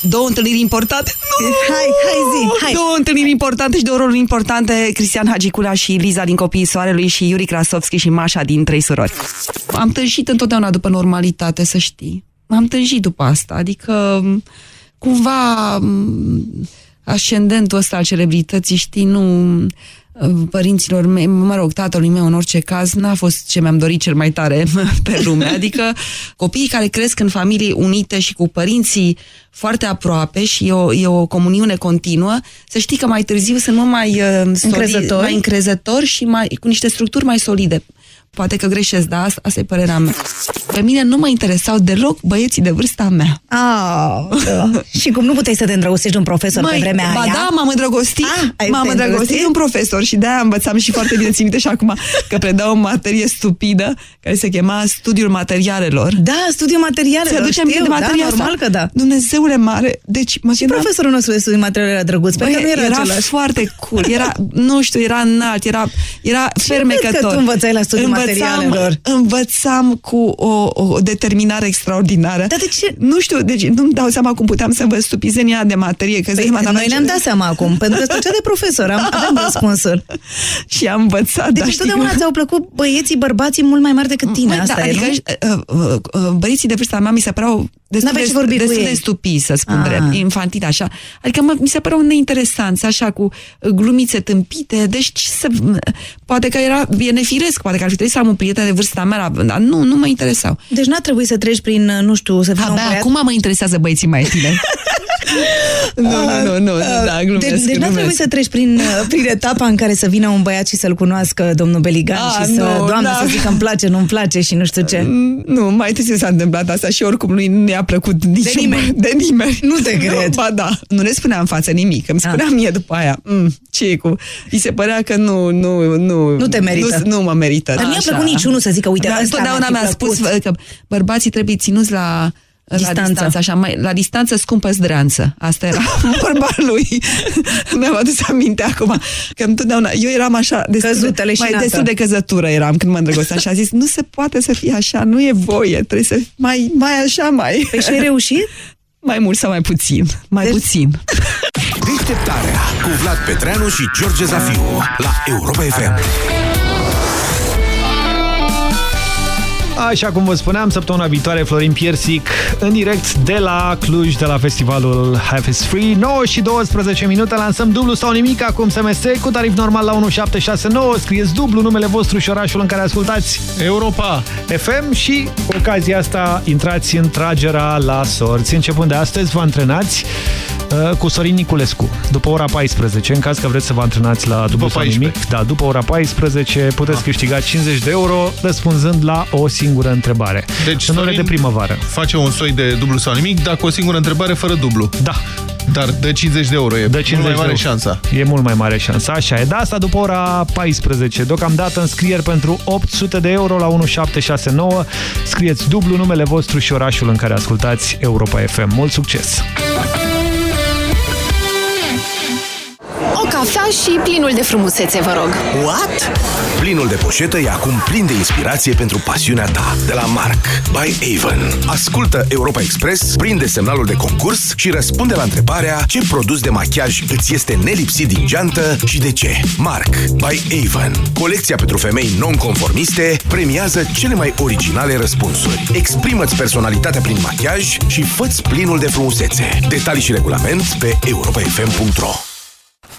[SPEAKER 60] Două întâlniri importante. Nu!
[SPEAKER 61] Hai, hai zi, hai.
[SPEAKER 60] Două întâlniri importante și două roluri importante. Cristian Hagicula și Liza din Copiii Soarelui și Iuri Krasovski și Mașa din Trei Surori. Am tânjit întotdeauna după normalitate, să știi. M-am tânjit după asta. Adică, cumva, m, ascendentul ăsta al celebrității, știi, nu părinților mei, mă rog, tatălui meu în orice caz, n-a fost ce mi-am dorit cel mai tare pe lume. Adică copiii care cresc în familii unite și cu părinții foarte aproape și e o, e o comuniune continuă, să știi că mai târziu sunt mult mai uh, solide,
[SPEAKER 61] Încrezători?
[SPEAKER 60] mai încrezători și mai, cu niște structuri mai solide. Poate că greșesc, dar asta, asta e părerea mea. Pe mine nu mă interesau deloc băieții de vârsta mea.
[SPEAKER 61] Ah, da. și cum nu puteai să te îndrăgostești de un profesor pe vremea
[SPEAKER 60] ba
[SPEAKER 61] aia?
[SPEAKER 60] da, m-am îndrăgostit.
[SPEAKER 61] Ah, ai
[SPEAKER 60] m-am
[SPEAKER 61] te
[SPEAKER 60] îndrăgostit
[SPEAKER 61] îndrăgostit?
[SPEAKER 60] de un profesor și de-aia învățam și foarte bine țin minte și acum că predau o materie stupidă care se chema Studiul Materialelor.
[SPEAKER 61] Da, studiul materialelor,
[SPEAKER 60] Ți-aduce aminte
[SPEAKER 61] știu,
[SPEAKER 60] de
[SPEAKER 61] da,
[SPEAKER 60] materia
[SPEAKER 61] normal
[SPEAKER 60] asta?
[SPEAKER 61] că da.
[SPEAKER 60] Dumnezeule mare, deci mă
[SPEAKER 61] Și profesorul nostru de studii materiale era drăguț, pentru că nu era,
[SPEAKER 60] era
[SPEAKER 61] același.
[SPEAKER 60] foarte cool, era, nu știu, era înalt, era, era fermecător.
[SPEAKER 61] crezi că tu învățai la studiul materialelor?
[SPEAKER 60] Învățam cu o, o determinare extraordinară.
[SPEAKER 61] Dar de ce?
[SPEAKER 60] Nu știu, deci nu-mi dau seama cum puteam să învăț stupizenia de materie. Că
[SPEAKER 61] Păi, noi ne-am dat seama acum, pentru că stăcea de profesor, am, avem răspunsul.
[SPEAKER 60] și am învățat.
[SPEAKER 61] Deci
[SPEAKER 60] dar știi
[SPEAKER 61] întotdeauna
[SPEAKER 60] cum-
[SPEAKER 61] ți-au plăcut băieții, bărbații mult mai mari decât tine,
[SPEAKER 60] Măi,
[SPEAKER 61] asta
[SPEAKER 60] da,
[SPEAKER 61] e,
[SPEAKER 60] adică
[SPEAKER 61] nu?
[SPEAKER 60] uh, uh, uh, băieții de vârsta mea mi se păreau destul,
[SPEAKER 61] N-aveai
[SPEAKER 60] de,
[SPEAKER 61] ce vorbi cu
[SPEAKER 60] destul
[SPEAKER 61] ei.
[SPEAKER 60] de stupii, să spun
[SPEAKER 61] Ah.
[SPEAKER 60] drept, infantil, așa. Adică mă, mi se păreau neinteresanți, așa, cu uh, glumițe tâmpite, deci ce să, poate că era, e nefiresc, poate că ar fi trebuit să am un prieten de vârsta mea, dar nu, nu mă interesau.
[SPEAKER 61] Deci n-a trebuit să treci prin, nu știu, să fii un
[SPEAKER 60] Abia
[SPEAKER 61] băiat...
[SPEAKER 60] acum mă interesează băieții mai tineri. nu, nu, nu, nu, da, glumesc,
[SPEAKER 61] Deci, deci n-a
[SPEAKER 60] glumesc.
[SPEAKER 61] trebuit să treci prin, uh, prin etapa în care să vină un băiat și să-l cunoască domnul Beligan
[SPEAKER 60] Ah,
[SPEAKER 61] și să,
[SPEAKER 60] nu,
[SPEAKER 61] doamne,
[SPEAKER 60] da.
[SPEAKER 61] să zică îmi place, nu-mi place și nu știu ce.
[SPEAKER 60] Nu, mai târziu s-a întâmplat asta și oricum lui nu i-a plăcut niciun
[SPEAKER 61] nimeni.
[SPEAKER 60] De nimeni.
[SPEAKER 61] Nu te cred. Ah.
[SPEAKER 60] Ba da, nu ne spunea în față nimic. Îmi spunea mie după aia, mm, ce e cu... Îi se părea că nu, nu, nu...
[SPEAKER 61] Nu te merită.
[SPEAKER 60] Nu, nu mă merită.
[SPEAKER 61] Dar nu i-a
[SPEAKER 60] Așa.
[SPEAKER 61] plăcut niciunul să zică, uite,
[SPEAKER 60] Dar
[SPEAKER 61] ăsta
[SPEAKER 60] întotdeauna
[SPEAKER 61] mi-ar fi
[SPEAKER 60] mi-a spus
[SPEAKER 61] plăcut.
[SPEAKER 60] că bărbații trebuie ținuți la La distanță, așa, mai, la distanță scumpă zdreanță. Asta era vorba lui. Mi-am adus aminte acum. Că întotdeauna, eu eram așa, destul
[SPEAKER 61] Căzută,
[SPEAKER 60] de, mai
[SPEAKER 61] leșinată.
[SPEAKER 60] destul de căzătură eram când mă îndrăgosteam și a zis, nu se poate să fie așa, nu e voie, trebuie să mai, mai așa, mai...
[SPEAKER 61] Păi și ai reușit?
[SPEAKER 60] Mai mult sau mai puțin? Mai deci... puțin.
[SPEAKER 6] Deșteptarea cu Vlad Petreanu și George Zafiu la Europa FM.
[SPEAKER 2] Așa cum vă spuneam, săptămâna viitoare Florin Piersic în direct de la Cluj, de la festivalul Half is Free. 9 și 12 minute, lansăm dublu sau nimic acum SMS cu tarif normal la 1769. Scrieți dublu numele vostru și orașul în care ascultați
[SPEAKER 62] Europa
[SPEAKER 2] FM și cu ocazia asta intrați în tragerea la sorți. Începând de astăzi vă antrenați uh, cu Sorin Niculescu, după ora 14, în caz că vreți să vă antrenați la dublu sau
[SPEAKER 62] 14.
[SPEAKER 2] nimic. Da, după ora 14 puteți câștiga 50 de euro răspunzând la o singură întrebare.
[SPEAKER 5] Deci,
[SPEAKER 2] în ore
[SPEAKER 5] Sorin
[SPEAKER 2] de primăvară.
[SPEAKER 5] Face un soi de dublu sau nimic, dacă o singură întrebare fără dublu.
[SPEAKER 2] Da.
[SPEAKER 5] Dar de 50 de euro e
[SPEAKER 2] De 50
[SPEAKER 5] mult mai mare
[SPEAKER 2] de euro.
[SPEAKER 5] șansa.
[SPEAKER 2] E mult mai mare șansa, așa e. Da, asta după ora 14. Deocamdată înscrieri pentru 800 de euro la 1769. Scrieți dublu numele vostru și orașul în care ascultați Europa FM. Mult succes!
[SPEAKER 63] O cafea și plinul de frumusețe, vă rog.
[SPEAKER 6] What? Plinul de poșetă e acum plin de inspirație pentru pasiunea ta. De la Mark, by Avon. Ascultă Europa Express, prinde semnalul de concurs și răspunde la întrebarea ce produs de machiaj îți este nelipsit din geantă și de ce. Mark, by Avon. Colecția pentru femei non-conformiste premiază cele mai originale răspunsuri. Exprimă-ți personalitatea prin machiaj și fă-ți plinul de frumusețe. Detalii și regulament pe europafm.ro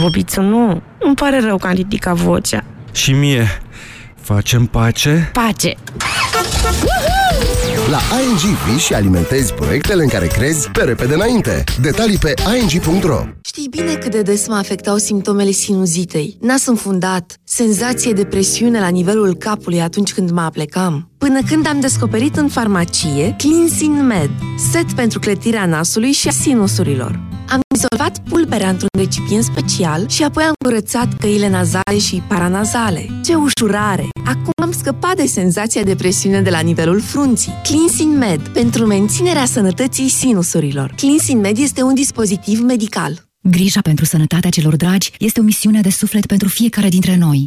[SPEAKER 64] Bobiță, nu. Îmi pare rău că am ridicat vocea.
[SPEAKER 4] Și mie, facem pace?
[SPEAKER 64] Pace!
[SPEAKER 65] La ING vii și alimentezi proiectele în care crezi pe repede înainte. Detalii pe ing.ro
[SPEAKER 14] Știi bine cât de des mă afectau simptomele sinuzitei. Nas înfundat, senzație de presiune la nivelul capului atunci când mă aplecam. Până când am descoperit în farmacie Cleansing Med, set pentru clătirea nasului și a sinusurilor. Am dizolvat pulberea într-un recipient special și apoi am curățat căile nazale și paranazale. Ce ușurare! Acum am scăpat de senzația de presiune de la nivelul frunții. Cleansing Med, pentru menținerea sănătății sinusurilor. Cleansing Med este un dispozitiv medical.
[SPEAKER 9] Grija pentru sănătatea celor dragi este o misiune de suflet pentru fiecare dintre noi.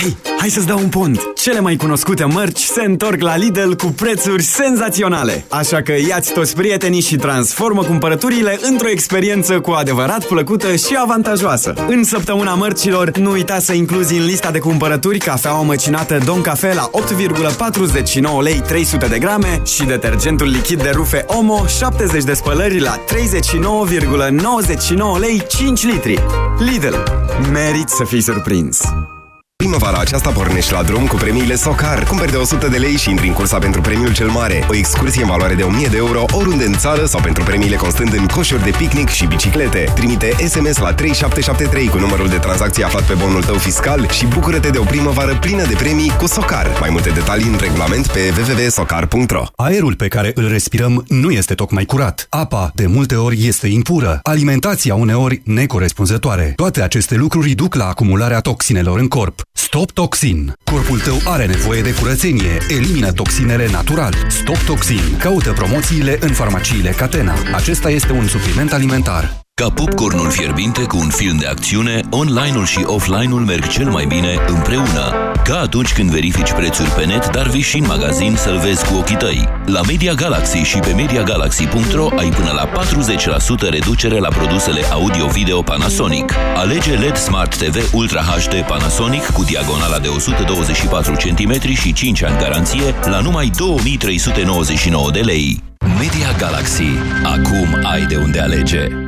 [SPEAKER 11] Hei, hai să-ți dau un pont! Cele mai cunoscute mărci se întorc la Lidl cu prețuri senzaționale. Așa că iați toți prietenii și transformă cumpărăturile într-o experiență cu adevărat plăcută și avantajoasă. În săptămâna mărcilor, nu uita să incluzi în lista de cumpărături cafeaua măcinată Don Cafe la 8,49 lei 300 de grame și detergentul lichid de rufe Omo 70 de spălări la 39,99 lei 5 litri. Lidl. Merit să fii surprins!
[SPEAKER 21] Primăvara aceasta pornești la drum cu premiile Socar. Cumperi de 100 de lei și intri în cursa pentru premiul cel mare. O excursie în valoare de 1000 de euro oriunde în țară sau pentru premiile constând în coșuri de picnic și biciclete. Trimite SMS la 3773 cu numărul de tranzacție aflat pe bonul tău fiscal și bucură-te de o primăvară plină de premii cu Socar. Mai multe detalii în regulament pe www.socar.ro
[SPEAKER 34] Aerul pe care îl respirăm nu este tocmai curat. Apa, de multe ori, este impură. Alimentația, uneori, necorespunzătoare. Toate aceste lucruri duc la acumularea toxinelor în corp. Stop Toxin. Corpul tău are nevoie de curățenie. Elimină toxinele natural. Stop Toxin. Caută promoțiile în farmaciile Catena. Acesta este un supliment alimentar.
[SPEAKER 12] Ca popcornul fierbinte cu un film de acțiune, online-ul și offline-ul merg cel mai bine împreună. Ca atunci când verifici prețuri pe net, dar vii și în magazin să-l vezi cu ochii tăi. La Media Galaxy și pe MediaGalaxy.ro ai până la 40% reducere la produsele audio-video Panasonic. Alege LED Smart TV Ultra HD Panasonic cu diagonala de 124 cm și 5 ani garanție la numai 2399 de lei. Media Galaxy. Acum ai de unde alege.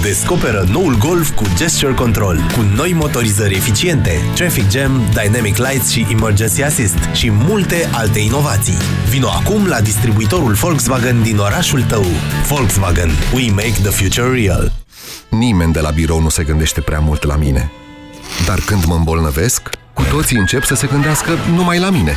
[SPEAKER 6] Descoperă noul Golf cu Gesture Control, cu noi motorizări eficiente, Traffic Jam, Dynamic Lights și Emergency Assist și multe alte inovații. Vino acum la distribuitorul Volkswagen din orașul tău. Volkswagen. We make the future real.
[SPEAKER 21] Nimeni de la birou nu se gândește prea mult la mine. Dar când mă îmbolnăvesc, cu toții încep să se gândească numai la mine.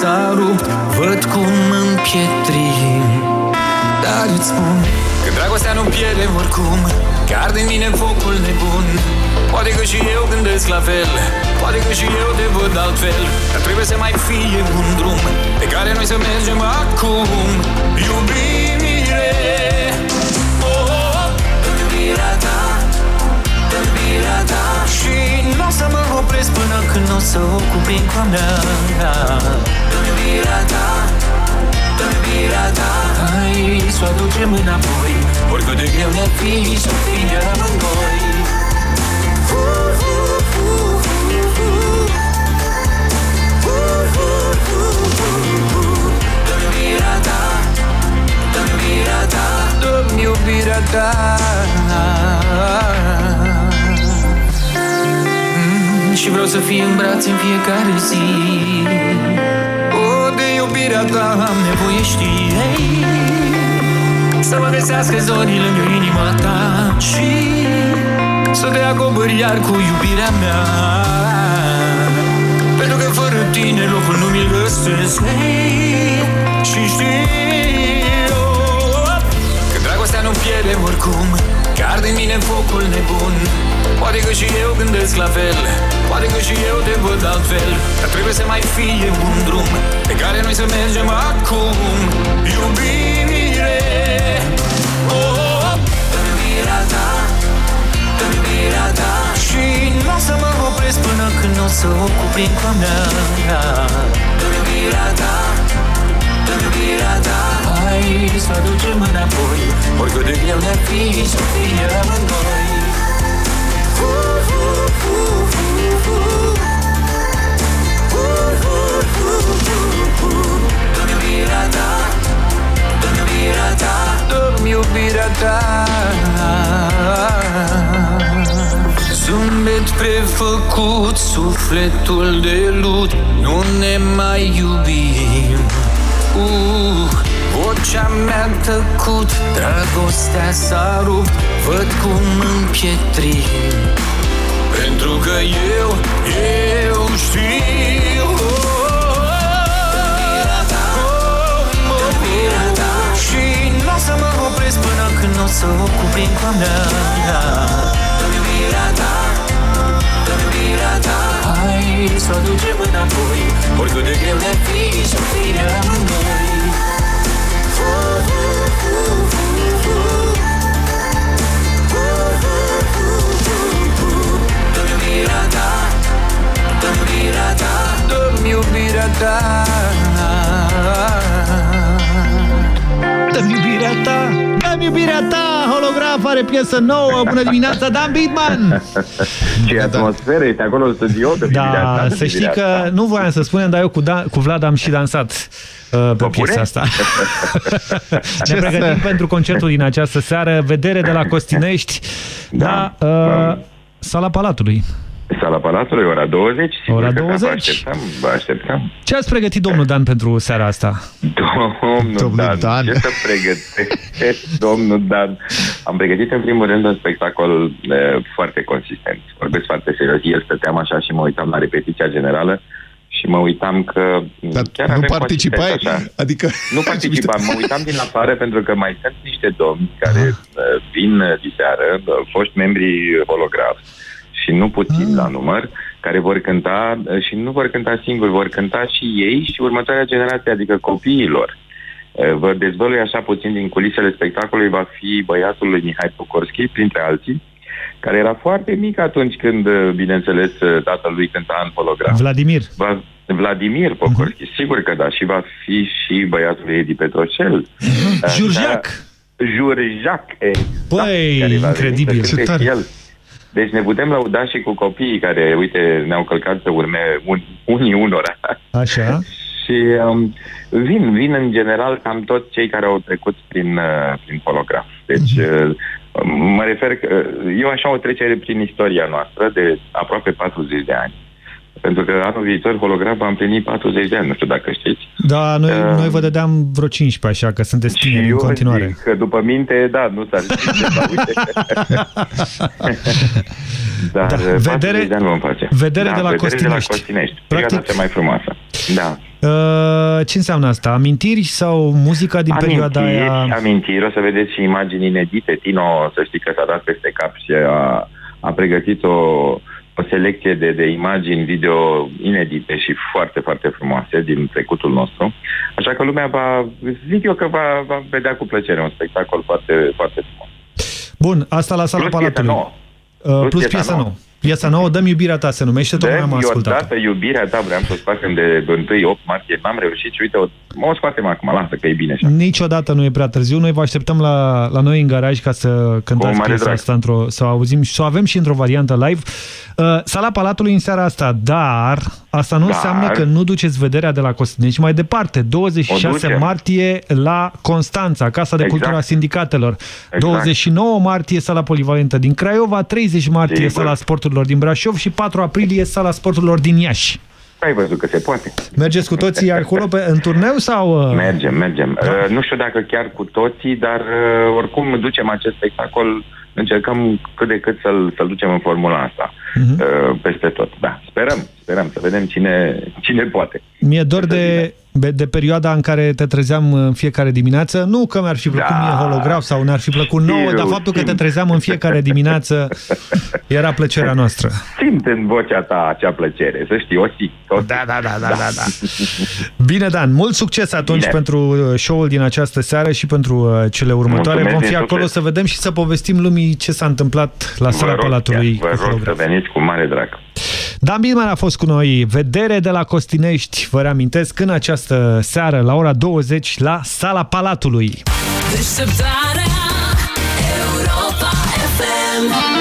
[SPEAKER 66] s-a rupt Văd cum împietrim. Dar îți spun că dragostea nu pierde oricum Că arde în mine focul nebun. Poate că și eu gândesc la fel Poate că și eu te văd altfel Dar trebuie să mai fie un drum Pe care noi să mergem acum. Iubire oh, oh, Iubirea ta Iubirea ta. Și nu o să mă opresc până când o să o cuprind cu a mea Iubirea ta Iubirea ta. Hai să o aducem înapoi Oricât de greu ne-ar fi să fie amândoi Iubirea ta Iubirea ta. Dă-mi iubirea ta. Mm, Și vreau să fie în brațe în fiecare zi. O, de iubirea ta am nevoie, știi Să mă găsească zorii lângă inima ta Și să te acopăr iar cu iubirea mea. Pentru că fără tine locul nu mi-l găsesc. Hey, Și știu Că dragostea nu pierde oricum Că arde în mine focul nebun. Poate că și eu gândesc la fel Poate că și eu te văd altfel. Dar trebuie să mai fie un drum Pe care noi să mergem acum. Iubire. Oh, oh, Iubirea ta Iubirea ta. Și nu o să mă opresc până când o să o cuprind cu a mea. Iubirea ta. Iubirea ta. Hai să aducem înapoi. Oricât de greu ne-ar fi să fie amândoi. Dă-mi iubirea ta Dă-mi iubirea ta Dă-mi iubirea ta. Zâmbet prefăcut, sufletul de lut Nu ne mai iubim. Uh, Vocea mea tăcut, dragostea s-a rupt Văd cum împietrim Pentru că eu, eu știu. Și nu o să mă opresc până când o o să o cuprind cu a mea Dă-mi iubirea ta Dă-mi iubirea ta Hai să o ducem înapoi. Oricât de greu ne fi Să fie amândoi iubirea ta Dă-mi iubirea ta Dă-mi iubirea ta
[SPEAKER 2] Dă-mi iubirea ta! Dă-mi iubirea ta! Holograf are piesă nouă! Bună dimineața, Dan Bitman!
[SPEAKER 67] Ce atmosferă este acolo în studio, dă
[SPEAKER 2] Da, să știi că nu voiam să spunem, dar eu cu, da, cu Vlad am și dansat uh, pe piesa asta. ne pregătim pentru concertul din această seară, vedere de la Costinești da. la uh, Sala Palatului.
[SPEAKER 67] Sala Palatului, ora 20. sigur
[SPEAKER 2] Ora
[SPEAKER 67] că da,
[SPEAKER 2] 20.
[SPEAKER 67] Vă așteptăm, vă așteptăm.
[SPEAKER 2] Ce ați pregătit, domnul Dan, pentru seara asta?
[SPEAKER 67] Domnul, Domnul Dan, Dan, ce să pregătești, domnul Dan? Am pregătit în primul rând un spectacol e, foarte consistent. Vorbesc foarte serios. El stăteam așa și mă uitam la repetiția generală și mă uitam că
[SPEAKER 68] Dar
[SPEAKER 67] chiar
[SPEAKER 68] nu
[SPEAKER 67] avem
[SPEAKER 68] participai?
[SPEAKER 67] consistență așa.
[SPEAKER 68] Adică...
[SPEAKER 67] Nu participam, mă uitam din afară pentru că mai sunt niște domni care uh, vin uh, diseară, uh, foști membri holograf și nu puțin la număr, care vor cânta uh, și nu vor cânta singuri, vor cânta și ei și următoarea generație, adică copiilor. Uh, Vă dezvălui așa puțin din culisele spectacolului, va fi băiatul lui Mihai Pocorski, printre alții, care era foarte mic atunci când, uh, bineînțeles, uh, tatăl lui cânta în holograf.
[SPEAKER 2] Vladimir.
[SPEAKER 67] Va, Vladimir Pocorski, uh-huh. sigur că da, și va fi și băiatul lui Edi Petrocel. Uh,
[SPEAKER 2] Jurjac.
[SPEAKER 67] dar- Jurjac, exact.
[SPEAKER 2] Băi,
[SPEAKER 67] care va veni
[SPEAKER 2] incredibil.
[SPEAKER 67] să
[SPEAKER 2] Ce
[SPEAKER 67] cânte
[SPEAKER 2] tare.
[SPEAKER 67] El. Deci ne putem lăuda și cu copiii care, uite, ne-au călcat pe urme un, unii unora.
[SPEAKER 2] Așa.
[SPEAKER 67] și um, vin, vin în general cam toți cei care au trecut prin, uh, prin holograf. Deci uh, mă refer că uh, eu așa o trecere prin istoria noastră de aproape 40 de ani. Pentru că anul viitor holograf am plinit 40 de ani, nu știu dacă știți.
[SPEAKER 2] Da, noi,
[SPEAKER 67] Uh,
[SPEAKER 2] noi vă dădeam vreo 15, așa că sunteți tineri în continuare.
[SPEAKER 67] Zic că după minte, da, nu s-ar zice, dar uite. Dar
[SPEAKER 2] Da,
[SPEAKER 67] da,
[SPEAKER 2] vedere-
[SPEAKER 67] 40 de ani vom face.
[SPEAKER 2] vedere
[SPEAKER 67] da,
[SPEAKER 2] de la
[SPEAKER 67] vedere
[SPEAKER 2] Costinești.
[SPEAKER 67] de la Costinești. Perioada
[SPEAKER 2] Practic-
[SPEAKER 67] cea mai frumoasă. Da.
[SPEAKER 2] Uh, ce înseamnă asta? Amintiri sau muzica din perioada
[SPEAKER 67] amintiri,
[SPEAKER 2] aia?
[SPEAKER 67] amintiri, o să vedeți și imagini inedite. Tino, să știi că s-a dat peste cap și a, a pregătit o, o selecție de, de imagini video inedite și foarte, foarte frumoase din trecutul nostru. Așa că lumea va, zic eu că va, va vedea cu plăcere un spectacol foarte, foarte frumos.
[SPEAKER 2] Bun, asta la sala
[SPEAKER 67] Plus piesa
[SPEAKER 2] Palatului.
[SPEAKER 67] nouă.
[SPEAKER 2] Uh,
[SPEAKER 67] Plus
[SPEAKER 2] plus
[SPEAKER 67] piesa
[SPEAKER 2] piesa
[SPEAKER 67] nouă.
[SPEAKER 2] nouă. Piesa nouă, Dăm iubirea ta se numește, tocmai am
[SPEAKER 67] Dă-mi
[SPEAKER 2] ascultat.
[SPEAKER 67] odată iubirea ta, vreau să o facem de 1-8 martie, n-am reușit și uite, o, mă o scoatem acum, lasă că e bine așa.
[SPEAKER 2] Niciodată nu e prea târziu. Noi vă așteptăm la, la noi în garaj ca să cântați
[SPEAKER 67] mare
[SPEAKER 2] piesa
[SPEAKER 67] drag.
[SPEAKER 2] asta, într-o, să o auzim și să o avem și într-o variantă live. Uh, sala Palatului în seara asta, dar asta nu
[SPEAKER 67] Dar-
[SPEAKER 2] înseamnă că nu duceți vederea de la Costinești mai departe. 26
[SPEAKER 67] O ducem.
[SPEAKER 2] martie la Constanța, Casa de
[SPEAKER 67] Exact.
[SPEAKER 2] Cultură a Sindicatelor. 29 martie sala Polivalentă din Craiova, 30 martie
[SPEAKER 67] Sigur.
[SPEAKER 2] sala Sporturilor din Brașov și 4 aprilie sala Sporturilor din Iași.
[SPEAKER 67] Ai văzut că se poate.
[SPEAKER 2] Mergeți cu toții acolo pe, în turneu sau... uh?
[SPEAKER 67] Mergem, mergem. Da. Uh, nu știu dacă chiar cu toții, dar uh, oricum ducem acest spectacol, încercăm cât de cât să-l, să-l ducem în formula asta.
[SPEAKER 2] Mhm.
[SPEAKER 67] Uh, peste tot, da. Sperăm, sperăm să vedem cine, cine poate.
[SPEAKER 2] Mi-e dor de, de, de perioada în care te trezeam în fiecare dimineață. Nu că mi-ar fi plăcut
[SPEAKER 67] Da.
[SPEAKER 2] mie holograf sau ne-ar fi plăcut nouă,
[SPEAKER 67] Știu,
[SPEAKER 2] dar faptul că te
[SPEAKER 67] simt.
[SPEAKER 2] trezeam în fiecare dimineață era plăcerea noastră.
[SPEAKER 67] Simt în vocea ta acea plăcere, să știi, o simt. O
[SPEAKER 2] Da, da, da, da, da, da. Bine, Dan, mult succes atunci
[SPEAKER 67] Bine.
[SPEAKER 2] pentru uh, show-ul din această seară și pentru uh, cele următoare.
[SPEAKER 67] Mulțumesc
[SPEAKER 2] Vom fi
[SPEAKER 67] din
[SPEAKER 2] acolo
[SPEAKER 67] suflet.
[SPEAKER 2] să vedem și să povestim lumii ce s-a întâmplat la sala
[SPEAKER 67] Vă rog,
[SPEAKER 2] Palatului.
[SPEAKER 67] chiar,
[SPEAKER 2] cu
[SPEAKER 67] vă rog
[SPEAKER 2] holograf.
[SPEAKER 67] să veniți cu mare drag.
[SPEAKER 2] Dan Bidman a fost cu noi. Vedere de la Costinești, vă reamintesc, în această seară, la ora 20, la Sala Palatului.
[SPEAKER 66] Deșteptarea Europa FM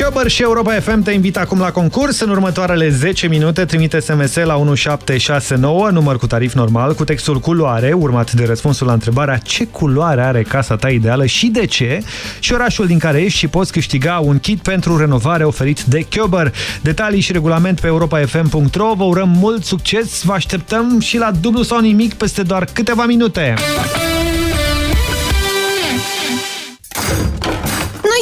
[SPEAKER 2] Chiober și Europa FM te invită acum la concurs. În următoarele 10 minute trimite SMS la 1769, număr cu tarif normal, cu textul culoare, urmat de răspunsul la întrebarea ce culoare are casa ta ideală și de ce, și orașul din care ești și poți câștiga un kit pentru renovare oferit de Chiober. Detalii și regulament pe europafm.ro. Vă urăm mult succes, vă așteptăm și la dublu sau nimic peste doar câteva minute.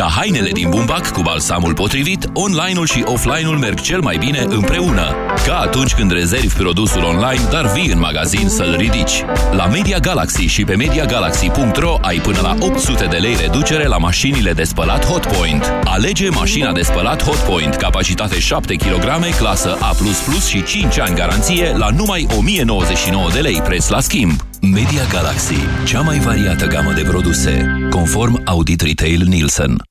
[SPEAKER 12] Ca hainele din bumbac cu balsamul potrivit, online-ul și offline-ul merg cel mai bine împreună. Ca atunci când rezervi produsul online, dar vii în magazin să-l ridici. La Media Galaxy și pe MediaGalaxy.ro ai până la 800 de lei reducere la mașinile de spălat Hotpoint. Alege mașina de spălat Hotpoint, capacitate 7 kg, clasă A++ și 5 ani garanție la numai 1099 de lei preț la schimb. Media Galaxy, cea mai variată gamă de produse, conform Audit Retail Nielsen.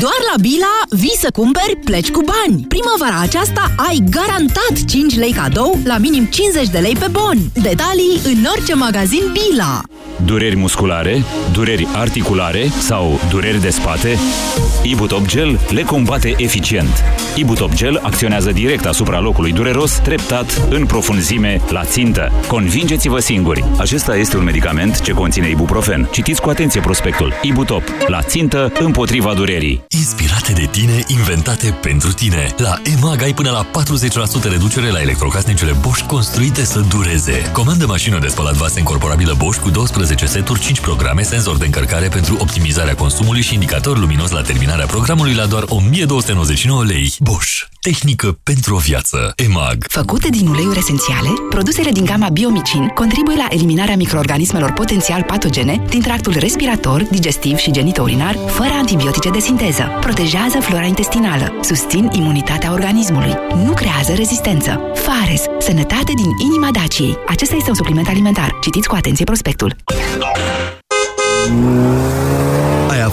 [SPEAKER 69] Doar la Bila vii să cumperi, pleci cu bani. Primăvara aceasta ai garantat 5 lei cadou la minim 50 de lei pe bon. Detalii în orice magazin Bila.
[SPEAKER 70] Dureri musculare, dureri articulare sau dureri de spate? Ibutop Gel le combate eficient. Ibutop Gel acționează direct asupra locului dureros, treptat, în profunzime, la țintă. Convingeți-vă singuri! Acesta este un medicament ce conține ibuprofen. Citiți cu atenție prospectul. Ibutop. La țintă, împotriva durerii.
[SPEAKER 10] Inspirate de tine, inventate pentru tine. La EMAG ai până la 40% reducere la electrocasnicele Bosch construite să dureze. Comandă mașină de spălat vase incorporabilă Bosch cu 12 seturi, 5 programe, senzor de încărcare pentru optimizarea consumului și indicator luminos la terminarea programului la doar 1299 lei. Bosch. Tehnică pentru o viață. EMAG.
[SPEAKER 9] Făcute din uleiuri esențiale, produsele din gama Biomicin contribuie la eliminarea microorganismelor potențial patogene din tractul respirator, digestiv și genitourinar, fără antibiotice de sinteză. Protejează flora intestinală, susțin imunitatea organismului, nu creează rezistență. Fares, sănătate din inima Daciei. Acesta este un supliment alimentar. Citiți cu atenție prospectul.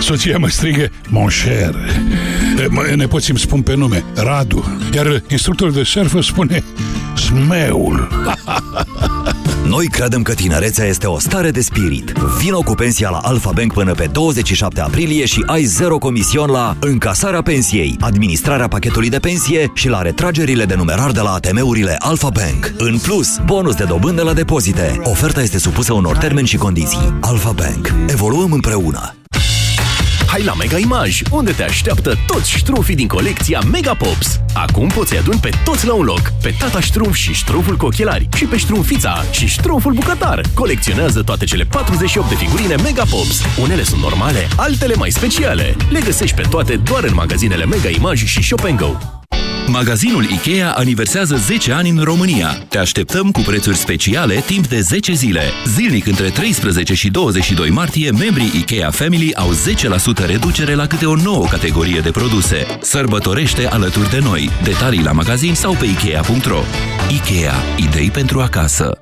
[SPEAKER 71] Soția mă strigă Mon cher Mă- Nepoții îmi spun pe nume Radu Iar instructorul de surf îmi spune Smeul
[SPEAKER 72] Noi credem că tinerețea este o stare de spirit. Vino cu pensia la Alfa Bank până pe 27 aprilie și ai zero comision la încasarea pensiei, administrarea pachetului de pensie și la retragerile de numerar de la ATM-urile Alfa Bank. În plus, bonus de dobândă la depozite. Oferta este supusă unor termeni și condiții. Alfa Bank. Evoluăm împreună.
[SPEAKER 20] Hai la Mega Image, unde te așteaptă toți ștrumfii din colecția Mega Pops. Acum poți adun pe toți la un loc, pe tata ștrumf și ștrumful cu ochelari, și pe ștrumfița și ștrumful bucătar. Colecționează toate cele 48 de figurine Mega Pops. Unele sunt normale, altele mai speciale. Le găsești pe toate doar în magazinele Mega Image și Shop Go.
[SPEAKER 12] Magazinul IKEA aniversează 10 ani în România. Te așteptăm cu prețuri speciale timp de 10 zile. Zilnic între 13 și 22 martie, membrii IKEA Family au 10% reducere la câte o nouă categorie de produse. Sărbătorește alături de noi. Detalii la magazin sau pe Ikea.ro. IKEA. Idei pentru acasă.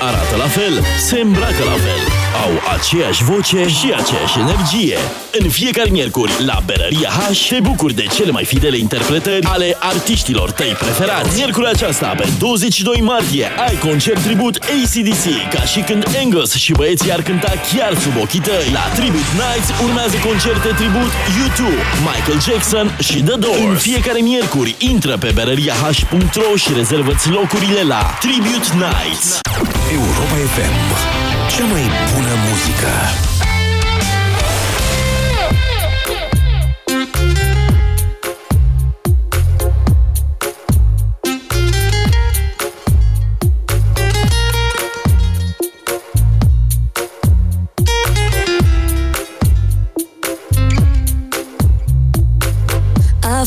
[SPEAKER 73] Arată la fel, se îmbracă la fel.
[SPEAKER 74] Au aceeași voce și aceeași energie. În fiecare miercuri, la Berăria H, te bucuri de cele mai fidele interpretări ale artiștilor tăi preferați. Miercurea aceasta, pe 22 martie, ai concert tribut ACDC, ca și când Angus și băieții ar cânta chiar sub ochii tăi. La Tribute Nights urmează concerte tribut U2, Michael Jackson și The Doors. În fiecare miercuri, intră pe berăriah.ro și rezervă-ți locurile la Tribute Nights.
[SPEAKER 6] Europa FM. Cea mai bună muzică.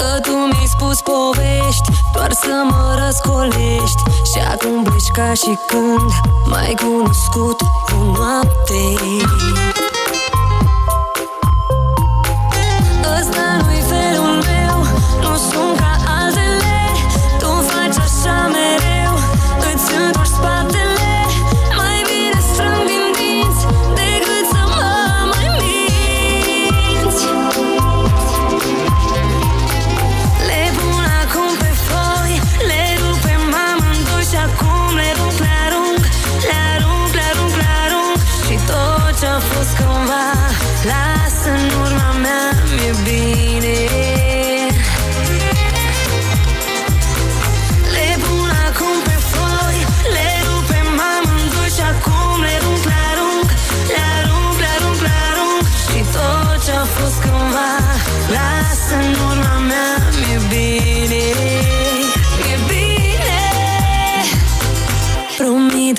[SPEAKER 75] Că tu mi-ai spus povești Doar să mă răscolești. Și acum pleci ca și când M-ai cunoscut o noapte. Ăsta nu-i felul meu Nu sunt ca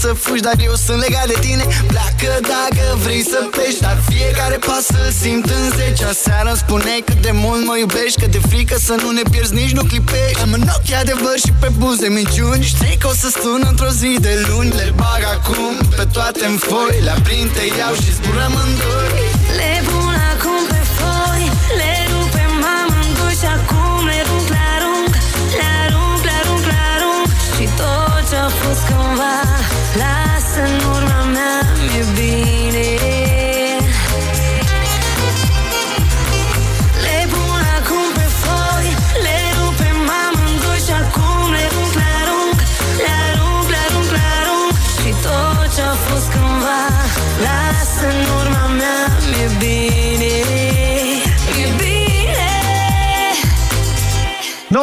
[SPEAKER 75] să
[SPEAKER 70] fugi, dar eu sunt legat de tine. Pleacă dacă vrei să pleci Dar fiecare pas să simt în zecea seară îmi spuneai cât de mult mă iubești Că de frică să nu ne pierzi, nici nu clipești. Am în ochi adevăr și pe buze minciuni. Știi că o să sun într-o zi de luni. Le bag acum pe toate în foi. Le aprind, te iau și zburăm în doi.
[SPEAKER 75] Le pun acum pe foi Le rupem amândoi și acum le rup, le arunc Le arunc, le arunc, le arunc. Și tot ce-a fost cândva Las în urma mea, mi-e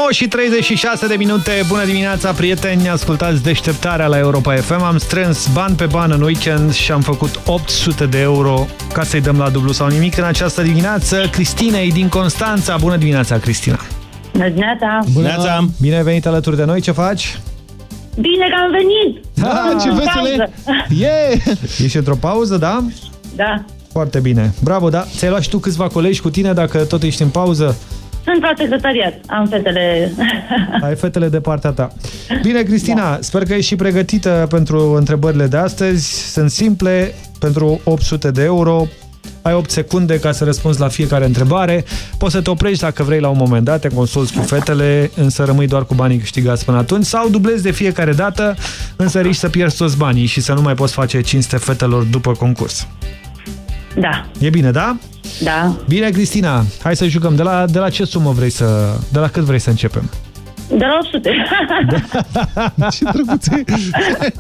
[SPEAKER 2] 9 și 36 de minute, bună dimineața prieteni, ascultați deșteptarea la Europa FM. Am strâns bani pe bani în weekend și am făcut 800 de euro ca să-i dăm la dublu sau nimic în această dimineață. Cristina e din Constanța. Bună dimineața, Cristina!
[SPEAKER 76] Bună dimineața!
[SPEAKER 2] Bună! Bine ai venit alături de noi, ce faci?
[SPEAKER 76] Bine că am venit!
[SPEAKER 2] Da, ce vesele! Yeah! Ești într-o pauză, da?
[SPEAKER 76] Da.
[SPEAKER 2] Foarte bine. Bravo, da? Ți-ai luat și tu câțiva colegi cu tine dacă tot ești în pauză?
[SPEAKER 76] Sunt la secretariat. Am fetele...
[SPEAKER 2] Ai fetele de partea ta. Bine, Cristina, da. sper că ești și pregătită pentru întrebările de astăzi. Sunt simple, pentru 800 de euro. Ai 8 secunde ca să răspunzi la fiecare întrebare. Poți să te oprești dacă vrei la un moment dat, te consulți cu fetele, însă rămâi doar cu banii câștigați până atunci, sau dublezi de fiecare dată, însă riști să pierzi toți banii și să nu mai poți face cinste fetelor după concurs.
[SPEAKER 76] Da.
[SPEAKER 2] E bine, da?
[SPEAKER 76] Da.
[SPEAKER 2] Bine, Cristina, hai să jucăm. De la, de la ce sumă vrei să... De la cât vrei să începem?
[SPEAKER 76] De la 800.
[SPEAKER 2] Ce drăguțe!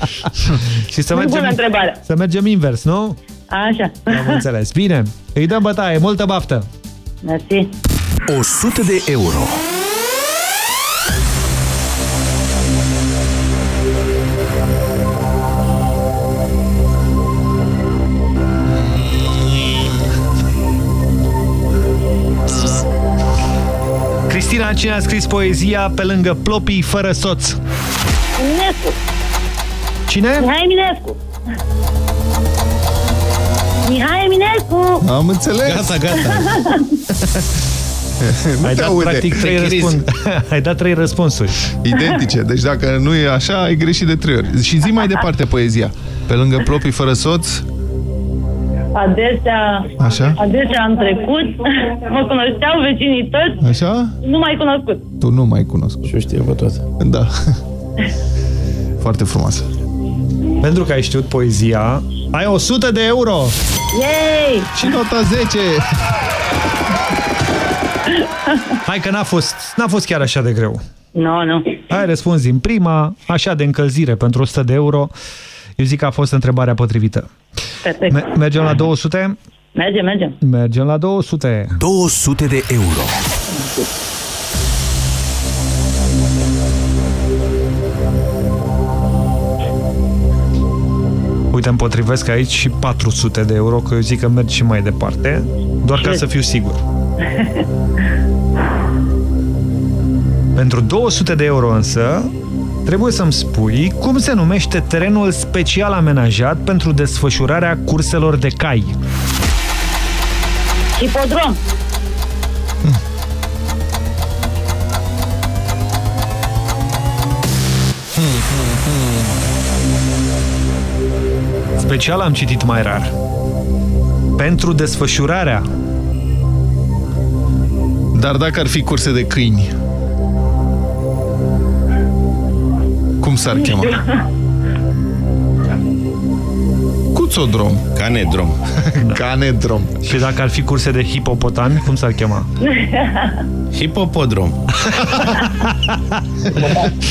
[SPEAKER 2] și să mergem,
[SPEAKER 76] Bună întrebare.
[SPEAKER 2] să mergem invers, nu?
[SPEAKER 76] Așa.
[SPEAKER 2] Am înțeles. Bine, îi dăm bătaie, multă baftă!
[SPEAKER 76] Mersi.
[SPEAKER 6] 100 de euro.
[SPEAKER 2] Cristina, cine a scris poezia pe lângă plopii fără soț?
[SPEAKER 76] Eminescu.
[SPEAKER 2] Cine?
[SPEAKER 76] Mihai Eminescu. Mihai Eminescu.
[SPEAKER 5] Am înțeles.
[SPEAKER 1] Gata, gata.
[SPEAKER 5] nu
[SPEAKER 2] Ai
[SPEAKER 5] te
[SPEAKER 2] dat
[SPEAKER 5] aude.
[SPEAKER 2] practic trei,
[SPEAKER 5] Te chirizi.
[SPEAKER 2] răspund... Ai dat trei răspunsuri.
[SPEAKER 5] Identice. Deci dacă nu e așa, ai greșit de trei ori. Și zi mai departe poezia. Pe lângă plopii fără soț,
[SPEAKER 76] Adesea,
[SPEAKER 5] Așa?
[SPEAKER 76] adesea am trecut, mă cunoșteau vecinii toți,
[SPEAKER 5] așa?
[SPEAKER 76] nu mai cunoscut.
[SPEAKER 5] Tu nu mai cunosc.
[SPEAKER 1] Și o știe pe toate.
[SPEAKER 5] Da. Foarte frumoasă.
[SPEAKER 2] Pentru că ai știut poezia, ai 100 de euro!
[SPEAKER 76] Yay!
[SPEAKER 5] Și nota 10!
[SPEAKER 2] Hai că n-a fost, n-a fost chiar așa de greu.
[SPEAKER 76] Nu, no, nu.
[SPEAKER 2] Ai răspuns din prima, așa de încălzire pentru 100 de euro. Eu zic că a fost întrebarea potrivită.
[SPEAKER 76] Perfect.
[SPEAKER 2] Me mergem la 200?
[SPEAKER 76] Mergem, mergem.
[SPEAKER 2] Mergem la 200.
[SPEAKER 6] 200 de euro.
[SPEAKER 2] Uite, îmi potrivesc aici și 400 de euro, că eu zic că merg și mai departe, doar ca să fiu sigur. Pentru 200 de euro însă, trebuie să-mi spui cum se numește terenul special amenajat pentru desfășurarea curselor de cai.
[SPEAKER 76] Hipodrom.
[SPEAKER 2] Special am citit mai rar. Pentru desfășurarea.
[SPEAKER 5] Dar dacă ar fi curse de câini, s-ar chema? Cuțodrom.
[SPEAKER 1] Canedrom.
[SPEAKER 5] Canedrom.
[SPEAKER 2] Și dacă ar fi curse de hipopotami, cum s-ar chema?
[SPEAKER 1] Hipopodrom.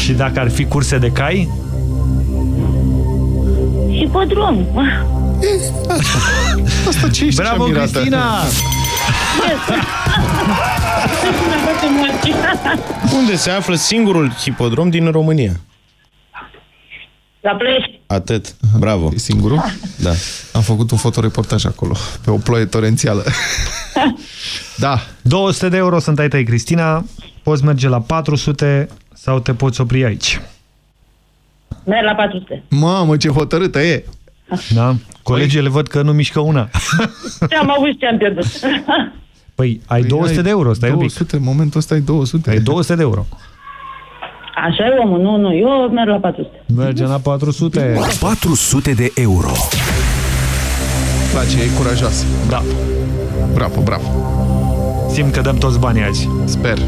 [SPEAKER 2] Și dacă ar fi curse de cai?
[SPEAKER 76] Hipodrom.
[SPEAKER 5] Asta ce ești
[SPEAKER 2] Bravo,
[SPEAKER 5] așa mirată?
[SPEAKER 2] Cristina!
[SPEAKER 1] Unde se află singurul hipodrom din România?
[SPEAKER 76] La Plești.
[SPEAKER 1] Atât. Bravo.
[SPEAKER 5] E singurul?
[SPEAKER 1] Da.
[SPEAKER 5] Am făcut un fotoreportaj acolo, pe o ploaie torențială. da.
[SPEAKER 2] 200 de euro sunt ai tăi, Cristina. Poți merge la 400 sau te poți opri aici.
[SPEAKER 76] Merg la 400.
[SPEAKER 5] Mamă, ce hotărâtă e!
[SPEAKER 2] Da? Colegii le văd că nu mișcă una.
[SPEAKER 76] Ce am avut și ce am pierdut.
[SPEAKER 2] Păi, ai 200 de euro, stai
[SPEAKER 5] 200,
[SPEAKER 2] un pic.
[SPEAKER 5] în momentul ăsta ai 200.
[SPEAKER 2] Ai 200 de euro.
[SPEAKER 76] Așa e omul, nu, nu, eu merg la 400.
[SPEAKER 2] Mergem la 400.
[SPEAKER 6] 400 de euro.
[SPEAKER 5] Place, e curajoasă.
[SPEAKER 2] Da.
[SPEAKER 5] Bravo, bravo.
[SPEAKER 2] Simt că dăm toți banii azi.
[SPEAKER 5] Sper.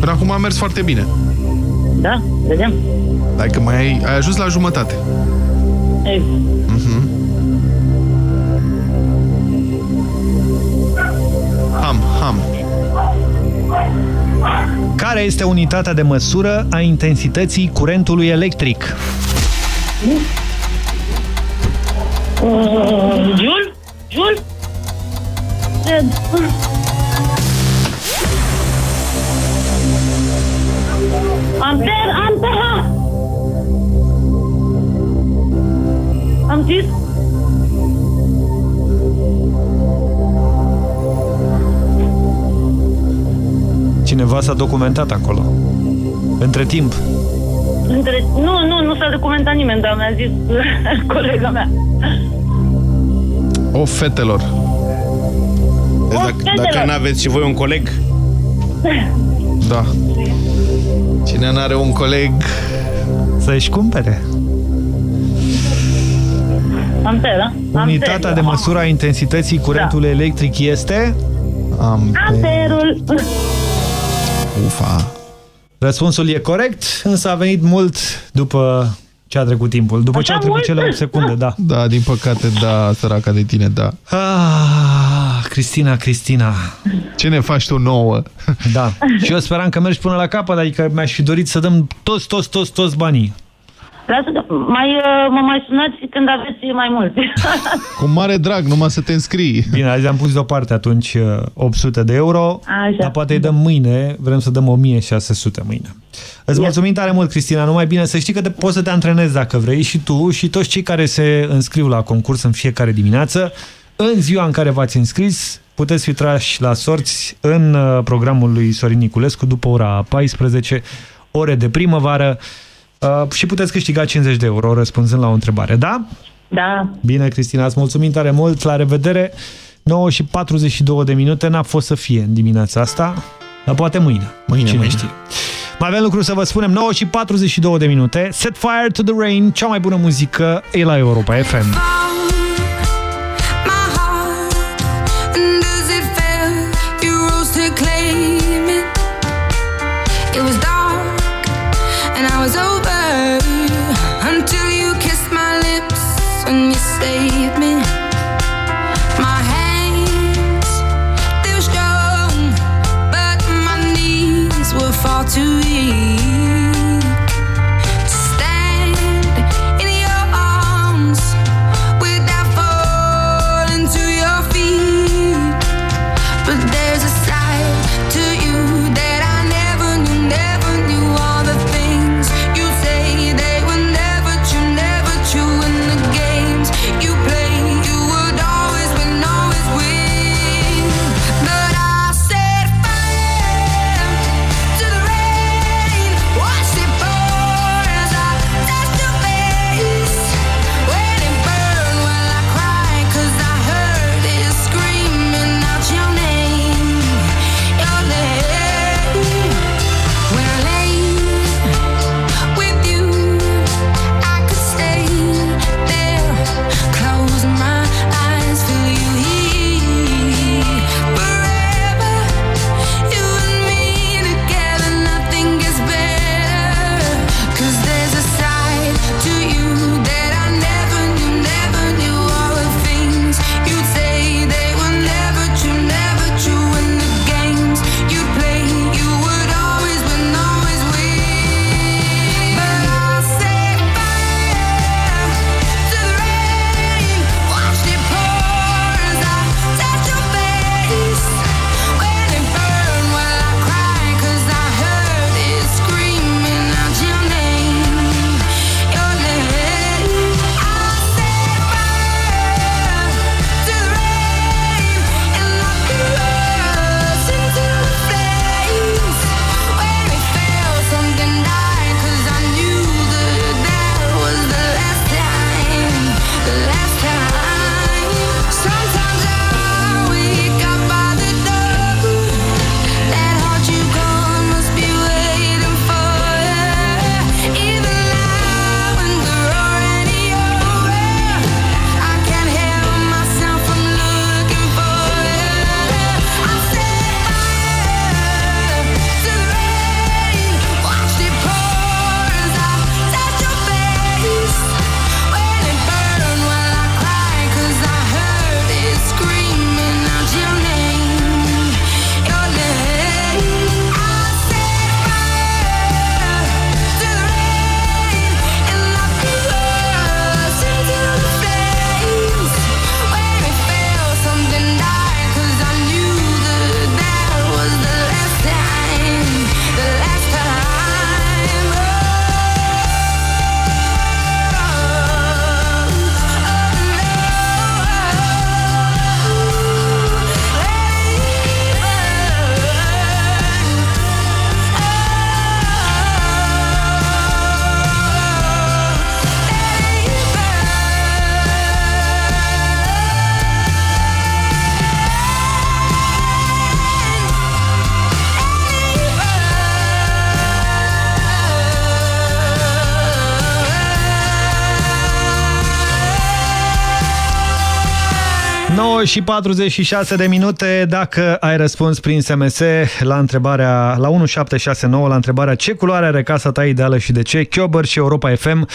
[SPEAKER 5] Până acum a mers foarte bine.
[SPEAKER 76] Da, vedem.
[SPEAKER 5] Hai că mai ai, ai ajuns la jumătate.
[SPEAKER 76] Ei,
[SPEAKER 5] Mhm. Ham,
[SPEAKER 2] Care este unitatea de măsură a intensității curentului electric?
[SPEAKER 76] Uh, Jul? Jul? Cred. Amper, amper! Am zis?
[SPEAKER 2] Cineva s-a documentat acolo. Între timp.
[SPEAKER 76] Între... Nu, nu, nu s-a documentat nimeni, dar mi-a zis colega mea.
[SPEAKER 5] O, fetelor.
[SPEAKER 1] Deci dacă,
[SPEAKER 76] fetelor.
[SPEAKER 1] dacă n-aveți și voi un coleg,
[SPEAKER 77] Da. Cine n-are un coleg...
[SPEAKER 2] Să-și cumpere.
[SPEAKER 76] Ampera.
[SPEAKER 2] Unitatea de măsură a intensității curentului electric este...
[SPEAKER 76] Amperul.
[SPEAKER 77] Ufa.
[SPEAKER 2] Răspunsul e corect, însă a venit mult după ce a trecut timpul. După ce a trecut cele 8 secunde, da.
[SPEAKER 77] Da, din păcate, da, săraca de tine, da.
[SPEAKER 2] Ah, Cristina, Cristina.
[SPEAKER 77] Ce ne faci tu nouă?
[SPEAKER 2] Da. Și eu speram că mergi până la capăt, adică mi-aș fi dorit să dăm toți, toți, toți, toți banii.
[SPEAKER 76] Lasă, mai, uh, mă mai sunați când aveți mai mulți.
[SPEAKER 77] Cu mare drag, numai să te înscrii.
[SPEAKER 2] Bine, azi am pus deoparte atunci uh, 800 de euro,
[SPEAKER 76] Așa.
[SPEAKER 2] dar poate îi dăm mâine, vrem să dăm 1600 mâine. Îți mulțumim tare mult, Cristina, numai bine să știi că te, poți să te antrenezi dacă vrei și tu și toți cei care se înscriu la concurs în fiecare dimineață. În ziua în care v-ați înscris, puteți fi trași la sorți în uh, programul lui Sorin Niculescu după ora 14, ore de primăvară uh, și puteți câștiga 50 de euro răspunzând la o întrebare, da?
[SPEAKER 76] Da.
[SPEAKER 2] Bine, Cristina, îți mulțumim tare mult, la revedere. 9 și 42 de minute, n-a fost să fie în dimineața asta, dar poate mâine.
[SPEAKER 77] Mâine,
[SPEAKER 2] Cine
[SPEAKER 77] mâine.
[SPEAKER 2] știe. Mai avem lucruri să vă spunem, 9 și 42 de minute, Set Fire to the Rain, cea mai bună muzică e la Europa FM. Și 46 de minute. Dacă ai răspuns prin SMS la întrebarea la 1769, la întrebarea ce culoare are casa ta ideală și de ce, Chiober și Europa FM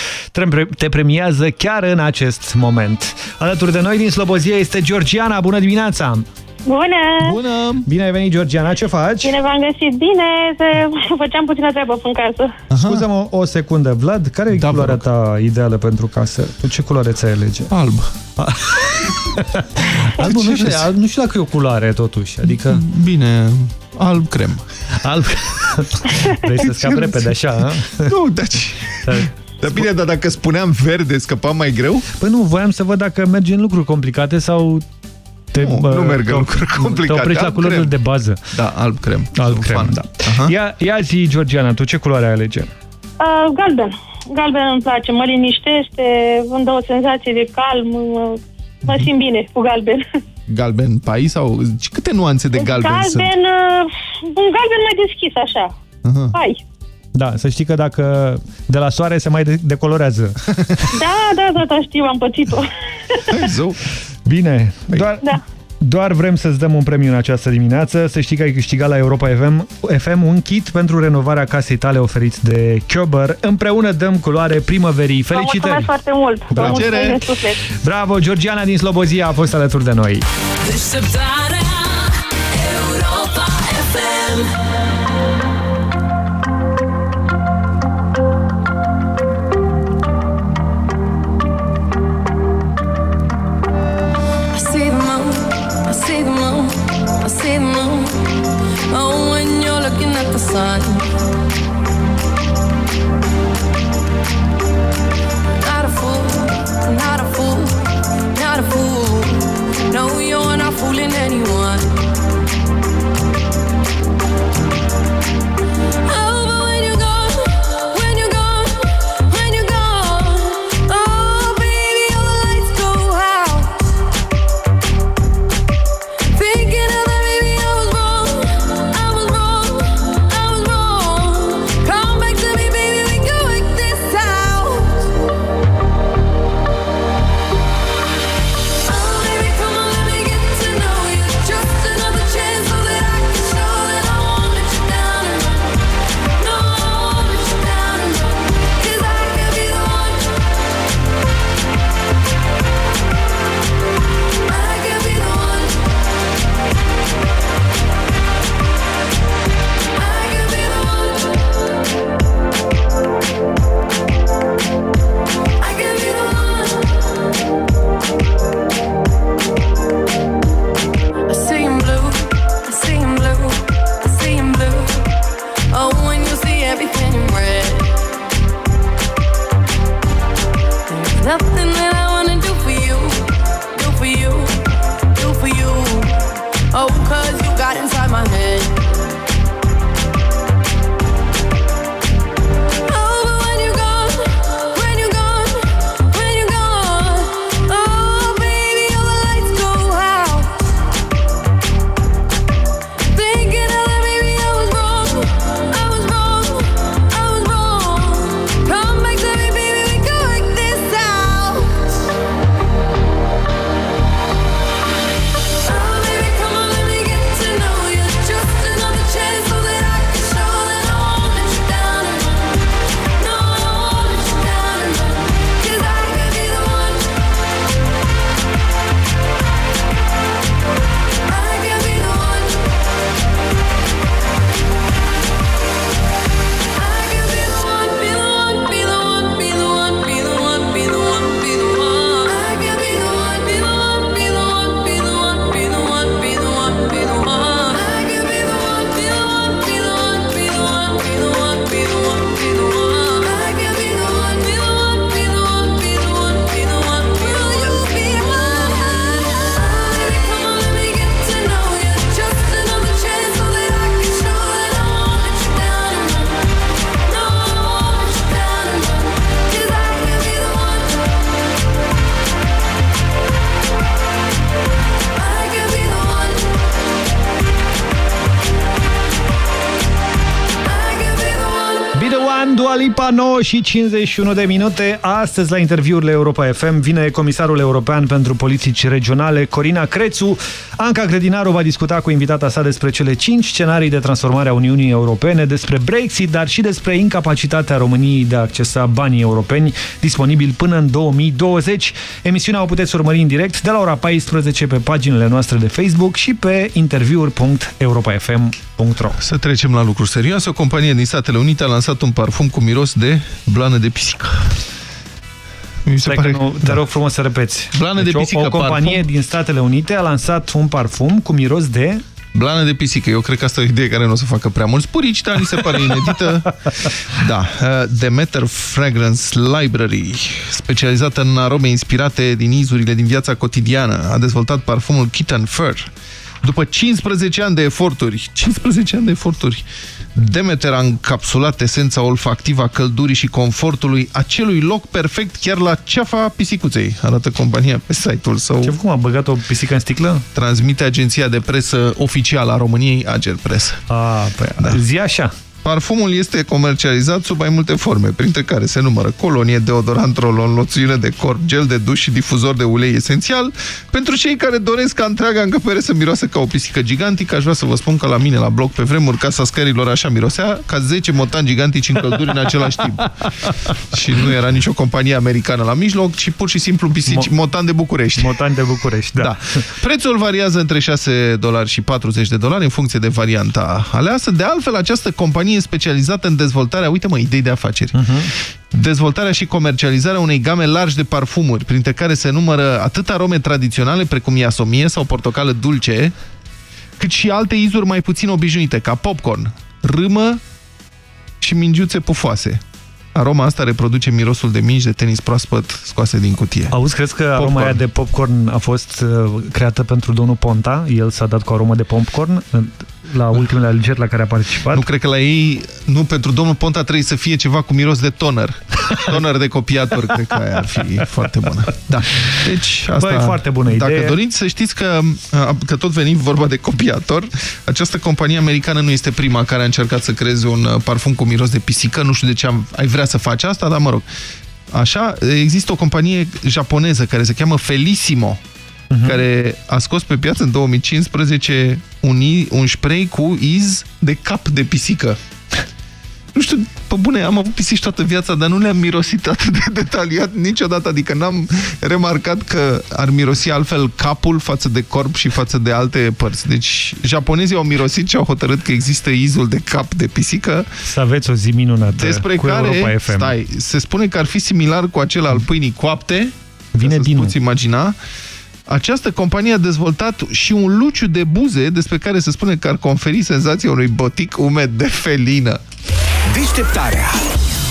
[SPEAKER 2] te premiază chiar în acest moment. Alături de noi din Slobozia este Georgiana. Bună dimineața!
[SPEAKER 76] Bună!
[SPEAKER 2] Bună! Bine ai venit, Georgiana, ce faci?
[SPEAKER 76] Bine v-am găsit. Bine, se... făceam puțină treabă în casă.
[SPEAKER 2] Scuză-mă o secundă, Vlad, care e da, culoarea ta ideală pentru casă? Tu ce culoare ți-ai alege?
[SPEAKER 5] Alb.
[SPEAKER 2] Alb, nu, știu, alb, nu știu dacă e o culoare, totuși. Adică...
[SPEAKER 5] Bine, alb crem.
[SPEAKER 2] Alb Vrei să scapi repede așa, a?
[SPEAKER 5] Nu, deci... Dar bine, dar dacă spuneam verde, scăpam mai greu?
[SPEAKER 2] Păi nu, voiam să văd dacă mergi în lucruri complicate sau te,
[SPEAKER 5] nu,
[SPEAKER 2] bă,
[SPEAKER 5] nu merg în
[SPEAKER 2] te-
[SPEAKER 5] lucruri complicate.
[SPEAKER 2] Te oprești la
[SPEAKER 5] Alb
[SPEAKER 2] culorile
[SPEAKER 5] crem.
[SPEAKER 2] de bază.
[SPEAKER 5] Da, alb crem.
[SPEAKER 2] Alb
[SPEAKER 5] Sunt
[SPEAKER 2] crem,
[SPEAKER 5] fan.
[SPEAKER 2] da.
[SPEAKER 5] Aha.
[SPEAKER 2] Ia, ia zi, Georgiana, tu ce culoare ai alege?
[SPEAKER 76] Uh, galben. Galben îmi place, mă liniștește, îmi dă o senzație de calm, mă, mă simt bine cu galben.
[SPEAKER 5] Galben pai sau... Câte nuanțe de galben,
[SPEAKER 76] galben,
[SPEAKER 5] sunt?
[SPEAKER 76] uh, un galben mai deschis, așa.
[SPEAKER 5] Aha.
[SPEAKER 76] Hai.
[SPEAKER 2] Da, să știi că dacă de la soare se mai de decolorează.
[SPEAKER 76] Da, da, da, da, știu, am pățit-o.
[SPEAKER 5] Zău.
[SPEAKER 2] Bine, doar,
[SPEAKER 76] Da.
[SPEAKER 2] doar vrem să-ți dăm un premiu în această dimineață. Să știi că ai câștigat la Europa FM, FM un kit pentru renovarea casei tale oferit de Chiober. Împreună dăm culoare primăverii.
[SPEAKER 76] Vă mulțumesc
[SPEAKER 2] Felicitări!
[SPEAKER 76] foarte mult. Vă
[SPEAKER 2] Bravo.
[SPEAKER 76] mulțumesc din suflet.
[SPEAKER 2] Bravo, Georgiana din Slobozia a fost alături de noi.
[SPEAKER 78] Deșteptarea Europa FM
[SPEAKER 53] I see the moon. Oh, when you're looking at the sun. Not a fool, not a
[SPEAKER 2] 9 și 51 de minute. Astăzi, la interviurile Europa FM, vine comisarul european pentru politici regionale, Corina Crețu. Anca Credinaru va discuta cu invitata sa despre cele 5 scenarii de transformare a Uniunii Europene, despre Brexit, dar și despre incapacitatea României de a accesa banii europeni disponibili până în 2020. Emisiunea o puteți urmări în direct de la ora 14 pe paginile noastre de Facebook și pe interviuri.europafm.ro
[SPEAKER 5] Să trecem la lucruri serioase. O companie din Statele Unite a lansat un parfum cu miros de blană de pisică. Mi se
[SPEAKER 2] Stai
[SPEAKER 5] pare...
[SPEAKER 2] că nu, te rog frumos să repeți.
[SPEAKER 5] Blană
[SPEAKER 2] deci
[SPEAKER 5] de pisică,
[SPEAKER 2] o, o companie
[SPEAKER 5] parfum.
[SPEAKER 2] din Statele Unite a lansat un parfum cu miros de...
[SPEAKER 5] Blană de pisică. Eu cred că asta e o idee care nu o să facă prea mulți purici, dar mi se pare inedită. Da. uh, Demeter Fragrance Library, specializată în arome inspirate din izurile din viața cotidiană, a dezvoltat parfumul Kitten Fur. După 15 ani de eforturi, 15 ani de eforturi, Demeter a încapsulat esența olfactivă a căldurii și confortului acelui loc perfect chiar la ceafa pisicuței, arată compania pe site-ul său.
[SPEAKER 2] Ce cum a băgat o pisică în sticlă?
[SPEAKER 5] Transmite agenția de presă oficială a României, Ager Press.
[SPEAKER 2] A, păi, da. zi așa.
[SPEAKER 5] Parfumul este comercializat sub mai multe forme, printre care se numără colonie, deodorant, rolon, loțiune de corp, gel de duș și difuzor de ulei esențial. Pentru cei care doresc ca întreaga încăpere să miroase ca o pisică gigantică, aș vrea să vă spun că la mine, la bloc, pe vremuri, casa scărilor așa mirosea, ca 10 motani gigantici în călduri în același timp. și nu era nicio companie americană la mijloc, ci pur și simplu pisici, Mo motan de București.
[SPEAKER 2] Motan de București, da.
[SPEAKER 5] da. Prețul variază între 6 dolari și 40 de dolari în funcție de varianta aleasă. De altfel, această companie e specializată în dezvoltarea, uite mă, idei de afaceri. Uh -huh. Dezvoltarea și comercializarea unei game largi de parfumuri, printre care se numără atât arome tradiționale precum iasomie sau portocală dulce, cât și alte izuri mai puțin obișnuite, ca popcorn, râmă și mingiuțe pufoase. Aroma asta reproduce mirosul de mingi de tenis proaspăt scoase din cutie.
[SPEAKER 2] Auzi, crezi că popcorn. aroma aia de popcorn a fost uh, creată pentru domnul Ponta? El s-a dat cu aromă de popcorn la ultimele alegeri la care a participat?
[SPEAKER 5] Nu cred că la ei, nu, pentru domnul Ponta trebuie să fie ceva cu miros de toner. Toner de copiator, cred că aia ar fi foarte bună. Da. Deci, asta,
[SPEAKER 2] Băi, foarte bună idee.
[SPEAKER 5] Dacă doriți să știți că, că tot venim vorba de copiator, această companie americană nu este prima care a încercat să creeze un parfum cu miros de pisică. Nu știu de ce am, ai vrea să faci asta, dar mă rog. Așa, există o companie japoneză care se cheamă Felissimo, uh -huh. care a scos pe piață în 2015 un, un spray cu iz de cap de pisică. Nu știu, pe bune, am avut pisici toată viața, dar nu le-am mirosit atât de detaliat niciodată, adică n-am remarcat că ar mirosi altfel capul față de corp și față de alte părți. Deci, japonezii au mirosit și au hotărât că există izul de cap de pisică.
[SPEAKER 2] Să aveți o zi minunată
[SPEAKER 5] despre
[SPEAKER 2] cu
[SPEAKER 5] care,
[SPEAKER 2] Europa FM.
[SPEAKER 5] stai, se spune că ar fi similar cu acela al pâinii coapte,
[SPEAKER 2] Vine din
[SPEAKER 5] poți imagina, această companie a dezvoltat și un luciu de buze despre care se spune că ar conferi senzația unui botic umed de felină.
[SPEAKER 6] Deșteptarea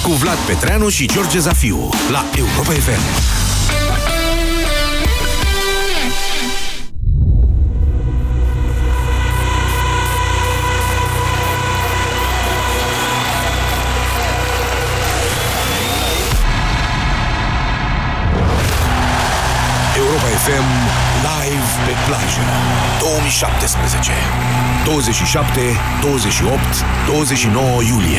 [SPEAKER 6] cu Vlad Petreanu și George Zafiu la Europa FM. FM live pe plajă. 2017 27, 28, 29 iulie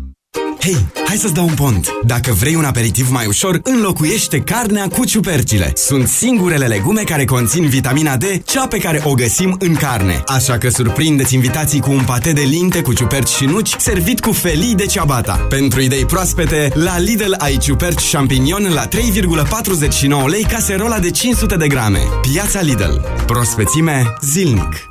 [SPEAKER 11] Hei, hai să-ți dau un pont! Dacă vrei un aperitiv mai ușor, înlocuiește carnea cu ciupercile. Sunt singurele legume care conțin vitamina D, cea pe care o găsim în carne. Așa că surprindeți invitații cu un pate de linte cu ciuperci și nuci, servit cu felii de ciabata. Pentru idei proaspete, la Lidl ai ciuperci champignon la 3,49 lei caserola de 500 de grame. Piața Lidl. Prospețime zilnic.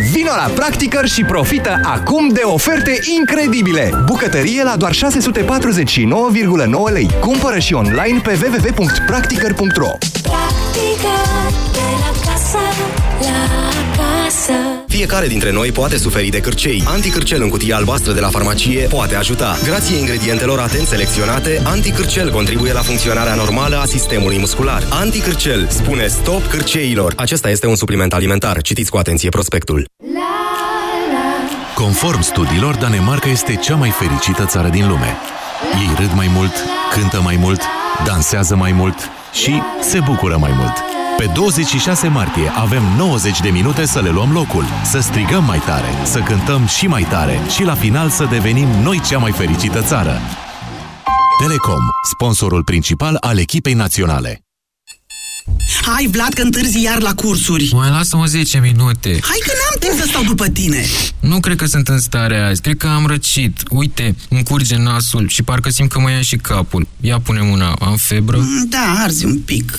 [SPEAKER 79] Vino la Practicăr și profită acum de oferte incredibile! Bucătărie la doar 649,9 lei. Cumpără și online pe www.practicăr.ro
[SPEAKER 46] Practică de la casă la casă
[SPEAKER 80] Fiecare dintre noi poate suferi de cârcei. Anticârcel în cutie albastră de la farmacie poate ajuta. Grație ingredientelor atent selecționate, Anticârcel contribuie la funcționarea normală a sistemului muscular. Anticârcel spune stop cârceilor. Acesta este un supliment alimentar. Citiți cu atenție prospectul.
[SPEAKER 10] Conform studiilor, Danemarca este cea mai fericită țară din lume. Ei râd mai mult, cântă mai mult, dansează mai mult și se bucură mai mult. Pe 26 martie avem 90 de minute să le luăm locul, să strigăm mai tare, să cântăm și mai tare și la final să devenim noi cea mai fericită țară. Telecom, sponsorul principal al echipei naționale.
[SPEAKER 33] Hai, Vlad, că întârzi iar la cursuri.
[SPEAKER 81] Mai lasă-mă 10 minute.
[SPEAKER 33] Hai că n-am timp să stau după tine.
[SPEAKER 81] Nu cred că sunt în stare azi. Cred că am răcit. Uite, îmi curge nasul și parcă simt că mă ia și capul. Ia pune mâna. Am febră?
[SPEAKER 33] Mm, Da, arzi un pic.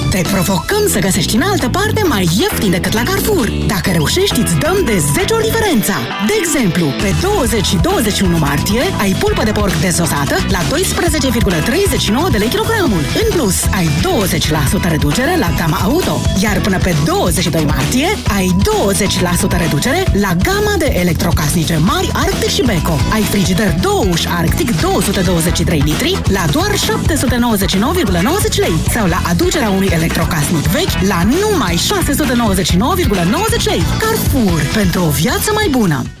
[SPEAKER 33] Te provocăm să găsești în altă parte mai ieftin decât la Carrefour. Dacă reușești, îți dăm de 10 ori diferența. De exemplu, pe 20 și 21 martie ai pulpă de porc dezosată la 12,39 de lei kilogramul. În plus, ai 20% reducere la gama auto. Iar până pe 22 martie ai 20% reducere la gama de electrocasnice mari Arctic și Beko. Ai frigider 2 uși Arctic 223 litri la doar 799,90 lei sau la aducerea unui electrocasnic vechi la numai 699,90 lei. Carrefour, pentru o viață mai bună!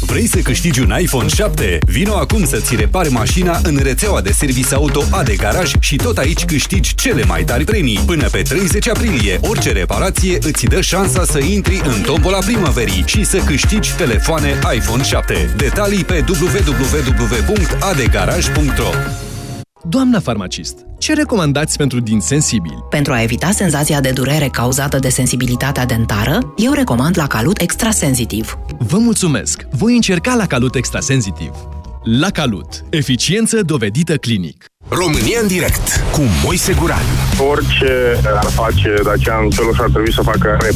[SPEAKER 34] Vrei să câștigi un iPhone 7? Vino acum să-ți repare mașina în rețeaua de service auto AD Garaj și tot aici câștigi cele mai tari premii. Până pe 30 aprilie, orice reparație îți dă șansa să intri în tombola primăverii și să câștigi telefoane iPhone 7. Detalii pe www.adegaraj.ro
[SPEAKER 82] Doamna farmacist, ce recomandați pentru din sensibili?
[SPEAKER 9] Pentru a evita senzația de durere cauzată de sensibilitatea dentară, eu recomand la Calut Extrasensitiv.
[SPEAKER 82] Vă mulțumesc! Voi încerca la Calut Extrasensitiv. La Calut. Eficiență dovedită clinic.
[SPEAKER 6] România în direct cu Moise Guran.
[SPEAKER 83] Orice ar face Dacian Cioloș ar trebui să facă